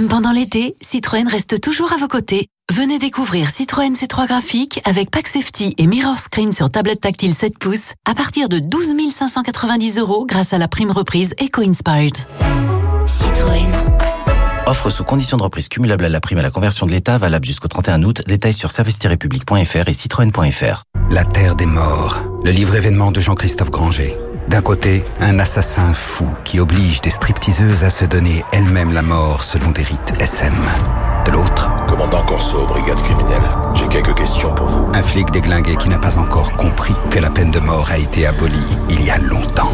Même pendant l'été, Citroën reste toujours à vos côtés. Venez découvrir Citroën C3 graphique avec Pack Safety et Mirror Screen sur tablette tactile 7 pouces à partir de 12 590 euros grâce à la prime reprise Eco Inspired. Citroën. Offre sous condition de reprise cumulable à la prime à la conversion de l'État, valable jusqu'au 31 août. Détails sur service-public.fr et citroën.fr. La Terre des Morts, le livre événement de Jean-Christophe Granger. D'un côté, un assassin fou qui oblige des stripteaseuses à se donner elles-mêmes la mort selon des rites SM. De l'autre, Commandant Corso, brigade criminelle. J'ai quelques questions pour vous. un flic déglingué qui n'a pas encore compris que la peine de mort a été abolie il y a longtemps.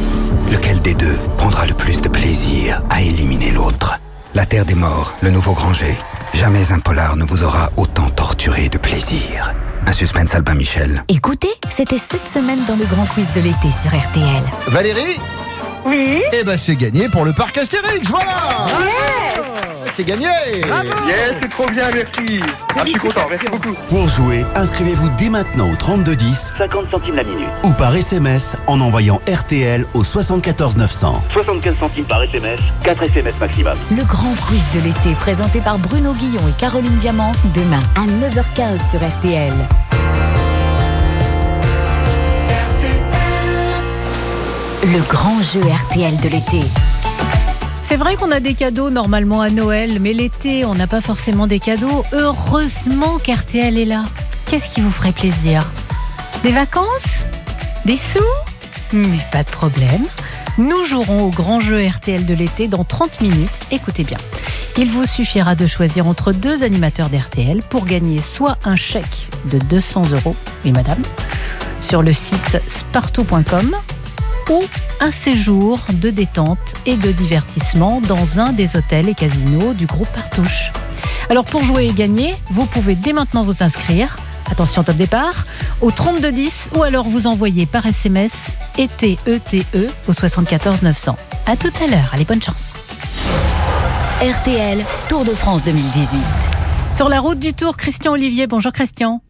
Lequel des deux prendra le plus de plaisir à éliminer l'autre? La Terre des Morts, le nouveau Granger. Jamais un polar ne vous aura autant torturé de plaisir. Un suspense Albin Michel. Écoutez, c'était cette semaine dans le grand quiz de l'été sur RTL. Valérie Oui Eh ben c'est gagné pour le parc Astérix, voilà C'est gagné Yes, c'est trop bien, merci. Ah, je suis content, merci beaucoup. Pour jouer, inscrivez-vous dès maintenant au 3210 50 centimes la minute. ou par SMS en envoyant RTL au 74 900. 75 centimes par SMS, 4 SMS maximum. Le grand quiz de l'été présenté par Bruno Guillon et Caroline Diamant demain à 9h15 sur RTL. Le grand jeu RTL de l'été. C'est vrai qu'on a des cadeaux normalement à Noël, mais l'été, on n'a pas forcément des cadeaux. Heureusement qu'RTL est là. Qu'est-ce qui vous ferait plaisir? Des vacances? Des sous? Mais pas de problème. Nous jouerons au grand jeu RTL de l'été dans 30 minutes. Écoutez bien. Il vous suffira de choisir entre deux animateurs d'RTL pour gagner soit un chèque de 200 euros, oui madame, sur le site spartou.com ou un séjour de détente et de divertissement dans un des hôtels et casinos du groupe Partouche. Alors pour jouer et gagner, vous pouvez dès maintenant vous inscrire. Attention top départ au 3210 ou alors vous envoyez par SMS ETE ETE au 74 900. À tout à l'heure, allez bonne chance. RTL, Tour de France 2018. Sur la route du Tour, Christian Olivier. Bonjour Christian.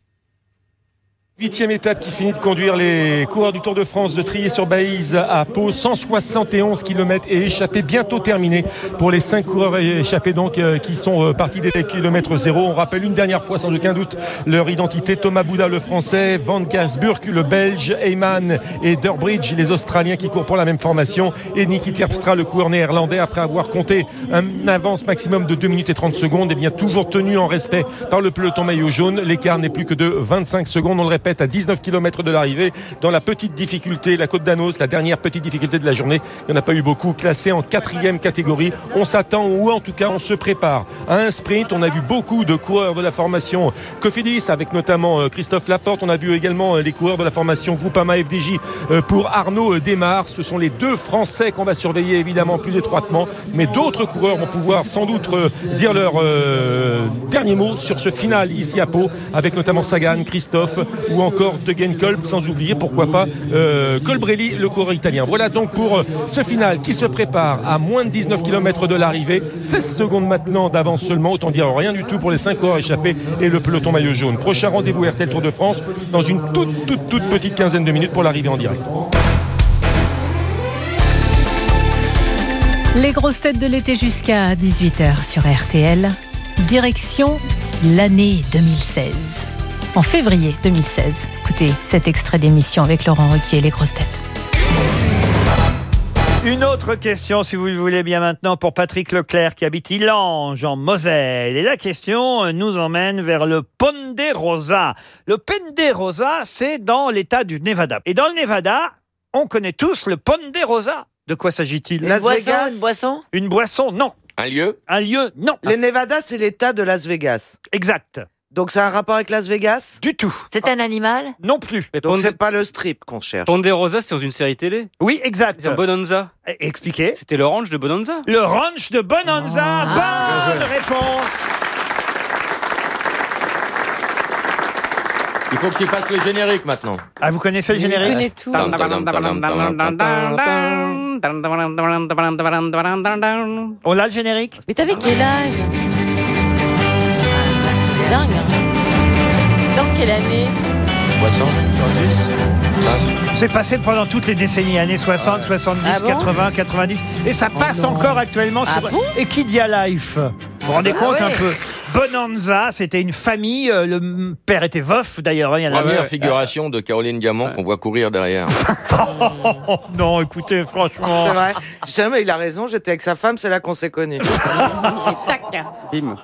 Huitième étape qui finit de conduire les coureurs du Tour de France de Trier-sur-Baïse à Pau, 171 km et échappé bientôt terminé pour les cinq coureurs échappés donc euh, qui sont euh, partis des kilomètres zéro. On rappelle une dernière fois sans aucun doute leur identité Thomas Bouda le français, Van Gansburg le belge, Eyman et Durbridge les australiens qui courent pour la même formation et Niki Terpstra le coureur néerlandais après avoir compté un avance maximum de 2 minutes et 30 secondes et bien toujours tenu en respect par le peloton maillot jaune. L'écart n'est plus que de 25 secondes. À 19 km de l'arrivée dans la petite difficulté, la côte d'Anos, la dernière petite difficulté de la journée. Il n'y en a pas eu beaucoup, classé en quatrième catégorie. On s'attend, ou en tout cas on se prépare à un sprint. On a vu beaucoup de coureurs de la formation Cofidis, avec notamment euh, Christophe Laporte. On a vu également euh, les coureurs de la formation Groupama FDJ euh, pour Arnaud Desmar. Ce sont les deux Français qu'on va surveiller évidemment plus étroitement, mais d'autres coureurs vont pouvoir sans doute dire leur dernier mot sur ce final ici à Pau, avec notamment Sagan, Christophe ou encore De Kolb, sans oublier pourquoi pas euh, Colbrelli, le coureur italien. Voilà donc pour euh, ce final qui se prépare à moins de 19 km de l'arrivée. 16 secondes maintenant d'avance seulement, autant dire rien du tout pour les 5 coureurs échappés et le peloton maillot jaune. Prochain rendez-vous RTL Tour de France dans une toute toute toute petite quinzaine de minutes pour l'arrivée en direct. Les grosses têtes de l'été jusqu'à 18h sur RTL. Direction l'année 2016. En février 2016. Écoutez cet extrait d'émission avec Laurent Ruquier et les grosses têtes. Une autre question, si vous le voulez bien maintenant, pour Patrick Leclerc qui habite Illange en Moselle. Et la question nous emmène vers le Ponderosa. Le Ponderosa, c'est dans l'état du Nevada. Et dans le Nevada, on connaît tous le Ponderosa. De quoi s'agit-il? Las boisson, Vegas une boisson? Une boisson, non. Un lieu? Un lieu, non. Les Nevada, c'est l'état de Las Vegas. Exact. Donc c'est un rapport avec Las Vegas? Du tout. C'est un animal? Non plus. Donc c'est pas le strip qu'on cherche. Ponderosa, c'est dans une série télé? Oui, exact. C'est un Bonanza. Eh, Expliquez. C'était le ranch de Bonanza. Le ranch de Bonanza. Ah. Bonne réponse. Il faut que tu fasses le générique maintenant. Ah, vous connaissez le générique connais tout. Tam, tam, tam, tam, tam, tam, On l'a le générique? Mais t'avais quel âge? Dingue. hein. C'est dans quelle année 60 C'est passé pendant toutes les décennies, années 60, 70, Ah bon 80, 90. Et ça passe non. encore actuellement Ah sur bon? Equidia Life. Vous vous rendez Ah compte ouais. un peu? Bonanza, c'était une famille. euh, Le père était veuf d'ailleurs. hein, il y en a- Première figuration de Caroline Diamant qu'on voit courir derrière. Oh, *laughs* non, écoutez, franchement. C'est vrai. Je sais, mais il a raison, j'étais avec sa femme, c'est là qu'on s'est connus.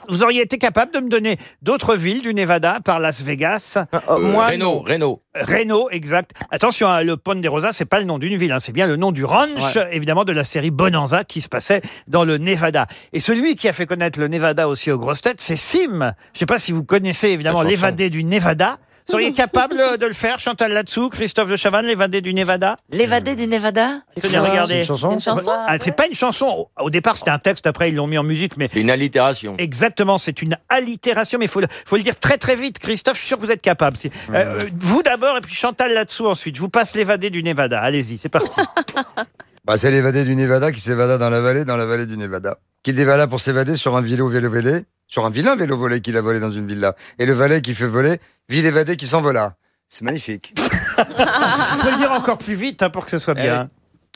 Vous auriez été capable de me donner d'autres villes du Nevada par Las Vegas Euh, moi, Renault, Renault. Reno, exact. Attention, hein, le Ponderosa, c'est pas le nom d'une ville, hein, c'est bien le nom du ranch, évidemment, de la série Bonanza qui se passait dans le Nevada. Et celui qui a fait connaître le Nevada aussi aux grosses têtes, c'est Sim. Je sais pas si vous connaissez évidemment l'évadé du Nevada. Seriez *laughs* capable de le faire, Chantal là-dessous, Christophe de Chavannes, l'évadé du Nevada? L'évadé du Nevada? Tenez, regardez. C'est une chanson C'est une chanson Ah, c'est pas une chanson. Au départ, c'était un texte. Après, ils l'ont mis en musique, mais C'est une allitération. Exactement, c'est une allitération, mais il faut, le- faut le dire très très vite. Christophe, je suis sûr que vous êtes capable. C'est- euh, euh, vous d'abord et puis Chantal là-dessous ensuite. Je vous passe l'évadé du Nevada. Allez-y, c'est parti. *laughs* Bah, c'est l'évadé du Nevada qui s'évada dans la vallée, dans la vallée du Nevada. Qu'il dévala pour s'évader sur un vélo vélo volé, sur un vilain vélo volé qu'il a volé dans une villa. Et le valet qui fait voler, vit l'évadé qui s'envola. C'est magnifique. *laughs* faut le dire encore plus vite hein, pour que ce soit bien.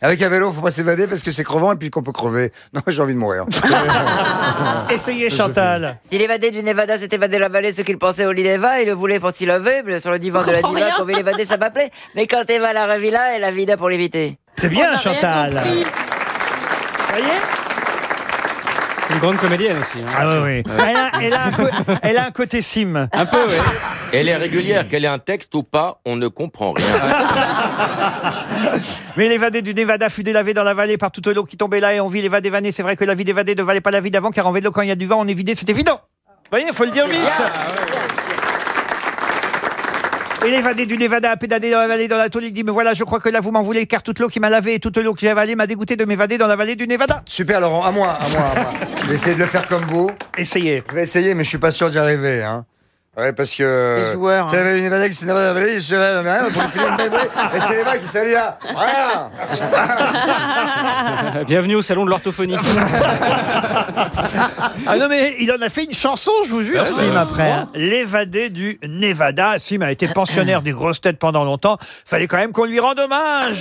Avec un vélo, faut pas s'évader parce que c'est crevant et puis qu'on peut crever. Non, j'ai envie de mourir. *laughs* Essayez Chantal. Si l'évadé du Nevada s'est évadé de la vallée, ce qu'il pensait au lit d'Eva, il le voulait pour s'y lever, mais sur le divan de la comprends diva, rien. quand ça m'appelait. Mais quand Eva la revilla, elle a vida pour l'éviter. C'est bien Chantal. Vous voyez? Une grande comédienne aussi. hein. Ah oui, oui. Elle, a, elle a un co- elle a un côté sim. Un peu, oui. Elle est régulière, qu'elle ait un texte ou pas, on ne comprend rien. Mais l'évadé du Nevada fut délavé dans la vallée par toute l'eau qui tombait là et on vit l'évadé vanner. C'est vrai que la vie d'évadé ne valait pas la vie d'avant car en vélo, quand il y a du vent, on est vidé, c'est évident. Vous voyez, il faut le dire vite. Et l'évadé du Nevada a pédalé dans la vallée dans la. Il dit, mais voilà, je crois que là, vous m'en voulez, car toute l'eau qui m'a lavé et toute l'eau que j'ai avalée m'a dégoûté de m'évader dans la vallée du Nevada. Super, Laurent, à moi, à moi, à moi. *laughs* Je vais essayer de le faire comme vous. Essayez. Je vais essayer, mais je suis pas sûr d'y arriver. Hein. Ouais, parce que. Les joueurs, Tu hein. une vallée, je filer une. Et c'est les mecs qui sont là. Rien Bienvenue au salon de l'orthophonie. *laughs* Ah non, mais il en a fait une chanson, je vous jure, Ouais, Sim, après. hein. L'évadé du Nevada. Sim a été pensionnaire des grosses têtes pendant longtemps. Fallait quand même qu'on lui rende hommage.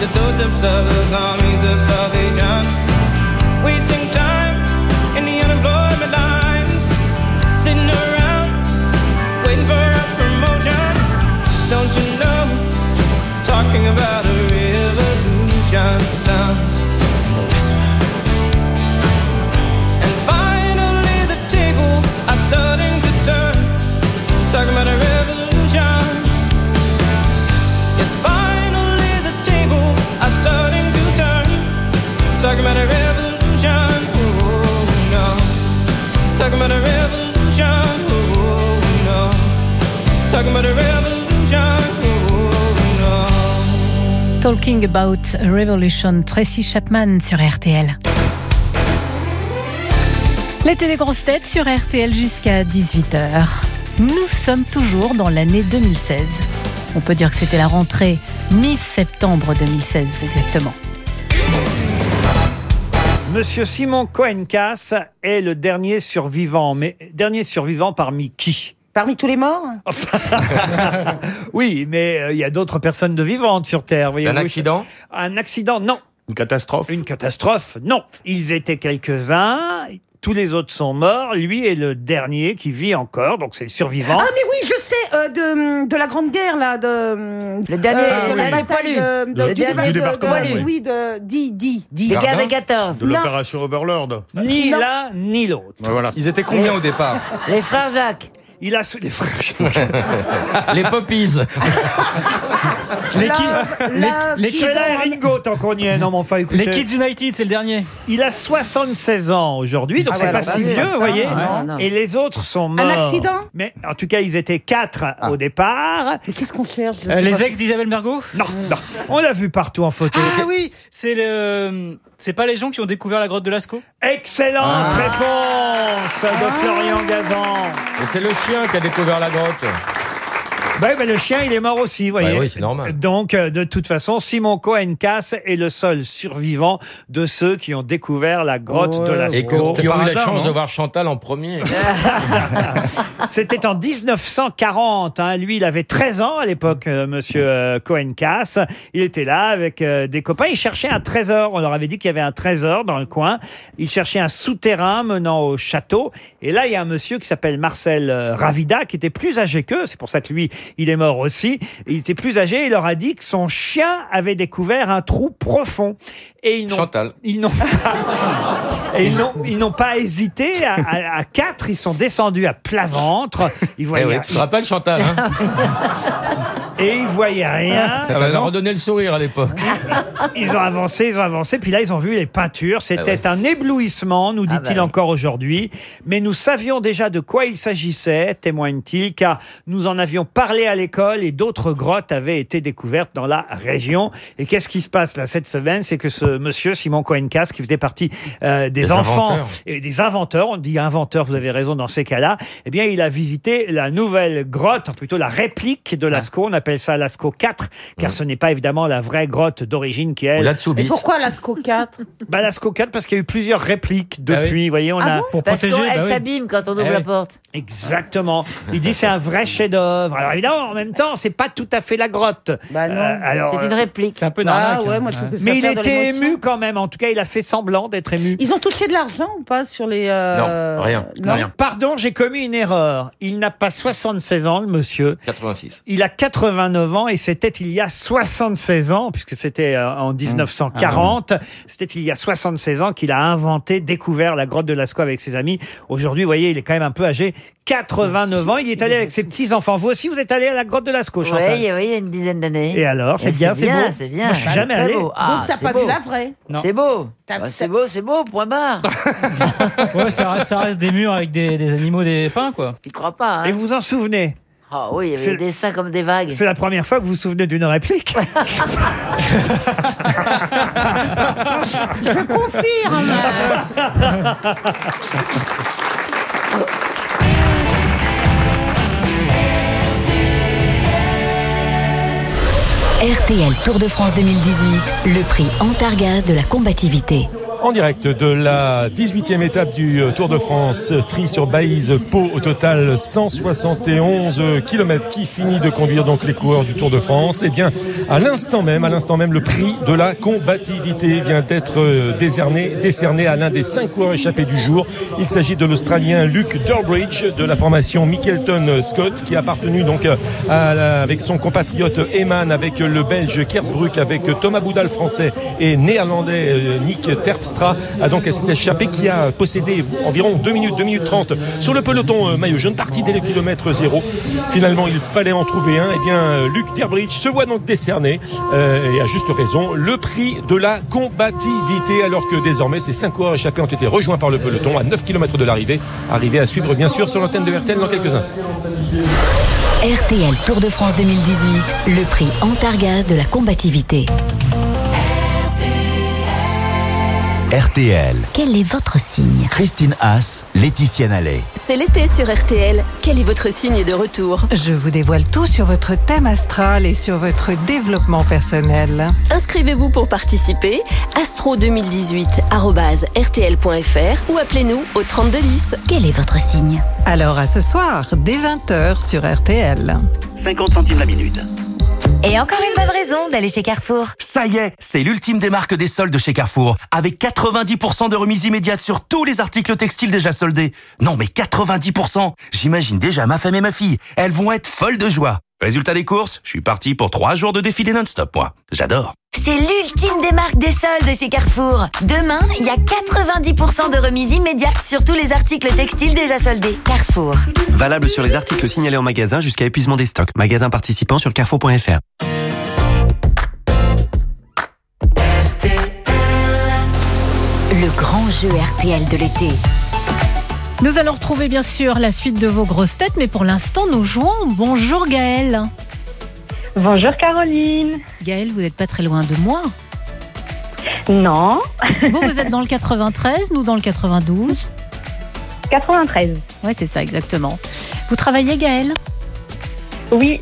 The doorsteps of those armies of salvation. Wasting time in the unemployment lines. Sitting around waiting for a promotion. Don't you know? Talking about a revolution sounds. And finally the tables are starting to turn. Talking about a Talking about a revolution. Oh no. Talking about a revolution. Oh no. Talking about a revolution. Oh. Talking About a Revolution, Tracy Chapman sur RTL. L'été des grosses têtes sur RTL jusqu'à 18h. Nous sommes toujours dans l'année 2016. On peut dire que c'était la rentrée mi-septembre 2016 exactement. Monsieur Simon Cohen-Cass est le dernier survivant. Mais dernier survivant parmi qui? Parmi tous les morts? *laughs* Oui, mais euh, il y a d'autres personnes de vivantes sur Terre. voyez-vous. Un accident? Un accident, non. Une catastrophe? Une catastrophe, non. Ils étaient quelques-uns. Tous les autres sont morts. Lui est le dernier qui vit encore, donc c'est le survivant. Ah mais oui, je sais, euh, de, de la Grande Guerre, là, de... Le dernier- de la le bataille de, de- Le du, dernier déba- de- débarquement, de- oui. oui, de... Di, di, di. Des guerres de 14. De l'opération Overlord. Ni l'un ni l'autre. Voilà. Ils étaient combien au départ? Les frères Jacques. Il a sou- les frères. *laughs* Les poppies. *laughs* Les kids, les, suis là, Ringo, tant qu'on y est. Non, mais enfin, écoutez. les Kids United, c'est le dernier. Il a 76 ans aujourd'hui, donc Ah c'est ouais, pas alors, si vieux, ça, vous voyez. non, non. Et les autres sont morts. accident Mais en tout cas, ils étaient quatre au départ. Mais qu'est-ce qu'on cherche? Je Euh, sais les pas. ex d'Isabelle Mergot? Non, non. On l'a vu partout en photo. Ah oui, c'est le, c'est pas les gens qui ont découvert la grotte de Lascaux? Excellente réponse de Florian Gazan. Et c'est le chien qui a découvert la grotte. Bah, bah, le chien, il est mort aussi, vous voyez. Bah oui, c'est normal. Donc, euh, de toute façon, Simon Cohen-Cass est le seul survivant de ceux qui ont découvert la grotte de la Et que- qui ont eu la chance de voir Chantal en premier. *laughs* C'était en 1940. hein. Lui, il avait 13 ans à l'époque, euh, monsieur euh, Cohen-Cass. Il était là avec euh, des copains. Il cherchait un trésor. On leur avait dit qu'il y avait un trésor dans le coin. Il cherchait un souterrain menant au château. Et là, il y a un monsieur qui s'appelle Marcel euh, Ravida, qui était plus âgé qu'eux. C'est pour ça que lui, il est mort aussi. Il était plus âgé. Il leur a dit que son chien avait découvert un trou profond. Et ils n'ont Chantal. ils n'ont pas, *laughs* et ils n'ont, ils n'ont pas hésité. À, à- à quatre, ils sont descendus à plat ventre. Ils Eh voyaient, oui, tu te rappelles Chantal hein et ils voyaient rien. Ça t'avait redonné le sourire à l'époque. Ils ont avancé, ils ont avancé, puis là ils ont vu les peintures. C'était Ah ouais. un éblouissement, nous Ah dit-il bah encore aujourd'hui. Mais nous savions déjà de quoi il s'agissait, témoigne-t-il, car nous en avions parlé à l'école et d'autres grottes avaient été découvertes dans la région. Et qu'est-ce qui se passe là cette semaine? C'est que ce monsieur Simon Cohen-Cass, qui faisait partie euh, des, Des enfants inventeurs. et des inventeurs, on dit inventeurs, vous avez raison dans ces cas-là, eh bien il a visité la nouvelle grotte, plutôt la réplique de Lascaux. On appelle ça Lascaux 4, car ce n'est pas évidemment la vraie grotte d'origine qui est elle. Et pourquoi Lascaux 4 Bah, Lascaux 4 parce qu'il y a eu plusieurs répliques depuis. Vous voyez, on Ah a bon? Parce qu'elle s'abîme quand on ouvre Eh la oui. porte. Exactement. Il dit c'est un vrai *laughs* chef-d'œuvre. Alors évidemment, en même temps, c'est pas tout à fait la grotte. Bah non. alors, C'est une euh, réplique. C'est un peu Bah arnaque, ouais, moi je trouve que ça Mais il perd de était l'émotion. ému quand même. En tout cas, il a fait semblant d'être ému. Ils ont touché de l'argent ou pas sur les. euh, non Pardon, j'ai commis une erreur. Il n'a pas 76 ans, le monsieur. 86. Il a 89 ans et c'était il y a 76 ans, puisque c'était euh, en 1940. C'était il y a 76 ans qu'il a inventé, découvert la grotte de Lascaux avec ses amis. Aujourd'hui, vous voyez, il est quand même un peu âgé. 89 ans, il y est allé avec ses petits-enfants. Vous aussi, vous êtes allé à la grotte de Lascaux, Chantal Oui, oui, il y a une dizaine d'années. Et alors, c'est bien, c'est beau C'est bien, Moi, je suis Bah, jamais allé. beau. Ah, Donc t'as c'est pas beau. vu la vraie C'est beau. Bah, c'est beau, c'est beau, point barre. *laughs* Ouais, ça reste, ça reste des murs avec des, des animaux, des pins, quoi. Tu crois pas, hein Et vous vous en souvenez Ah oui, il y avait C'est- des dessins comme des vagues. C'est la première fois que vous vous souvenez d'une réplique *laughs* Je confirme. *laughs* RTL Tour de France 2018, le prix Antargaz de la combativité. En direct de la 18e étape du euh, Tour de France, euh, tri sur Baïse, Pau, au total 171 km qui finit de conduire donc les coureurs du Tour de France. Et bien, à l'instant même, à l'instant même, le prix de la combativité vient d'être euh, décerné, décerné à l'un des cinq coureurs échappés du jour. Il s'agit de l'Australien Luke Durbridge de la formation Mickelton Scott qui a appartenu donc euh, à la- avec son compatriote Eman, avec le Belge Kersbruck, avec Thomas Boudal français et néerlandais euh, Nick A donc s'est échappé qui a possédé environ 2 minutes, 2 minutes 30 sur le peloton euh, maillot jaune, parti dès le kilomètre zéro. Finalement, il fallait en trouver un. Et bien, euh, Luc Durbridge se voit donc décerner, euh, et à juste raison, le prix de la combativité, alors que désormais, ces cinq coureurs échappés ont été rejoints par le peloton à 9 km de l'arrivée. Arrivée à suivre, bien sûr, sur l'antenne de RTL dans quelques instants. RTL Tour de France 2018, le prix Antargaz de la combativité. RTL. Quel est votre signe Christine Haas, Laetitia Nallet. C'est l'été sur RTL. Quel est votre signe de retour Je vous dévoile tout sur votre thème astral et sur votre développement personnel. Inscrivez-vous pour participer astro2018@rtl.fr ou appelez-nous au 3210. Quel est votre signe Alors à ce soir, dès 20h sur RTL. 50 centimes la minute. Et encore une bonne raison d'aller chez Carrefour. Ça y est, c'est l'ultime des marques des soldes chez Carrefour. Avec 90% de remise immédiate sur tous les articles textiles déjà soldés. Non mais 90% J'imagine déjà ma femme et ma fille. Elles vont être folles de joie. Résultat des courses, je suis parti pour trois jours de défilé non-stop, moi. J'adore. C'est l'ultime des marques des soldes chez Carrefour. Demain, il y a 90% de remise immédiate sur tous les articles textiles déjà soldés. Carrefour. Valable sur les articles signalés en magasin jusqu'à épuisement des stocks. Magasin participant sur carrefour.fr. Le grand jeu RTL de l'été. Nous allons retrouver bien sûr la suite de vos grosses têtes, mais pour l'instant, nous jouons. Bonjour Gaëlle. Bonjour Caroline. Gaëlle, vous n'êtes pas très loin de moi. Non. Vous, vous êtes dans le 93, nous dans le 92. 93. Oui, c'est ça exactement. Vous travaillez Gaëlle? Oui.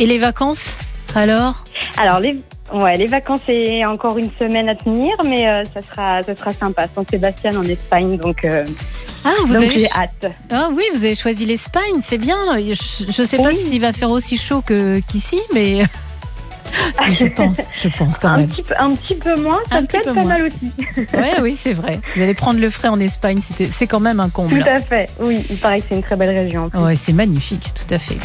Et les vacances Alors? Alors, les, ouais, les vacances, c'est encore une semaine à tenir, mais euh, ça, sera, ça sera sympa. San Sébastien en Espagne, donc, euh, Ah, vous donc avez j'ai hâte. Ah oui, vous avez choisi l'Espagne, c'est bien. Je ne sais pas s'il va faire aussi chaud que qu'ici, mais *laughs* Je pense, je pense quand Un même. petit, un petit peu moins, ça Un peut être peu pas moins. mal aussi. *laughs* Ouais, oui, c'est vrai. Vous allez prendre le frais en Espagne, c'est quand même un comble. Tout à fait, oui, il paraît que c'est une très belle région. Ouais, c'est magnifique, tout à fait.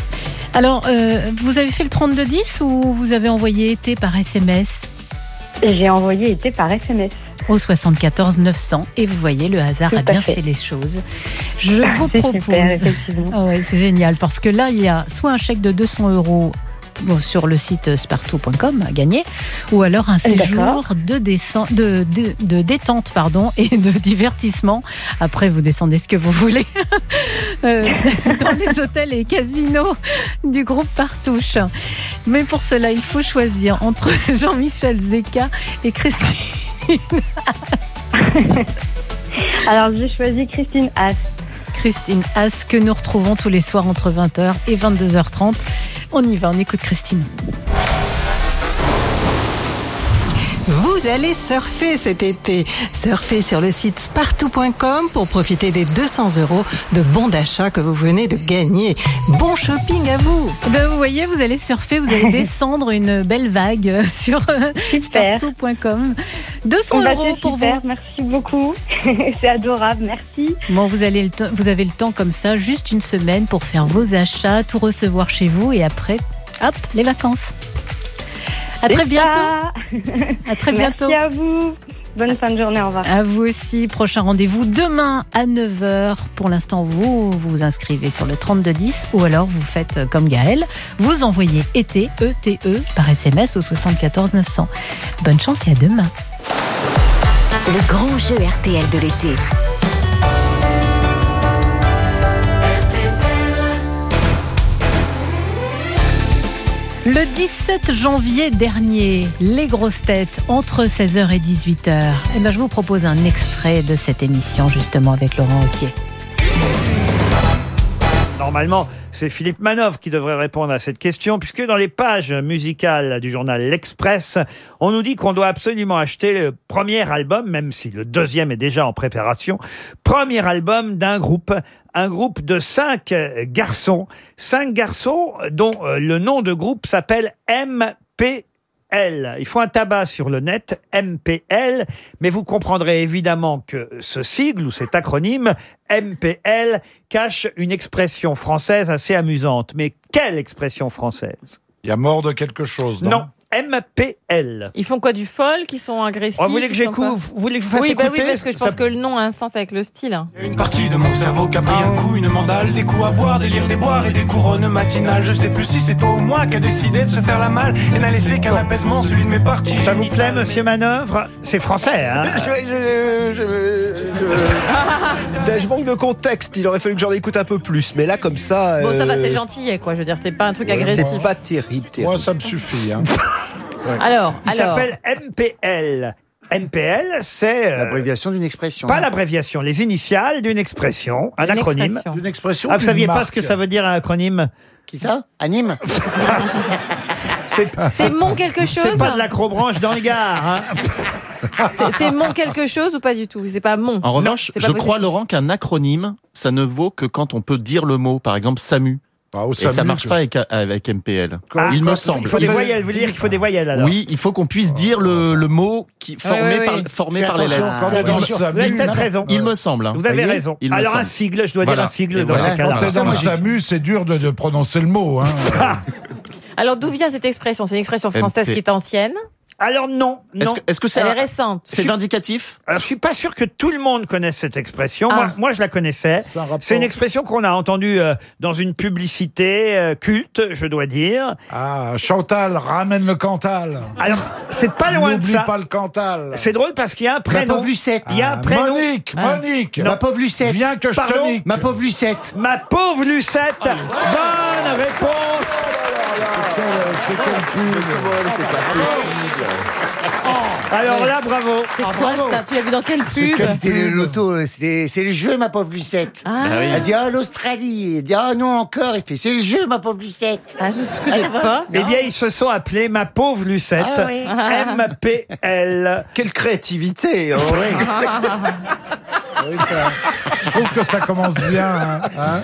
Alors, euh, vous avez fait le 3210 ou vous avez envoyé été par SMS J'ai envoyé été par SMS. Au 74 900 et vous voyez, le hasard Tout a bien fait. fait. les choses. Je vous C'est propose. super, effectivement. Ah ouais, c'est génial parce que là, il y a soit un chèque de 200 euros bon, sur le site spartou.com à gagner, ou alors un séjour de, de, de, de détente pardon, *laughs* et de divertissement. Après, vous descendez ce que vous voulez *laughs* euh, dans les hôtels et casinos du groupe Partouche. Mais pour cela, il faut choisir entre *laughs* Jean-Michel Zeka et Christine. Alors j'ai choisi Christine Haas. Christine Haas, que nous retrouvons tous les soirs entre 20h et 22h30. On y va, on écoute Christine. Vous allez surfer cet été. Surfez sur le site spartou.com pour profiter des 200 euros de bons d'achat que vous venez de gagner. Bon shopping à vous. Eh ben, vous voyez, vous allez surfer, vous allez *laughs* descendre une belle vague euh, *laughs* sur euh, spartou.com. 200 Bah, euros pour super, vous. merci beaucoup. *laughs* c'est adorable, merci. Bon, vous, allez le temps- vous avez le temps comme ça, juste une semaine pour faire vos achats, tout recevoir chez vous et après, hop, les vacances. À très bientôt. À très bientôt. Merci à vous. Bonne fin de journée, au revoir. À vous aussi. Prochain rendez-vous demain à 9h. Pour l'instant, vous vous inscrivez sur le 3210 ou alors vous faites comme Gaël. Vous envoyez été, E-T-E, par SMS au 74 900. Bonne chance et à demain. Le grand jeu RTL de l'été. Le 17 janvier dernier, les grosses têtes entre 16h et 18h. Eh ben, je vous propose un extrait de cette émission justement avec Laurent Auquier. Normalement, c'est Philippe Manœuvre qui devrait répondre à cette question, puisque dans les pages musicales du journal L'Express, on nous dit qu'on doit absolument acheter le premier album, même si le deuxième est déjà en préparation, premier album d'un groupe, un groupe de cinq garçons, cinq garçons dont euh, le nom de groupe s'appelle MP. L. Il faut un tabac sur le net, MPL, mais vous comprendrez évidemment que ce sigle ou cet acronyme, MPL, cache une expression française assez amusante. Mais quelle expression française? Il y a mort de quelque chose. Non, MPL. Ils font quoi du folk Ils sont agressifs Oh, vous voulez que j'écoute pas- Vous voulez que je vous fasse oui, bah écouter oui, parce que je pense Ça- que le nom a un sens avec le style. hein. Une partie de mon cerveau qui a pris un coup, une mandale, des coups à boire, des lire, des boires et des couronnes matinales. Je sais plus si c'est toi ou moi qui a décidé de se faire la malle et n'a laissé qu'un apaisement, celui de mes parties. Ça vous plaît, monsieur Manœuvre? C'est français, hein Ça, *laughs* je manque de contexte, il aurait fallu que j'en écoute un peu plus. Mais là, comme ça. Bon, ça va, euh, c'est gentil, quoi. Je veux dire, c'est pas un truc agressif. C'est pas terrible, terrible. Moi, ça me suffit. Hein. *laughs* Alors, Il alors. s'appelle MPL. MPL, c'est... euh, L'abréviation d'une expression. Pas l'abréviation, les initiales d'une expression, un acronyme. expression. D'une expression. Ah, vous saviez pas ce que ça veut dire un acronyme Qui ça? Anime? *laughs* C'est mon quelque chose C'est pas de l'acrobranche dans le Gard. hein. *laughs* C'est- mon quelque chose ou pas du tout? C'est pas mon. En revanche, c'est pas je crois. Laurent, qu'un acronyme, ça ne vaut que quand on peut dire le mot. Par exemple, SAMU. Ah, Et ça marche pas avec, avec MPL. Ah, il me semble. Il faut des voyelles, vous voulez dire qu'il faut des voyelles alors Oui, il faut qu'on puisse dire le, le mot qui formé par, formé les lettres. Vous avez peut-être raison. Il me semble. hein. Vous avez raison. Il Alors un sigle, je dois Voilà. dire un sigle Et dans voilà. ce cas-là. Quand t'es dans le moi, j'ai- SAMU, c'est dur de, de prononcer le mot. Hein. *laughs* Alors, d'où vient cette expression? C'est une expression française MP. qui est ancienne. Alors non, Est-ce non. que- est-ce que c'est Elle est récente. c'est vindicatif Alors je suis pas sûr que tout le monde connaisse cette expression. Moi, Ah. moi, je la connaissais. C'est un rapport- C'est une expression qu'on a entendue euh, dans une publicité euh, culte, je dois dire. Ah, Chantal, ramène le Cantal. Alors c'est pas loin de N'oublie ça. pas le Cantal. C'est drôle parce qu'il y a un prénom. pauvre Lucette. Il y a un Ah, prénom. Monique, Ah. Monique. Ma pauvre Lucette. Viens que je Pardon te nique. Ma pauvre Lucette. Ma pauvre Lucette. Bonne réponse. C'est pas possible. Alors là, bravo. C'est quoi ça Tu l'as vu dans quelle pub C'était le loto, c'était- c'est le jeu, ma pauvre Lucette. Ah. Bah oui. Elle dit, ah, l'Australie. Elle dit, ah, non, encore. Il fait, c'est le jeu, ma pauvre Lucette. Ah, je ne connais pas. Eh bien, ils se sont appelés ma pauvre Lucette. Ah oui. MPL. Quelle créativité oh, *laughs* *laughs* Oui, ça- je trouve que ça commence bien. hein, hein.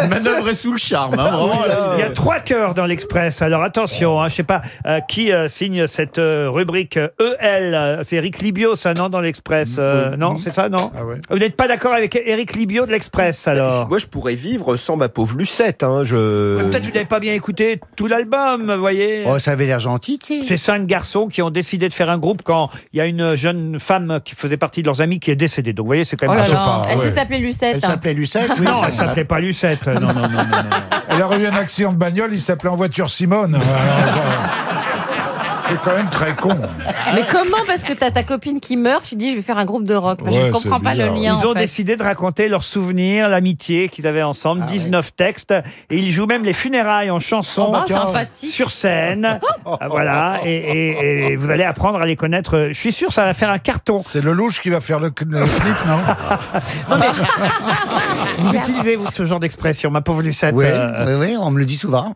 Ma- manœuvre est sous le charme, hein, vraiment. là. Il y a trois cœurs dans l'Express. Alors attention, hein, je sais pas euh, qui euh, signe cette euh, rubrique euh, EL. euh, C'est Eric Libio, ça, non, dans l'Express euh, Non, c'est ça, non Vous n'êtes pas d'accord avec Eric Libio de l'Express, alors Moi, je pourrais vivre sans ma pauvre Lucette. Hein, je... Peut-être que vous n'avez pas bien écouté tout l'album, vous voyez. Oh, ça avait l'air gentil, tu sais. C'est cinq garçons qui ont décidé de faire un groupe quand il y a une jeune femme qui faisait partie de leurs amis qui est décédée. Donc vous voyez, c'est quand Oh même pas elle Ouais. s'appelait Lucette. Elle s'appelait Lucette, oui. *laughs* Non, elle s'appelait pas Lucette. Non, non, non, non, non. Elle aurait eu un accident de bagnole, il s'appelait en voiture Simone. Alors, *laughs* C'est quand même très con. Mais comment Parce que t'as ta copine qui meurt, tu dis je vais faire un groupe de rock. Moi, je Ouais, ne comprends c'est pas le bizarre. lien. Ils en ont fait. décidé de raconter leurs souvenirs, l'amitié qu'ils avaient ensemble, 19 textes, et ils jouent même les funérailles en chanson Oh, bah, sympathique. sur scène. *laughs* Ah, voilà, et, et- et vous allez apprendre à les connaître. Je suis sûr, ça va faire un carton. C'est le louche qui va faire le, le *laughs* clip, non *laughs* Vous utilisez vous ce genre d'expression, ma pauvre Lucette. Oui, euh, oui, oui, on me le dit souvent.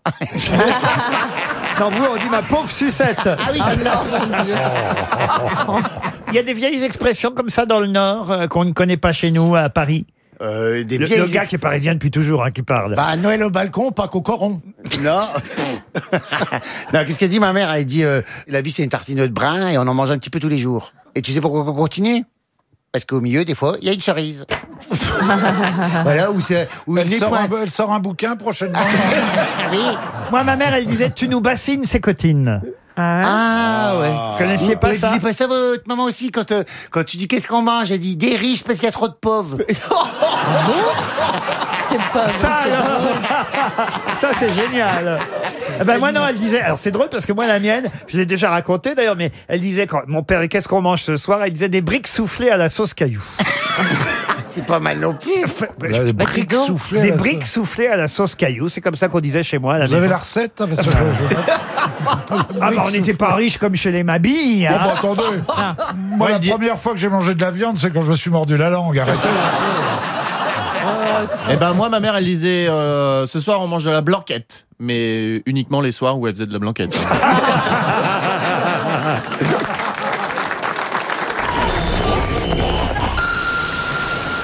Non, vous, on dit ma pauvre sucette. Ah oui, *laughs* Il y a des vieilles expressions comme ça dans le Nord euh, qu'on ne connaît pas chez nous, à Paris. Euh, des Le, vieilles le gars qui est parisien depuis toujours, hein, qui parle. Bah, Noël au balcon, pas qu'au coron. Non. *laughs* non, qu'est-ce qu'elle dit, ma mère? Elle dit, euh, la vie, c'est une tartine de brin et on en mange un petit peu tous les jours. Et tu sais pourquoi on continue? Parce qu'au milieu, des fois, il y a une cerise. *laughs* voilà, où c'est, où elle sort, un, elle sort un bouquin prochainement. *laughs* Moi, ma mère, elle disait Tu nous bassines, c'est cotine. Ah ouais. Vous connaissiez pas Vous ça pas ça votre maman aussi quand euh, quand tu dis qu'est-ce qu'on mange, elle dit des riches parce qu'il y a trop de pauvres. C'est pas Ça, alors, ça c'est génial. Eh ben, moi non, elle disait. Alors c'est drôle parce que moi la mienne, je l'ai déjà raconté d'ailleurs, mais elle disait quand mon père, qu'est-ce qu'on mange ce soir? Elle disait des briques soufflées à la sauce caillou. *laughs* C'est pas mal non plus. Là, des Bah, briques soufflées. à Des la briques sauce. soufflées à la sauce caillou, c'est comme ça qu'on disait chez moi. À la Vous avez maison. la recette hein, parce que je- je- Ah bah on n'était pas riche comme chez les Mabilles. Bon, hein. bah, attendez. Moi, Ouais, la première fois que j'ai mangé de la viande, c'est quand je me suis mordu la langue. Arrêtez. Eh ben moi, ma mère, elle disait euh, ce soir on mange de la blanquette, mais uniquement les soirs où elle faisait de la blanquette. *laughs*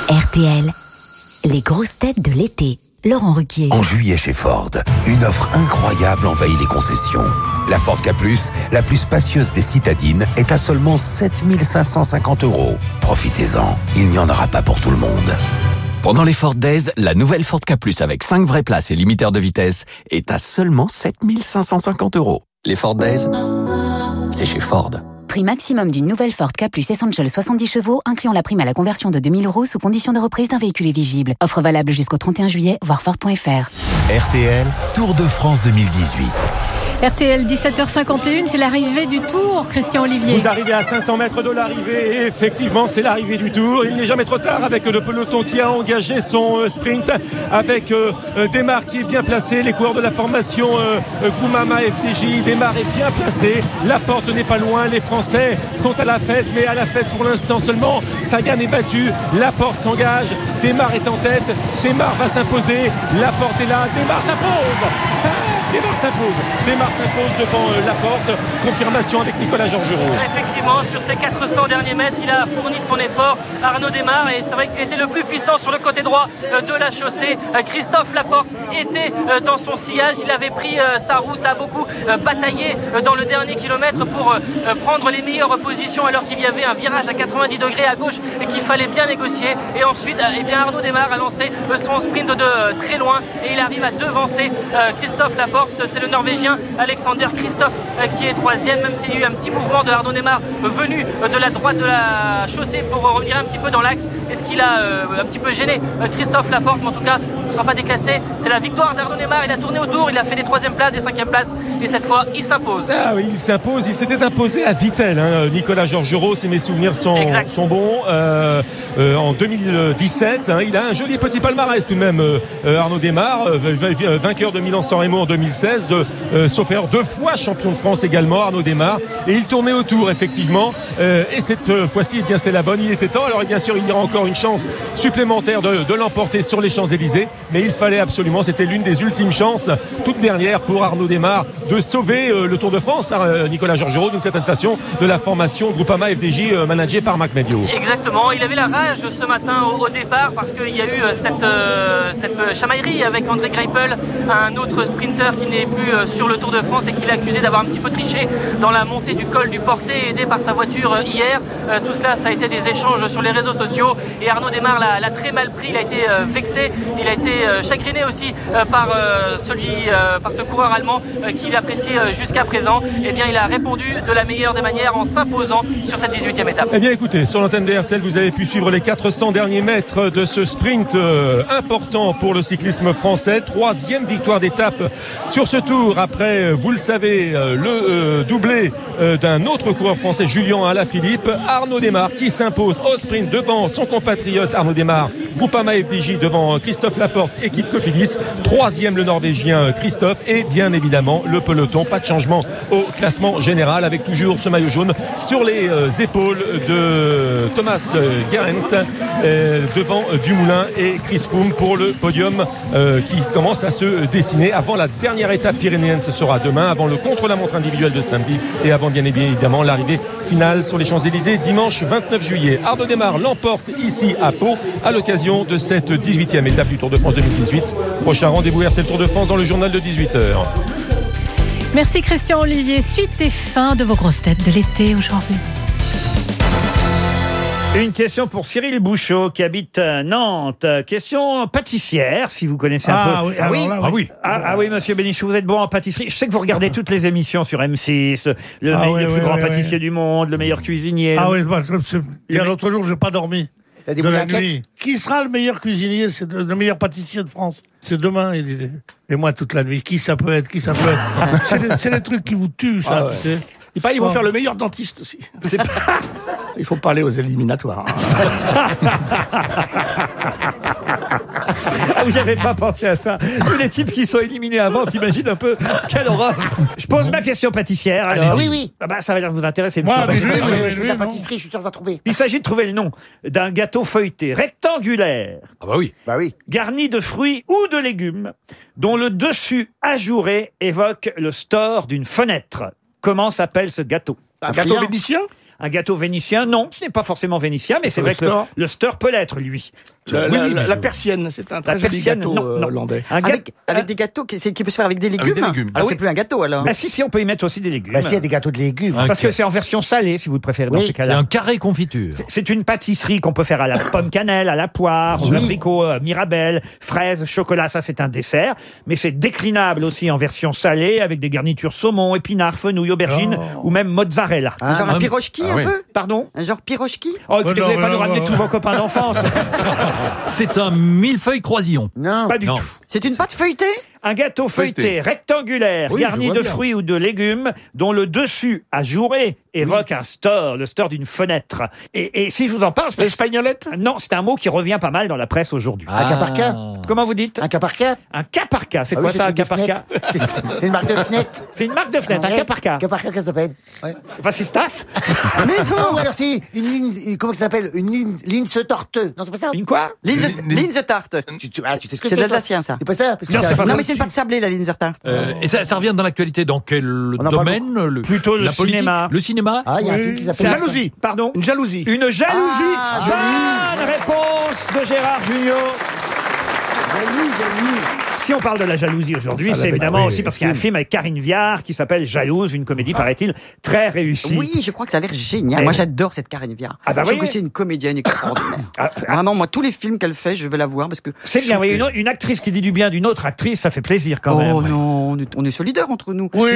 RTL, les grosses têtes de l'été. Laurent Ruquier. En juillet chez Ford, une offre incroyable envahit les concessions. La Ford K+, la plus spacieuse des citadines, est à seulement 7550 euros. Profitez-en, il n'y en aura pas pour tout le monde. Pendant les Ford Days, la nouvelle Ford K Plus avec 5 vraies places et limiteur de vitesse est à seulement 7550 euros. Les Ford Days, c'est chez Ford. Prix maximum d'une nouvelle Ford K Plus Essential 70 chevaux, incluant la prime à la conversion de 2000 euros sous condition de reprise d'un véhicule éligible. Offre valable jusqu'au 31 juillet, voir Ford.fr. RTL, Tour de France 2018. RTL 17h51, c'est l'arrivée du tour, Christian Olivier. Vous arrivez à 500 mètres de l'arrivée et effectivement c'est l'arrivée du tour. Il n'est jamais trop tard avec le peloton qui a engagé son euh, sprint avec euh, euh, Desmar qui est bien placé, les coureurs de la formation Koumama FDJ. Desmar est bien placé, la porte n'est pas loin, les Français sont à la fête mais à la fête pour l'instant seulement. Sagan est battu, la porte s'engage, Desmar est en tête, Desmar va s'imposer, la porte est là, Desmar s'impose, Desmar s'impose, s'impose devant euh, la porte, confirmation avec Nicolas Georgerot. Effectivement, sur ces 400 derniers mètres, il a fourni son effort. Arnaud démarre et c'est vrai qu'il était le plus puissant sur le côté droit euh, de la chaussée. Euh, Christophe Laporte était dans son sillage. Il avait pris sa route, a beaucoup bataillé dans le dernier kilomètre pour prendre les meilleures positions alors qu'il y avait un virage à 90 degrés à gauche et qu'il fallait bien négocier. Et ensuite, eh bien Arnaud démarre a lancé son sprint de très loin et il arrive à devancer Christophe Laporte. C'est le Norvégien Alexander Christophe euh, qui est troisième, même s'il y a eu un petit mouvement de Arnaud euh, venu euh, de la droite de la chaussée pour revenir un petit peu dans l'axe. Est-ce qu'il a euh, un petit peu gêné Christophe Laporte Mais en tout cas, il ne sera pas déclassé. C'est la victoire d'Arnaud Démarre. Il a tourné autour, il a fait des troisième places, des cinquième places et cette fois, il s'impose. Ah oui, il s'impose. Il s'était imposé à Vittel. hein. Nicolas Georgerot, si mes souvenirs sont, bons, euh, euh, en 2017. hein. il a un joli petit palmarès tout de même, Arnaud va- vainqueur de Milan-San Remo en 2000. 2016, de, euh, sauf deux fois champion de France également, Arnaud Desmar. Et il tournait autour, effectivement. Euh, et cette euh, fois-ci, eh bien, c'est la bonne. Il était temps. Alors, bien sûr, il y aura encore une chance supplémentaire de, l'emporter sur les Champs-Élysées. Mais il fallait absolument, c'était l'une des ultimes chances, toute dernière pour Arnaud Desmar, de sauver euh, le Tour de France, hein, Nicolas Georgerot, d'une certaine façon, de la formation Groupama FDJ managée par Marc Medio. Exactement, il avait la rage ce matin au, départ parce qu'il y a eu cette, cette chamaillerie avec André Greipel, un autre sprinter qui n'est plus euh, sur le Tour de France et qui l'a accusé d'avoir un petit peu triché dans la montée du col du Portet, aidé par sa voiture euh, hier. Euh, tout cela, ça a été des échanges sur les réseaux sociaux et Arnaud Desmar l'a très mal pris, il a été vexé, il a été chagriné aussi par, celui, par ce coureur allemand qu'il appréciait jusqu'à présent. Et bien, il a répondu de la meilleure des manières en s'imposant sur cette 18e étape. Eh bien écoutez, sur l'antenne de RTL, vous avez pu suivre les 400 derniers mètres de ce sprint important pour le cyclisme français. Troisième victoire d'étape sur ce tour après, euh, vous le savez, euh, le euh, doublé d'un autre coureur français, Julien Alaphilippe. Arnaud Desmar qui s'impose au sprint devant son compatriote Arnaud Desmar, Groupama FDJ devant Christophe Laporte, équipe Cofidis. Troisième le Norvégien Christophe et bien évidemment le peloton. Pas de changement au classement général avec toujours ce maillot jaune sur les épaules de Thomas euh, devant Dumoulin et Chris Froome pour le podium qui commence à se dessiner avant la dernière étape pyrénéenne ce sera demain avant le contre-la-montre individuel de samedi et avant bien évidemment l'arrivée finale sur les Champs-Élysées dimanche 29 juillet Arnaud Desmar l'emporte ici à Pau à l'occasion de cette 18e étape du Tour de France 2018 prochain rendez-vous RTL Tour de France dans le journal de 18h Merci Christian Olivier. Suite et fin de vos grosses têtes de l'été aujourd'hui. Une question pour Cyril Bouchot qui habite à Nantes. Question pâtissière, si vous connaissez un Ah peu. oui, alors là, ah oui. oui. Ah, ah oui, monsieur Bénichou, vous êtes bon en pâtisserie. Je sais que vous regardez toutes les émissions sur M6, le, Ah oui, le plus oui, grand oui, pâtissier oui. du monde, le meilleur cuisinier. Ah oui, bah, il y a l'autre jour, j'ai pas dormi. des De la nuit. Qui sera le meilleur cuisinier, c'est le meilleur pâtissier de France? C'est demain, il dit. Et moi, toute la nuit, qui ça peut être? Qui ça peut être? *laughs* C'est des, trucs qui vous tuent, ça, Ah ouais. tu sais. Il paraît, ils vont faire le meilleur dentiste aussi. C'est pas- *laughs* Il faut parler aux éliminatoires. Ah, vous n'avez pas pensé à ça. Tous les types qui sont éliminés avant, t'imagines un peu quelle horreur. Je pose ma question pâtissière. Alors. Oui, oui. Ah bah, ça va vous intéresser. Moi, monsieur. mais lui, Parce que- mais lui, la pâtisserie, je suis sûr que je vais trouver. Il s'agit de trouver le nom d'un gâteau feuilleté rectangulaire. Ah bah oui. Bah oui. Garni de fruits ou de légumes, dont le dessus ajouré évoque le store d'une fenêtre. Comment s'appelle ce gâteau Un gâteau vénitien Un gâteau vénitien Non, ce n'est pas forcément vénitien, mais c'est vrai que le, le store peut l'être, lui. La, Oui, la- la- la persienne, c'est un La très joli persienne, gâteau non, euh, non. hollandais. Un gâteau- Avec, avec des gâteaux qui, c'est- qui peut se faire avec des légumes. des légumes. Alors Ah c'est oui. plus un gâteau alors. Ah si, si, on peut y mettre aussi des légumes. Bah, si, il y a des gâteaux de légumes. Parce que c'est en version salée, si vous le préférez, dans Oui, ces C'est cas-là. un carré confiture. C'est- C'est une pâtisserie qu'on peut faire à la pomme cannelle, à la poire, aux abricots, euh, mirabelle, fraises, chocolat, ça c'est un dessert. Mais c'est déclinable aussi en version salée avec des garnitures saumon, épinards, fenouil, aubergine ou même mozzarella. Un genre Ah, un pirochki ah un oui. peu Pardon? Un genre pirochki? Oh, écoutez, Oh, vous n'allez pas nous ramener tous vos copains d'enfance. *laughs* C'est un millefeuille croisillon. Non. pas du Non. tout. C'est une pâte feuilletée? Un gâteau feuilleté, Feuilleté. rectangulaire, Oui, je garni vois de bien. fruits ou de légumes, dont le dessus ajouré évoque un store, le store d'une fenêtre. Et, et si je vous en parle, c'est parce- L'espagnolette? Non, c'est un mot qui revient pas mal dans la presse aujourd'hui. Un cas par cas Comment vous dites? Un cas par cas Un cas par cas. C'est Ah quoi oui, ça, un une cas par cas fenêtre. C'est *laughs* c'est une marque de fenêtre. C'est une marque de fenêtre, un Ouais. cas par cas. Cas par cas, qu'est-ce que ça s'appelle? Ouais. Enfin, c'est Stas *laughs* Mais non *laughs* ou alors c'est une ligne, comment ça s'appelle? Une ligne, ligne se torteux. Non, c'est pas ça Une quoi? Linse, Linzetarte. tu, tu, ah, tu sais ce que C'est c'est toi? l'alsacien ça. C'est pas ça parce que Non, c'est pas Non ça. mais c'est une pâte sablée la Linzetarte. Euh, et ça, ça revient dans l'actualité dans quel domaine le, Plutôt le la politique cinéma. Le cinéma Ah, il y a un film qui C'est s'appelle. Jalousie. Pardon Une jalousie. Une jalousie. Ah, Bonne réponse de Gérard Junior. Si on parle de la jalousie aujourd'hui, c'est évidemment oui, aussi parce qu'il y a un film. avec Karine Viard qui s'appelle Jalouse, une comédie, paraît-il, très réussie. Oui, je crois que ça a l'air génial. Moi, j'adore cette Karine Viard. Ah bah je trouve oui. que c'est une comédienne extraordinaire. *coughs* Ah, Vraiment, moi, tous les films qu'elle fait, je vais la voir parce que. C'est bien, oui, une, une actrice qui dit du bien d'une autre actrice, ça fait plaisir quand même. Oh non, on est, on est solidaires entre nous. Oui,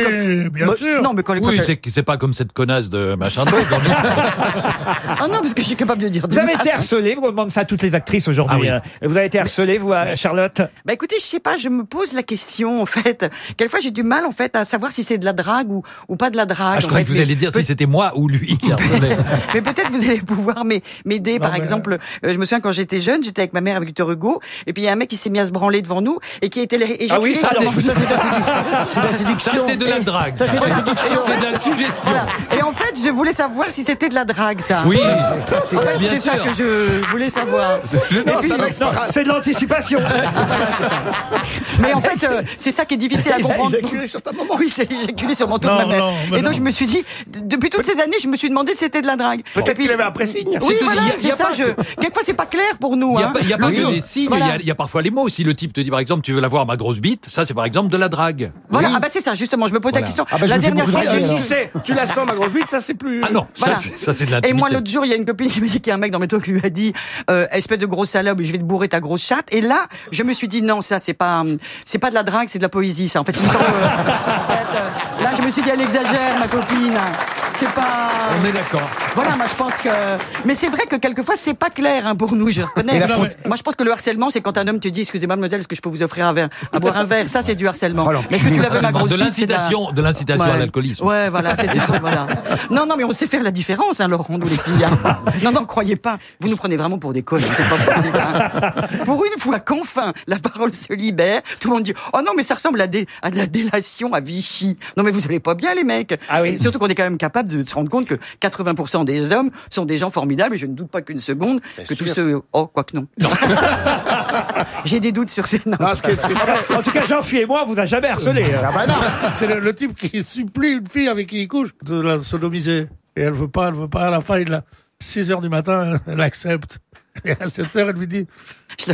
bien Bah, sûr. Non, mais quand, Oui, c'est c'est pas comme cette connasse de machin d'autre. *laughs* Ah non, parce que je suis capable de dire Vous avez été harcelé, vous demandez ça à toutes les actrices aujourd'hui. Ah oui. hein. Vous avez été harcelé, vous, Charlotte? Bah écoutez, je sais pas, je me pose la question, en fait. Quelquefois, j'ai du mal, en fait, à savoir si c'est de la drague ou, ou pas de la drague. Ah, je croyais que vous Mais alliez dire si c'était moi ou lui qui harcelait. *laughs* mais peut-être vous allez pouvoir m'ai- m'aider. Par mais- exemple, euh, je me souviens quand j'étais jeune, j'étais avec ma mère avec Victor Hugo, et puis il y a un mec qui s'est mis à se branler devant nous et qui a été éjaculé Ah oui, ça, c'est- de la sédu- *laughs* c'est de la séduction. Ça, c'est de la Et- drague, Ça, c'est de la séduction. C'est de la suggestion. Voilà. Et en fait, je voulais savoir si c'était de la drague, ça. Oui, En fait, bien c'est ça que je voulais savoir. Et c'est de l'anticipation. *laughs* *laughs* Mais en fait, euh, c'est ça qui est difficile à Il a comprendre. éjaculé sur ta maman. Oui, *laughs* il a éjaculé sur mon manteau de ma mère. non, et donc non. je me suis dit, depuis toutes ces années, je me suis demandé si c'était de la drague. Peut-être Et qu'il avait un pressing. Oui, C'est- voilà, c'est ça. pas Je... que- Quelquefois, c'est pas clair pour nous. Il n'y a, hein. pas- y a pas Le- que les signes, il y a- Voilà. il y, a parfois les mots. Si le type te dit par exemple, tu veux la voir ma grosse bite, ça c'est par exemple de la drague. Voilà, ah bah c'est ça, justement, je me pose Voilà. la question. Ah bah, je la dernière fois, Tu sais, tu la sens ma grosse bite, ça c'est plus. Ah non, Voilà. ça, c'est- de Et l'intimité. moi, l'autre jour, il y a une copine qui m'a dit qu'il y a un mec dans mes trucs qui lui a dit euh, espèce de grosse salope, je vais te bourrer ta grosse chatte. Et là, je me suis dit non, ça c'est pas c'est pas de la drague, c'est de la poésie. Ça, en fait, une sorte en fait, *laughs* je me suis dit elle exagère, ma copine. C'est pas. On est d'accord. Voilà, moi je pense que. Mais c'est vrai que quelquefois c'est pas clair hein, pour nous, je reconnais. Moi je pense que le harcèlement, c'est quand un homme te dit excusez-moi, mademoiselle, est-ce que je peux vous offrir un verre, à boire un verre? Ça c'est du harcèlement. mais est-ce que tu l'avais ma grosse de l'incitation, de l'incitation à l'alcoolisme. Ouais, voilà, c'est ça, *laughs* voilà. Non, non, mais on sait faire la différence, hein, Laurent, nous les filles. hein. Non, non, croyez pas. Vous nous prenez vraiment pour des connes, c'est pas possible. hein. Pour une fois qu'enfin la parole se libère, tout le monde dit Oh non, mais ça ressemble à, des, à de la délation à Vichy. Non, mais vous allez pas bien, les mecs. Surtout qu'on est quand même capable de se rendre compte que 80% des hommes sont des gens formidables, et je ne doute pas qu'une seconde que tous ceux. Oh, quoi que non. *laughs* J'ai des doutes sur ces. Vrai. très- En tout cas, Jean-Phi et moi, on vous a jamais harcelé. hein. Ah bah non, c'est le, le type qui supplie une fille avec qui il couche de la sodomiser. Et elle veut pas, elle veut pas. À la fin, il a 6 heures du matin, elle accepte. Et à 7 heures, elle lui dit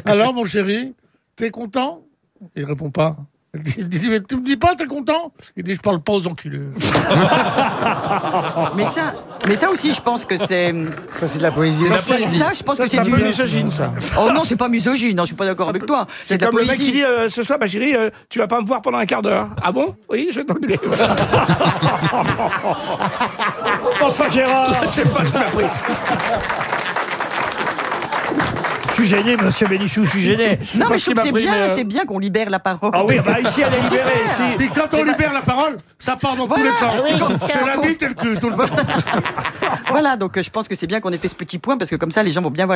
Alors, mon chéri, t'es content? Il répond pas. Il dit, mais tu me dis pas, t'es content? Il dit, je parle pas aux enculés. Mais ça, mais ça aussi, je pense que c'est. Ça, c'est de la poésie. Ça, c'est- ça, je pense Ça, que c'est c'est un du. peu misogyne, ça. Oh non, c'est pas misogyne. Non, je suis pas d'accord avec toi. C'est de la comme le mec poésie. qui dit euh, ce soir, ma chérie, euh, tu vas pas me voir pendant un quart d'heure. Ah bon? Oui, je vais t'engueuler. *laughs* enfin, Gérard *laughs* Je sais pas ce qu'il a pris. Je suis gêné, monsieur Bénichou, je suis gêné. Non, mais je trouve que c'est bien, euh, c'est bien qu'on libère la parole. Ah oui, bah ici, elle est libérée, ici. Et quand on libère la parole, ça part dans tous les sens. oui, c'est la bite et le cul, tout le temps. Voilà, donc euh, je pense que c'est bien qu'on ait fait ce petit point parce que comme ça, les gens vont bien voir